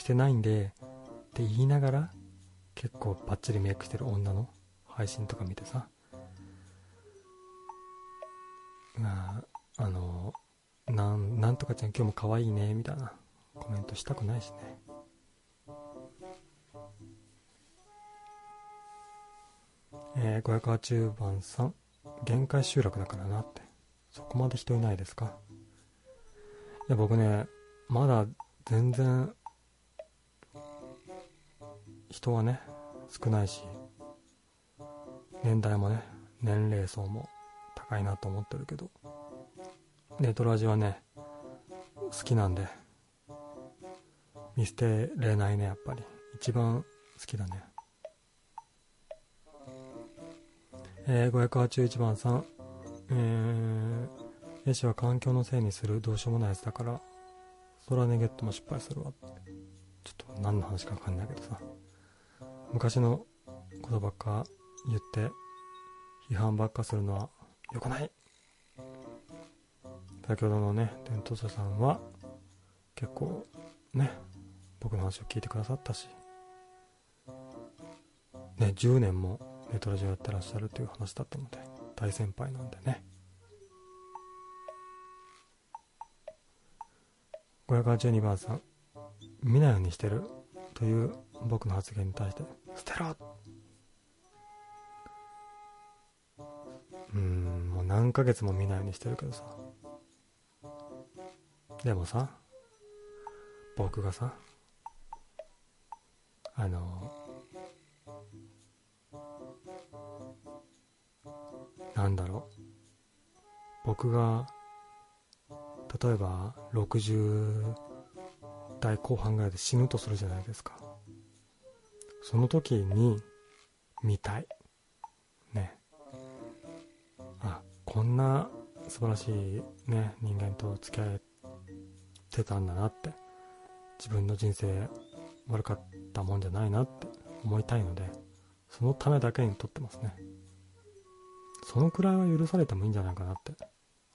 してないんで、って言いながら、結構バッチリメイクしてる女の配信とか見てさ、まあ、あの、なん、なんとかちゃん今日も可愛いね、みたいなコメントしたくないしね。えー、580番3、限界集落だからなって。そこまで人いないですか？いや、僕ね、まだ全然、人はね、少ないし、年代もね、年齢層も高いなと思ってるけど、ネトラジはね、好きなんで、見捨てれないね、やっぱり。一番好きだね。えー、581番さん、えー、絵師は環境のせいにするどうしようもないやつだから、空ネゲットも失敗するわって。ちょっと何の話かわかんないけどさ。昔のことばっか言って、批判ばっかするのは良くない先ほどのね、伝統者さんは、結構、ね、僕の話を聞いてくださったし、ね、10年もネトラジオやってらっしゃるという話だったので、大先輩なんでね。582番さん、見ないようにしてるという僕の発言に対し、てろうん、もう何ヶ月も見ないようにしてるけどさ。でもさ、僕がさ、あの、なんだろう。僕が、例えば60代後半ぐらいで死ぬとするじゃないですか。その時に見たい。ね。あ、こんな素晴らしいね、人間と付き合えてたんだなって。自分の人生悪かったもんじゃないなって思いたいので、そのためだけに撮ってますね。そのくらいは許されてもいいんじゃないかなって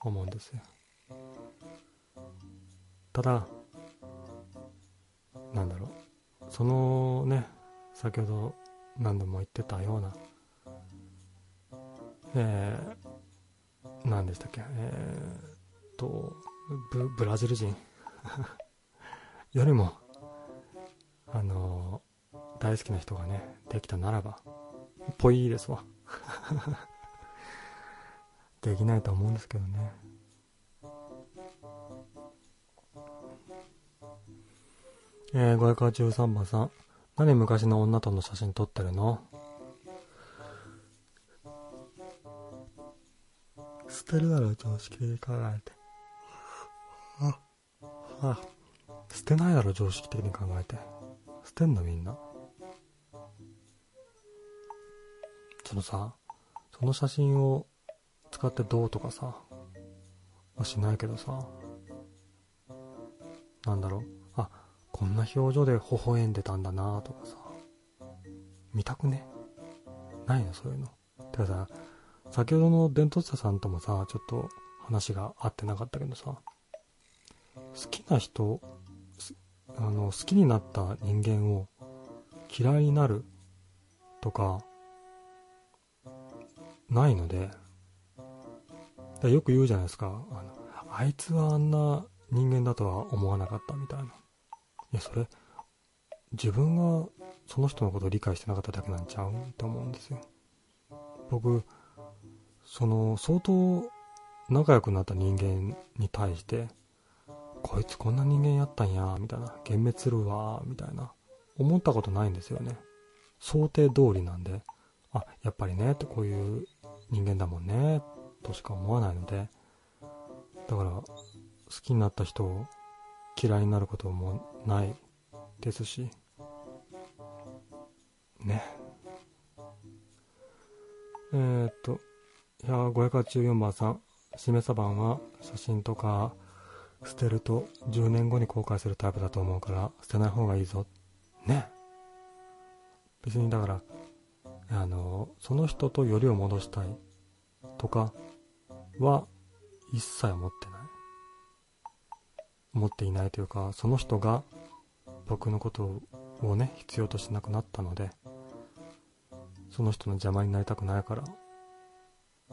思うんですよ。ただ、なんだろう、そのね、先ほど何度も言ってたような、えー、何でしたっけ、えー、と、ブブラジル人 よりも、あのー、大好きな人がね、できたならば、ぽいですわ。できないと思うんですけどね。えー、513番さん。何昔の女との写真撮ってるの？捨てるだろ、常識的に考えて。あ、あ、捨てないだろ、常識的に考えて。捨てんのみんな？そのさ、その写真を使ってどうとかさ、はしないけどさ、なんだろう、んな表情で微笑んでたんだなとかさ、見たくね？ないの、そういうの。てかさ、先ほどの伝統者さんともさ、ちょっと話が合ってなかったけどさ、好きな人、あの、好きになった人間を嫌いになるとか、ないので、よく言うじゃないですか。あの、あいつはあんな人間だとは思わなかったみたいな。いや、それ、自分がその人のことを理解してなかっただけなんちゃうって思うんですよ。僕、その、相当仲良くなった人間に対して、こいつこんな人間やったんや、みたいな。幻滅するわ、みたいな。思ったことないんですよね。想定通りなんで、あ、やっぱりね、ってこういう人間だもんね、としか思わないので、だから、好きになった人を嫌いになることもないですし、ね。えー、っと、いや、584番さん、しめさ番は写真とか捨てると10年後に後悔するタイプだと思うから捨てない方がいいぞ。ね。別にだから、あの、その人とよりを戻したいとかは一切思ってない。思っていないというか、その人が僕のことをね、必要としなくなったので、その人の邪魔になりたくないから、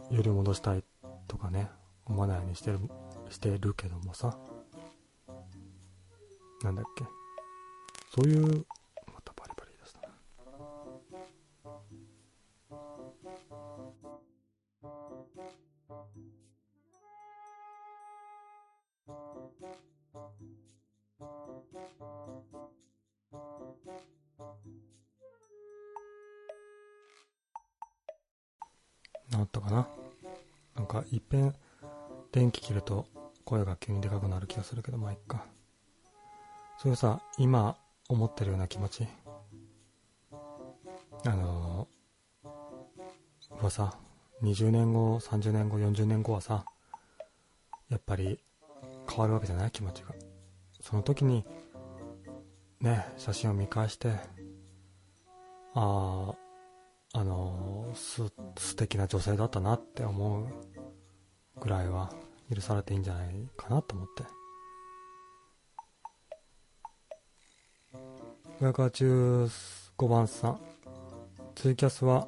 より戻したいとかね、思わないようにしてる、してるけどもさ、なんだっけ。そういうけどまあいっか。そういうさ今思ってるような気持ち？あのー、はさ20年後30年後40年後はさやっぱり変わるわけじゃない？気持ちが。その時にね写真を見返してあああのす素敵な女性だったなって思うぐらいは許されていいんじゃないかなと思って。585番さん。ツイキャスは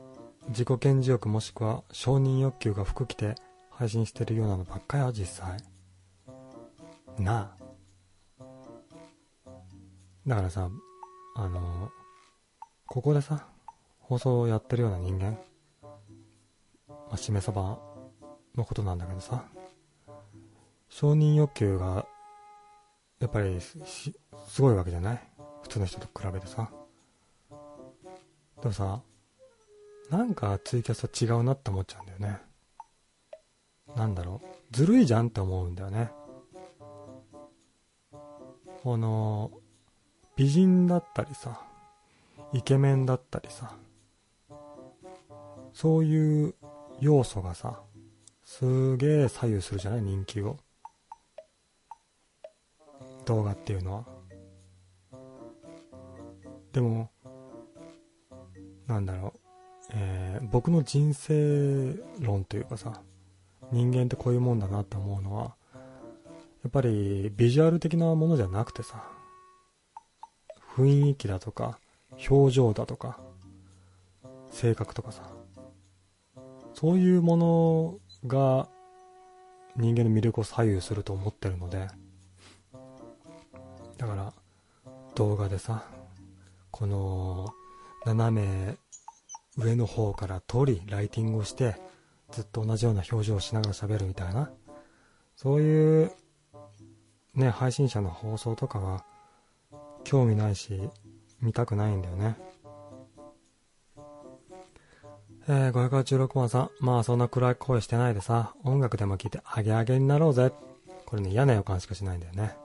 自己顕示欲もしくは承認欲求が服着て配信してるようなのばっかや実際。なあ。だからさあのここでさ放送をやってるような人間。まあしめ鯖のことなんだけどさ。承認欲求がやっぱりすごいわけじゃない？通の人と比べてさ。でもさなんかツイキャスは違うなって思っちゃうんだよね。なんだろう。ずるいじゃんって思うんだよね。この美人だったりさイケメンだったりさそういう要素がさすげえ左右するじゃない？人気を。動画っていうのは。でもなんだろう、えー、僕の人生論というかさ人間ってこういうもんだなって思うのはやっぱりビジュアル的なものじゃなくてさ雰囲気だとか表情だとか性格とかさそういうものが人間の魅力を左右すると思ってるのでだから動画でさこの斜め上の方から撮りライティングをしてずっと同じような表情をしながら喋るみたいなそういうね配信者の放送とかは興味ないし見たくないんだよねえー、516番さん。まあそんな暗い声してないでさ、音楽でも聴いてアゲアゲになろうぜ。これね、嫌な予感しかしないんだよね。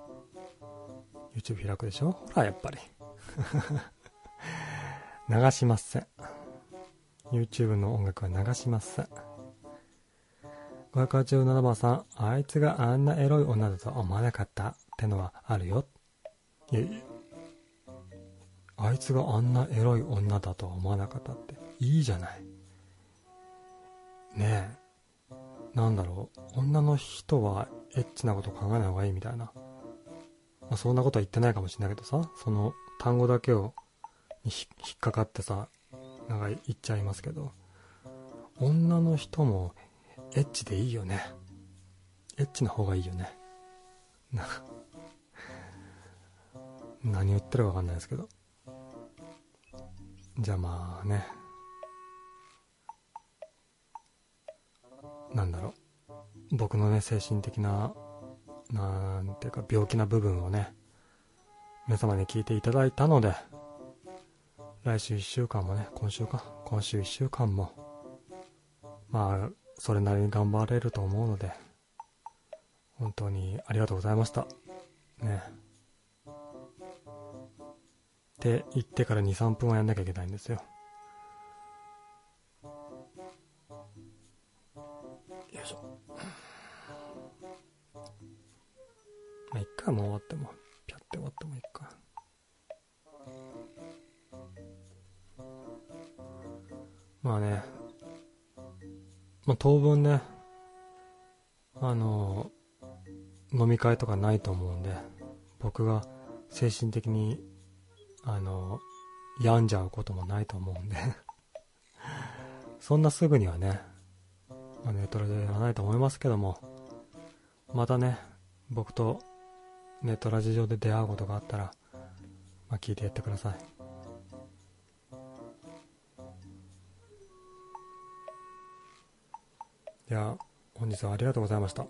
YouTube 開くでしょ？ほら、やっぱり。流しません。YouTube の音楽は流しません。587番さん。あいつがあんなエロい女だと思わなかったってのはあるよ。いやあいつがあんなエロい女だとは思わなかったって。いいじゃない。ねえ。なんだろう。女の人はエッチなこと考えない方がいいみたいな。まあ、そんなことは言ってないかもしれないけどさ、その単語だけを、に引っかかってさ、なんか言っちゃいますけど、女の人もエッチでいいよね。エッチな方がいいよね。な、何言ってるかわかんないですけど。じゃあまあね。なんだろう。僕のね、精神的ななんていうか病気な部分をね、皆様に聞いていただいたので、来週1週間もね、今週か、今週1週間も、まあ、それなりに頑張れると思うので、本当にありがとうございました。ね。って言ってから2、3分はやんなきゃいけないんですよ。よいしょ。まあ、一回も終わっても、ピャって終わってもいいか。まあね、まあ、当分ね、あの、飲み会とかないと思うんで、僕が精神的に、あの、病んじゃうこともないと思うんで そんなすぐにはね、まあ、ネットではないと思いますけども、またね、僕とネットラジ上で出会うことがあったら、まあ、聞いてやってください。では、本日はありがとうございました。